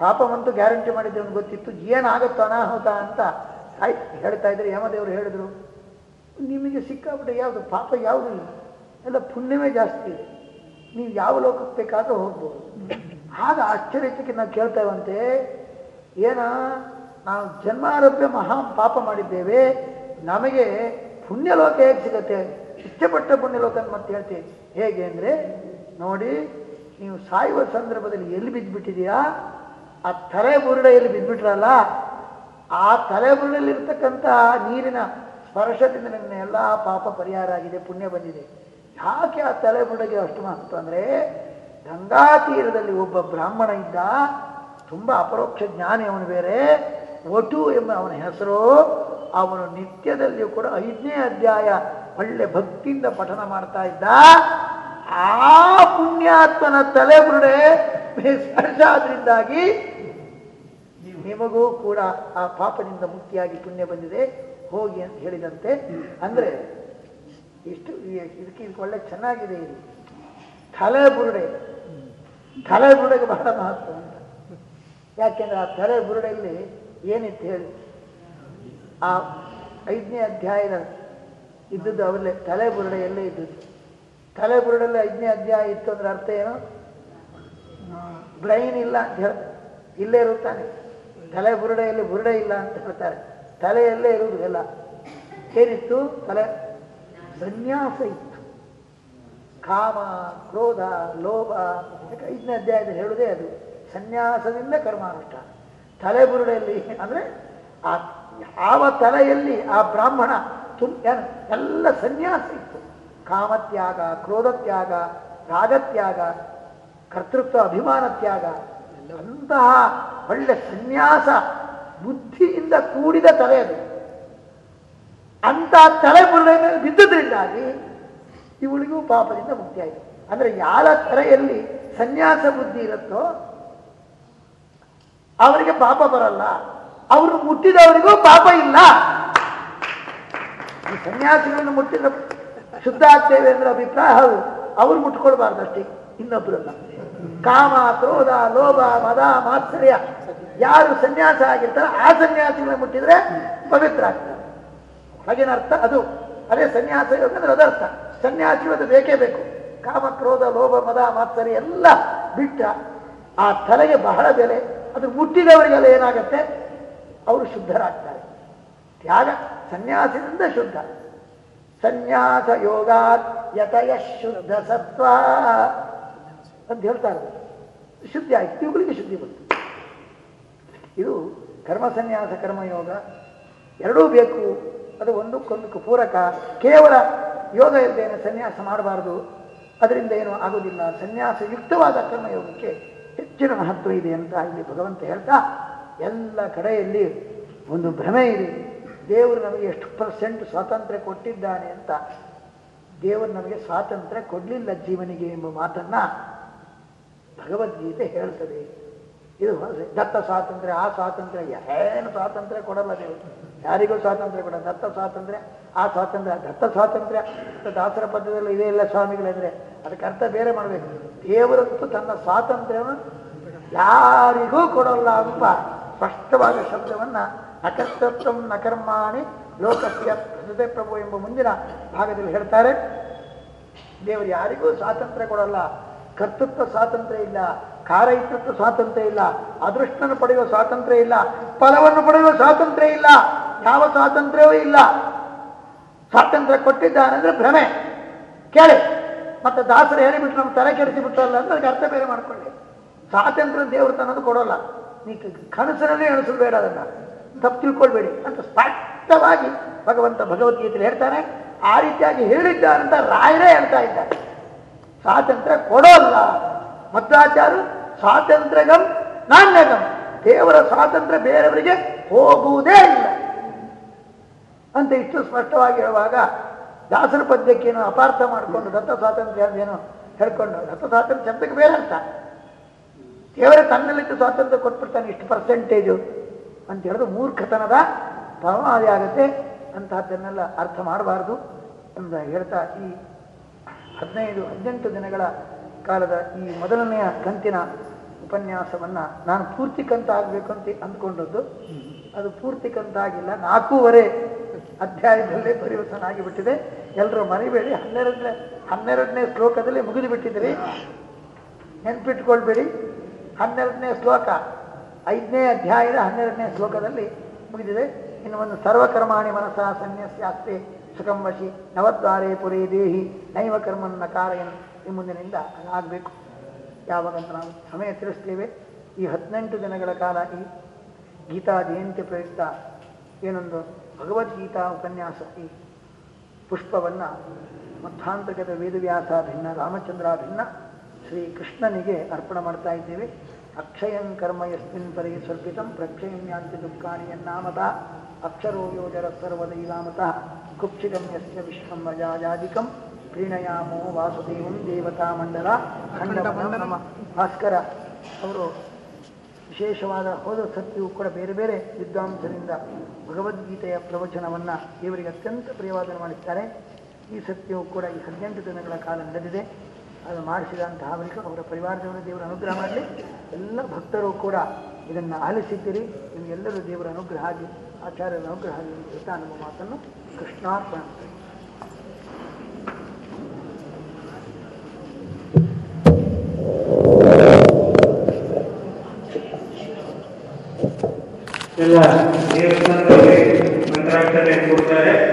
ಪಾಪವಂತೂ ಗ್ಯಾರಂಟಿ ಮಾಡಿದ್ದೇವೆ ಅಂತ ಗೊತ್ತಿತ್ತು. ಏನಾಗುತ್ತೋ ಅನಾಹುತ ಅಂತ ಆಯ್ತು ಹೇಳ್ತಾ ಇದ್ರೆ ಯಮದೇವರು ಹೇಳಿದ್ರು, ನಿಮಗೆ ಸಿಕ್ಕಾಪಟ್ಟೆ ಯಾವುದು ಪಾಪ ಯಾವುದು ಇಲ್ಲ. ಎಲ್ಲ ಪುಣ್ಯವೇ ಜಾಸ್ತಿ ಇದೆ. ನೀವು ಯಾವ ಲೋಕಕ್ಕೆ ಬೇಕಾದರೂ ಹೋಗ್ಬೋದು. ಆಗ ಆಶ್ಚರ್ಯಕ್ಕೆ ನಾವು ಕೇಳ್ತೇವಂತೆ ಏನ, ನಾವು ಜನ್ಮಾರಭ್ಯ ಮಹಾ ಪಾಪ ಮಾಡಿದ್ದೇವೆ, ನಮಗೆ ಪುಣ್ಯಲೋಕ ಹೇಗೆ ಸಿಗತ್ತೆ? ಇಷ್ಟಪಟ್ಟ ಪುಣ್ಯಲೋಕ ಅಂತ ಹೇಳ್ತೇವೆ ಹೇಗೆ ಅಂದರೆ, ನೋಡಿ ನೀವು ಸಾಯುವ ಸಂದರ್ಭದಲ್ಲಿ ಎಲ್ಲಿ ಬಿದ್ದುಬಿಟ್ಟಿದೆಯಾ ಆ ತಲೆ ಬುರುಡೆಯಲ್ಲಿ ಬಿದ್ದುಬಿಟ್ರಲ್ಲ, ಆ ತಲೆ ಬುರುಡಲ್ಲಿರ್ತಕ್ಕಂಥ ನೀರಿನ ಸ್ಪರ್ಶದಿಂದ ನನ್ನ ಎಲ್ಲ ಪಾಪ ಪರಿಹಾರ ಆಗಿದೆ, ಪುಣ್ಯ ಬಂದಿದೆ. ಯಾಕೆ ಆ ತಲೆ ಬುರುಡೆಗೆ ಅಷ್ಟು ಮಹತ್ವ ಅಂದರೆ ಗಂಗಾ ತೀರದಲ್ಲಿ ಒಬ್ಬ ಬ್ರಾಹ್ಮಣ ಇದ್ದ, ತುಂಬ ಅಪರೋಕ್ಷ ಜ್ಞಾನಿ ಅವನು ಬೇರೆ ಒಟು ಎಂಬ ಅವನ ಹೆಸರು, ಅವನು ನಿತ್ಯದಲ್ಲಿಯೂ ಕೂಡ ಐದನೇ ಅಧ್ಯಾಯ ಒಳ್ಳೆ ಭಕ್ತಿಯಿಂದ ಪಠನ ಮಾಡ್ತಾ ಇದ್ದ. ಆ ಪುಣ್ಯಾತ್ಮನ ತಲೆ ಬುರುಡೆ ಸ್ಪರ್ಶ ಆದ್ರಿಂದಾಗಿ ನಿಮಗೂ ಕೂಡ ಆ ಪಾಪದಿಂದ ಮುಕ್ತಿಯಾಗಿ ಪುಣ್ಯ ಬಂದಿದೆ. ಹೋಗಿ ಅಂತ ಹೇಳಿದಂತೆ. ಅಂದ್ರೆ ಇಷ್ಟು ಇದಕ್ಕೆ ಇದು ಒಳ್ಳೆ ಚೆನ್ನಾಗಿದೆ ಇದು. ತಲೆ ಬುರುಡೆ. ತಲೆ ಬುರುಡೆಗೆ ಬಹಳ ಮಹತ್ವ ಅಂತ ಯಾಕೆಂದ್ರೆ ಆ ತಲೆ ಬುರುಡೆಯಲ್ಲಿ ಏನಿತ್ತು ಹೇಳಿ? ಆ ಐದನೇ ಅಧ್ಯಾಯದ ಇದ್ದದ್ದು ಅವರಲ್ಲೇ, ತಲೆ ಬುರುಡೆಯಲ್ಲೇ ಇದ್ದದ್ದು. ತಲೆ ಬುರುಡಲ್ಲಿ ಐದನೇ ಅಧ್ಯಾಯ ಇತ್ತು ಅಂದ್ರೆ ಅರ್ಥ ಏನು? ಬ್ರೈನ್ ಇಲ್ಲ ಅಂತ ಹೇಳ್ತಾರೆ ಇಲ್ಲೇ ಇರುತ್ತಾನೆ. ತಲೆ ಬುರುಡೆಯಲ್ಲಿ ಬುರುಡೆ ಇಲ್ಲ ಅಂತ ಹೇಳ್ತಾರೆ. ತಲೆಯಲ್ಲೇ ಇರುವುದು ಎಲ್ಲ. ಏನಿತ್ತು? ತಲೆ ಸನ್ಯಾಸ ಇತ್ತು. ಕಾಮ, ಕ್ರೋಧ, ಲೋಭ ಐದನೇ ಅಧ್ಯಾಯದಲ್ಲಿ ಹೇಳುವುದೇ ಅದು. ಸನ್ಯಾಸದಿಂದ ಕರ್ಮಾನುಷ್ಠಾನ. ತಲೆ ಬುರುಡೆಯಲ್ಲಿ ಅಂದರೆ ಆ ಯಾವ ತಲೆಯಲ್ಲಿ ಆ ಬ್ರಾಹ್ಮಣ ತುಂಬ ಎಲ್ಲ ಸನ್ಯಾಸ ಇತ್ತು. ಕಾಮತ್ಯಾಗ, ಕ್ರೋಧತ್ಯಾಗ, ರಾಗತ್ಯಾಗ, ಕರ್ತೃತ್ವ ಅಭಿಮಾನ ತ್ಯಾಗ ಅಂತಹ ಒಳ್ಳೆ ಸನ್ಯಾಸ ಬುದ್ಧಿಯಿಂದ ಕೂಡಿದ ತಲೆ ಅದು. ಅಂತ ತಲೆ ಬುರುಡೆ ಮೇಲೆ ಬಿದ್ದದ್ರಿಂದಾಗಿ ಇವಳಿಗೂ ಪಾಪದಿಂದ ಮುಕ್ತಿ ಆಯಿತು ಅಂದ್ರೆ ಯಾರ ತಲೆಯಲ್ಲಿ ಸನ್ಯಾಸ ಬುದ್ಧಿ ಇರುತ್ತೋ ಅವರಿಗೆ ಪಾಪ ಬರಲ್ಲ. ಅವರು ಮುಟ್ಟಿದವರಿಗೂ ಪಾಪ ಇಲ್ಲ. ಈ ಸನ್ಯಾಸಿಗಳನ್ನು ಮುಟ್ಟಿದ ಶುದ್ಧ ಆಗ್ತೇವೆ ಅಂದ್ರೆ ಅಭಿಪ್ರಾಯ ಹೌದು ಅವ್ರು ಮುಟ್ಕೊಳ್ಬಾರ್ದು ಅಷ್ಟೇ ಕಾಮ, ಕ್ರೋಧ, ಲೋಭ, ಮದ, ಮಾತ್ಸರ್ಯ, ಯಾರು ಸನ್ಯಾಸ ಆಗಿರ್ತಾರೆ ಆ ಸನ್ಯಾಸಿಗಳನ್ನ ಮುಟ್ಟಿದ್ರೆ ಪವಿತ್ರ ಆಗ್ತಾರೆ ಹಾಗೇನ ಅರ್ಥ? ಅದು, ಅದೇ ಸನ್ಯಾಸ ಅಂದ್ರೆ ಅದರ್ಥ ಸನ್ಯಾಸಿಗಳು ಅದು ಬೇಕೇ ಬೇಕು. ಕಾಮ, ಕ್ರೋಧ, ಲೋಭ, ಮದ, ಮಾತ್ಸರ್ಯ ಎಲ್ಲ ಬಿಟ್ಟ ಆ ತಲೆಗೆ ಬಹಳ ಬೆಲೆ. ಅದು ಮುಟ್ಟಿದವರಿಗೆಲ್ಲ ಏನಾಗತ್ತೆ? ಅವರು ಶುದ್ಧರಾಗ್ತಾರೆ. ತ್ಯಾಗ ಸನ್ಯಾಸದಿಂದ ಶುದ್ಧ. ಸನ್ಯಾಸ ಯೋಗಾತ್ ಯತಯ ಶುದ್ಧ ಸತ್ವ ಅಂತ ಹೇಳ್ತಾರೆ. ಶುದ್ಧಿ ಆಯ್ತು. ಇವುಗಳಿಗೆ ಶುದ್ಧಿ ಬಂತು. ಇದು ಕರ್ಮ ಸನ್ಯಾಸ ಕರ್ಮಯೋಗ ಎರಡೂ ಬೇಕು. ಅದು ಒಂದಕ್ಕೊಂದಕ್ಕೆ ಪೂರಕ. ಕೇವಲ ಯೋಗ ಇದ್ದೇನೆ ಸನ್ಯಾಸ ಮಾಡಬಾರದು. ಅದರಿಂದ ಏನು ಆಗೋದಿಲ್ಲ ಸನ್ಯಾಸ ಯುಕ್ತವಾದ ಕರ್ಮಯೋಗಕ್ಕೆ ಹೆಚ್ಚಿನ ಮಹತ್ವ ಇದೆ ಅಂತ ಇಲ್ಲಿ ಭಗವಂತ ಹೇಳ್ತಾ, ಎಲ್ಲ ಕಡೆಯಲ್ಲಿ ಒಂದು ಭ್ರಮೆ ಇದೆ. ದೇವರು ನಮಗೆ ಎಷ್ಟು ಪರ್ಸೆಂಟ್ ಸ್ವಾತಂತ್ರ್ಯ ಕೊಟ್ಟಿದ್ದಾನೆ ಅಂತ ದೇವರು ನಮಗೆ ಸ್ವಾತಂತ್ರ್ಯ ಕೊಡಲಿಲ್ಲ ಜೀವನಿಗೆ ಎಂಬ ಮಾತನ್ನು ಭಗವದ್ಗೀತೆ ಹೇಳ್ತದೆ. ಇದು ದತ್ತ ಸ್ವಾತಂತ್ರ್ಯ, ಆ ಸ್ವಾತಂತ್ರ್ಯ ಏನು ಸ್ವಾತಂತ್ರ್ಯ ಕೊಡಲ್ಲ ದೇವರು. ಯಾರಿಗೂ ಸ್ವಾತಂತ್ರ್ಯ ಕೊಡಲ್ಲ. ದತ್ತ ಸ್ವಾತಂತ್ರ್ಯ, ಆ ಸ್ವಾತಂತ್ರ್ಯ, ದತ್ತ ಸ್ವಾತಂತ್ರ್ಯ. ದಾಸರ ಪದ್ಯದಲ್ಲಿ ಇದೇ ಇಲ್ಲ ಸ್ವಾಮಿಗಳಂದರೆ ಅದಕ್ಕೆ ಅರ್ಥ ಬೇರೆ ಮಾಡಬೇಕು. ದೇವರಂತೂ ತನ್ನ ಸ್ವಾತಂತ್ರ್ಯವನ್ನು ಯಾರಿಗೂ ಕೊಡಲ್ಲ ಅಂತ ಸ್ಪಷ್ಟವಾದ ಶಬ್ದವನ್ನ ನಕರ್ತತ್ವಂ ನಕರ್ಮಾಣಿ ಲೋಕಸ್ಯ ಪ್ರಸತೆ ಪ್ರಭು ಎಂಬ ಮುಂದಿನ ಭಾಗದಲ್ಲಿ ಹೇಳ್ತಾರೆ, ದೇವರು ಯಾರಿಗೂ ಸ್ವಾತಂತ್ರ್ಯ ಕೊಡಲ್ಲ, ಕರ್ತೃತ್ವ ಸ್ವಾತಂತ್ರ್ಯ ಇಲ್ಲ, ಕಾರಯಿತೃತ್ವ ಸ್ವಾತಂತ್ರ್ಯ ಇಲ್ಲ ಅದೃಷ್ಟನ್ನು ಪಡೆಯುವ ಸ್ವಾತಂತ್ರ್ಯ ಇಲ್ಲ, ಫಲವನ್ನು ಪಡೆಯುವ ಸ್ವಾತಂತ್ರ್ಯ ಇಲ್ಲ, ಯಾವ ಸ್ವಾತಂತ್ರ್ಯವೂ ಇಲ್ಲ. ಸ್ವಾತಂತ್ರ್ಯ ಕೊಟ್ಟಿದ್ದಾನಂದ್ರೆ ಭ್ರಮೆ. ಕೇಳಿ, ಮತ್ತೆ ದಾಸರು ಹೇಳಿಬಿಟ್ಟು ನಮ್ಮ ತಲೆ ಕೆಡಿಸಿ ಬಿಟ್ಟಲ್ಲ ಅಂದ್ರೆ ಅದಕ್ಕೆ ಅರ್ಥ ಬೇರೆ ಮಾಡ್ಕೊಳ್ಳಿ. ಸ್ವಾತಂತ್ರ್ಯ ದೇವರು ತನ್ನದು ಕೊಡೋಲ್ಲ. ನೀ ಕನಸಿನಲ್ಲಿ ಬೇಡ ಅದನ್ನ. ತಪ್ಪು ತಿಳ್ಕೊಳ್ಬೇಡಿ ಅಂತ ಸ್ಪಷ್ಟವಾಗಿ ಭಗವಂತ ಭಗವದ್ಗೀತೆಯಲ್ಲಿ ಹೇಳ್ತಾನೆ ಆ ರೀತಿಯಾಗಿ ಹೇಳಿದ್ದಾರಂತ ರಾಯರೇ ಹೇಳ್ತಾ ಇದ್ದಾರೆ. ಸ್ವಾತಂತ್ರ್ಯ ಕೊಡೋಲ್ಲ. ಮಧ್ವಾಚಾರ್ಯರು ಸ್ವಾತಂತ್ರ್ಯಗಂ ನಾಣ್ಯಗಂ. ದೇವರ ಸ್ವಾತಂತ್ರ್ಯ ಬೇರೆಯವರಿಗೆ ಹೋಗುವುದೇ ಇಲ್ಲ. ಅಂತ ಇಷ್ಟು ಸ್ಪಷ್ಟವಾಗಿ ಹೇಳುವಾಗ ದಾಸರ ಪದ್ಯಕ್ಕೇನು ಅಪಾರ್ಥ ಮಾಡಿಕೊಂಡು ದತ್ತ ಸ್ವಾತಂತ್ರ್ಯ ಅಂದೇನೋ ಹೇಳ್ಕೊಂಡು ದತ್ತ ಸ್ವಾತಂತ್ರ್ಯ ಶಬ್ದಕ್ಕೆ ಬೇರೆ ಅರ್ಥ. ದೇವರ ತನ್ನಲ್ಲಿದ್ದ ಸ್ವಾತಂತ್ರ್ಯ ಕೊಟ್ಬಿಡ್ತಾನೆ ಇಷ್ಟು ಪರ್ಸೆಂಟೇಜು ಅಂತ ಹೇಳಿದ್ರೆ ಮೂರ್ಖತನದ ಪರಮಾದಿ ಆಗುತ್ತೆ ಅಂತಹದ್ದನ್ನೆಲ್ಲ ಅರ್ಥ ಮಾಡಬಾರ್ದು ಎಂದು ಹೇಳ್ತಾ ಈ ಹದಿನೈದು, ಹದಿನೆಂಟು ದಿನಗಳ ಕಾಲದ ಈ ಮೊದಲನೆಯ ಕಂತಿನ ಉಪನ್ಯಾಸವನ್ನು ನಾನು ಪೂರ್ತಿ ಕಂತ ಆಗಬೇಕು ಅಂತ ಅಂದ್ಕೊಂಡದ್ದು. ಅದು ಪೂರ್ತಿ ಕಂತ ಆಗಿಲ್ಲ ನಾಲ್ಕೂವರೆ ಅಧ್ಯಾಯದಲ್ಲೇ ಪರಿವರ್ತನಾಗಿ ಬಿಟ್ಟಿದೆ ಎಲ್ಲರೂ ಮರಿಬೇಡಿ. ಹನ್ನೆರಡನೇ ಹನ್ನೆರಡನೇ ಶ್ಲೋಕದಲ್ಲಿ ಮುಗಿದು ಬಿಟ್ಟಿದ್ರಿ ನೆನ್ಪಿಟ್ಕೊಳ್ಬೇಡಿ. ಹನ್ನೆರಡನೇ ಶ್ಲೋಕ. ಐದನೇ ಅಧ್ಯಾಯದ ಹನ್ನೆರಡನೇ ಶ್ಲೋಕದಲ್ಲಿ ಮುಗಿದಿದೆ. ಇನ್ನು ಒಂದು ಸರ್ವಕರ್ಮಾಣಿ ಮನಸ ಸನ್ಯಸ್ಯಾಸ್ತೆ ಸುಖಂ ವಶಿ ನವದ್ವಾರೆ ಪುರಿ ದೇಹಿ ನೈವ ಕರ್ಮನ್ನ ಕಾರಯನ್ ಈ ಮುಂದಿನಿಂದ ಅದಾಗಬೇಕು. ಯಾವಾಗಂತ ನಾವು ಸಮಯ ತಿಳಿಸ್ತೇವೆ. ಈ ಹದಿನೆಂಟು ದಿನಗಳ ಕಾಲ ಈ ಗೀತಾ ಜಯಂತಿ ಪ್ರಯುಕ್ತ ಏನೊಂದು ಭಗವದ್ಗೀತಾ ಉಪನ್ಯಾಸ ಈ ಪುಷ್ಪವನ್ನು ಮಧ್ಯಾಂತರ್ಗತ ವೇದವ್ಯಾಸ ಭಿನ್ನ ರಾಮಚಂದ್ರ ಭಿನ್ನ ಶ್ರೀ ಕೃಷ್ಣನಿಗೆ ಅರ್ಪಣೆ ಮಾಡ್ತಾ ಇದ್ದೇವೆ. ಅಕ್ಷಯಂ ಕರ್ಮ ಯಸ್ಮಿನ್ ಪರೇ ಸ್ವರ್ಪಿತಂ ಪ್ರಕ್ಷಯಂ ಯಾಂತಿ ದುಃಖಾನಿ ಎನ್ನಾಮತ ಅಕ್ಷರೋ ಯೋಜರ ಸರ್ವದೈಲಾಮತ ಕುಕ್ಷಿಗಂ ಯಸ್ಯ ವಿಶ್ವಂ ರಜಾಜಾಧಿಕಂ ಪ್ರೀಣಯಾಮೋ ವಾಸುದೇವಂ ದೇವತಾ ಮಂಡಲ. ಖಂಡಮಂಡ ನಮ್ಮ ಭಾಸ್ಕರ ಅವರು ವಿಶೇಷವಾದ ಹೋದ ಸತ್ಯವು ಕೂಡ ಬೇರೆ ಬೇರೆ ವಿದ್ವಾಂಸರಿಂದ ಭಗವದ್ಗೀತೆಯ ಪ್ರವಚನವನ್ನು ದೇವರಿಗೆ ಅತ್ಯಂತ ಪ್ರಿಯವಾದ ಮಾಡಿದ್ದಾರೆ. ಈ ಸತ್ಯವು ಕೂಡ ಈ ಹದಿನೆಂಟು ದಿನಗಳ ಕಾಲ ನಡೆದಿದೆ. ಅದು ಮಾಡಿಸಿದಂತಹ ಬಳಿಕ ಅವರ ಪರಿವಾರದವರ ದೇವರ ಅನುಗ್ರಹ ಮಾಡಲಿ. ಎಲ್ಲ ಭಕ್ತರು ಕೂಡ ಇದನ್ನು ಆಲಿಸಿದ್ದೀರಿ. ನಿಮಗೆಲ್ಲರೂ ದೇವರ ಅನುಗ್ರಹ ಆಗಿ ಆಚಾರ್ಯರ ಅನುಗ್ರಹ ಆಗಿ ಹೇಳ್ತಾ ನಮ್ಮ ಮಾತನ್ನು ಕೃಷ್ಣಾರ್ಪಣ ಎಲ್ಲ ದೇವಸ್ಥಾನದಲ್ಲಿ ಮಂತ್ರಾರ್ಥನೆ ಕೊಡ್ತಾರೆ.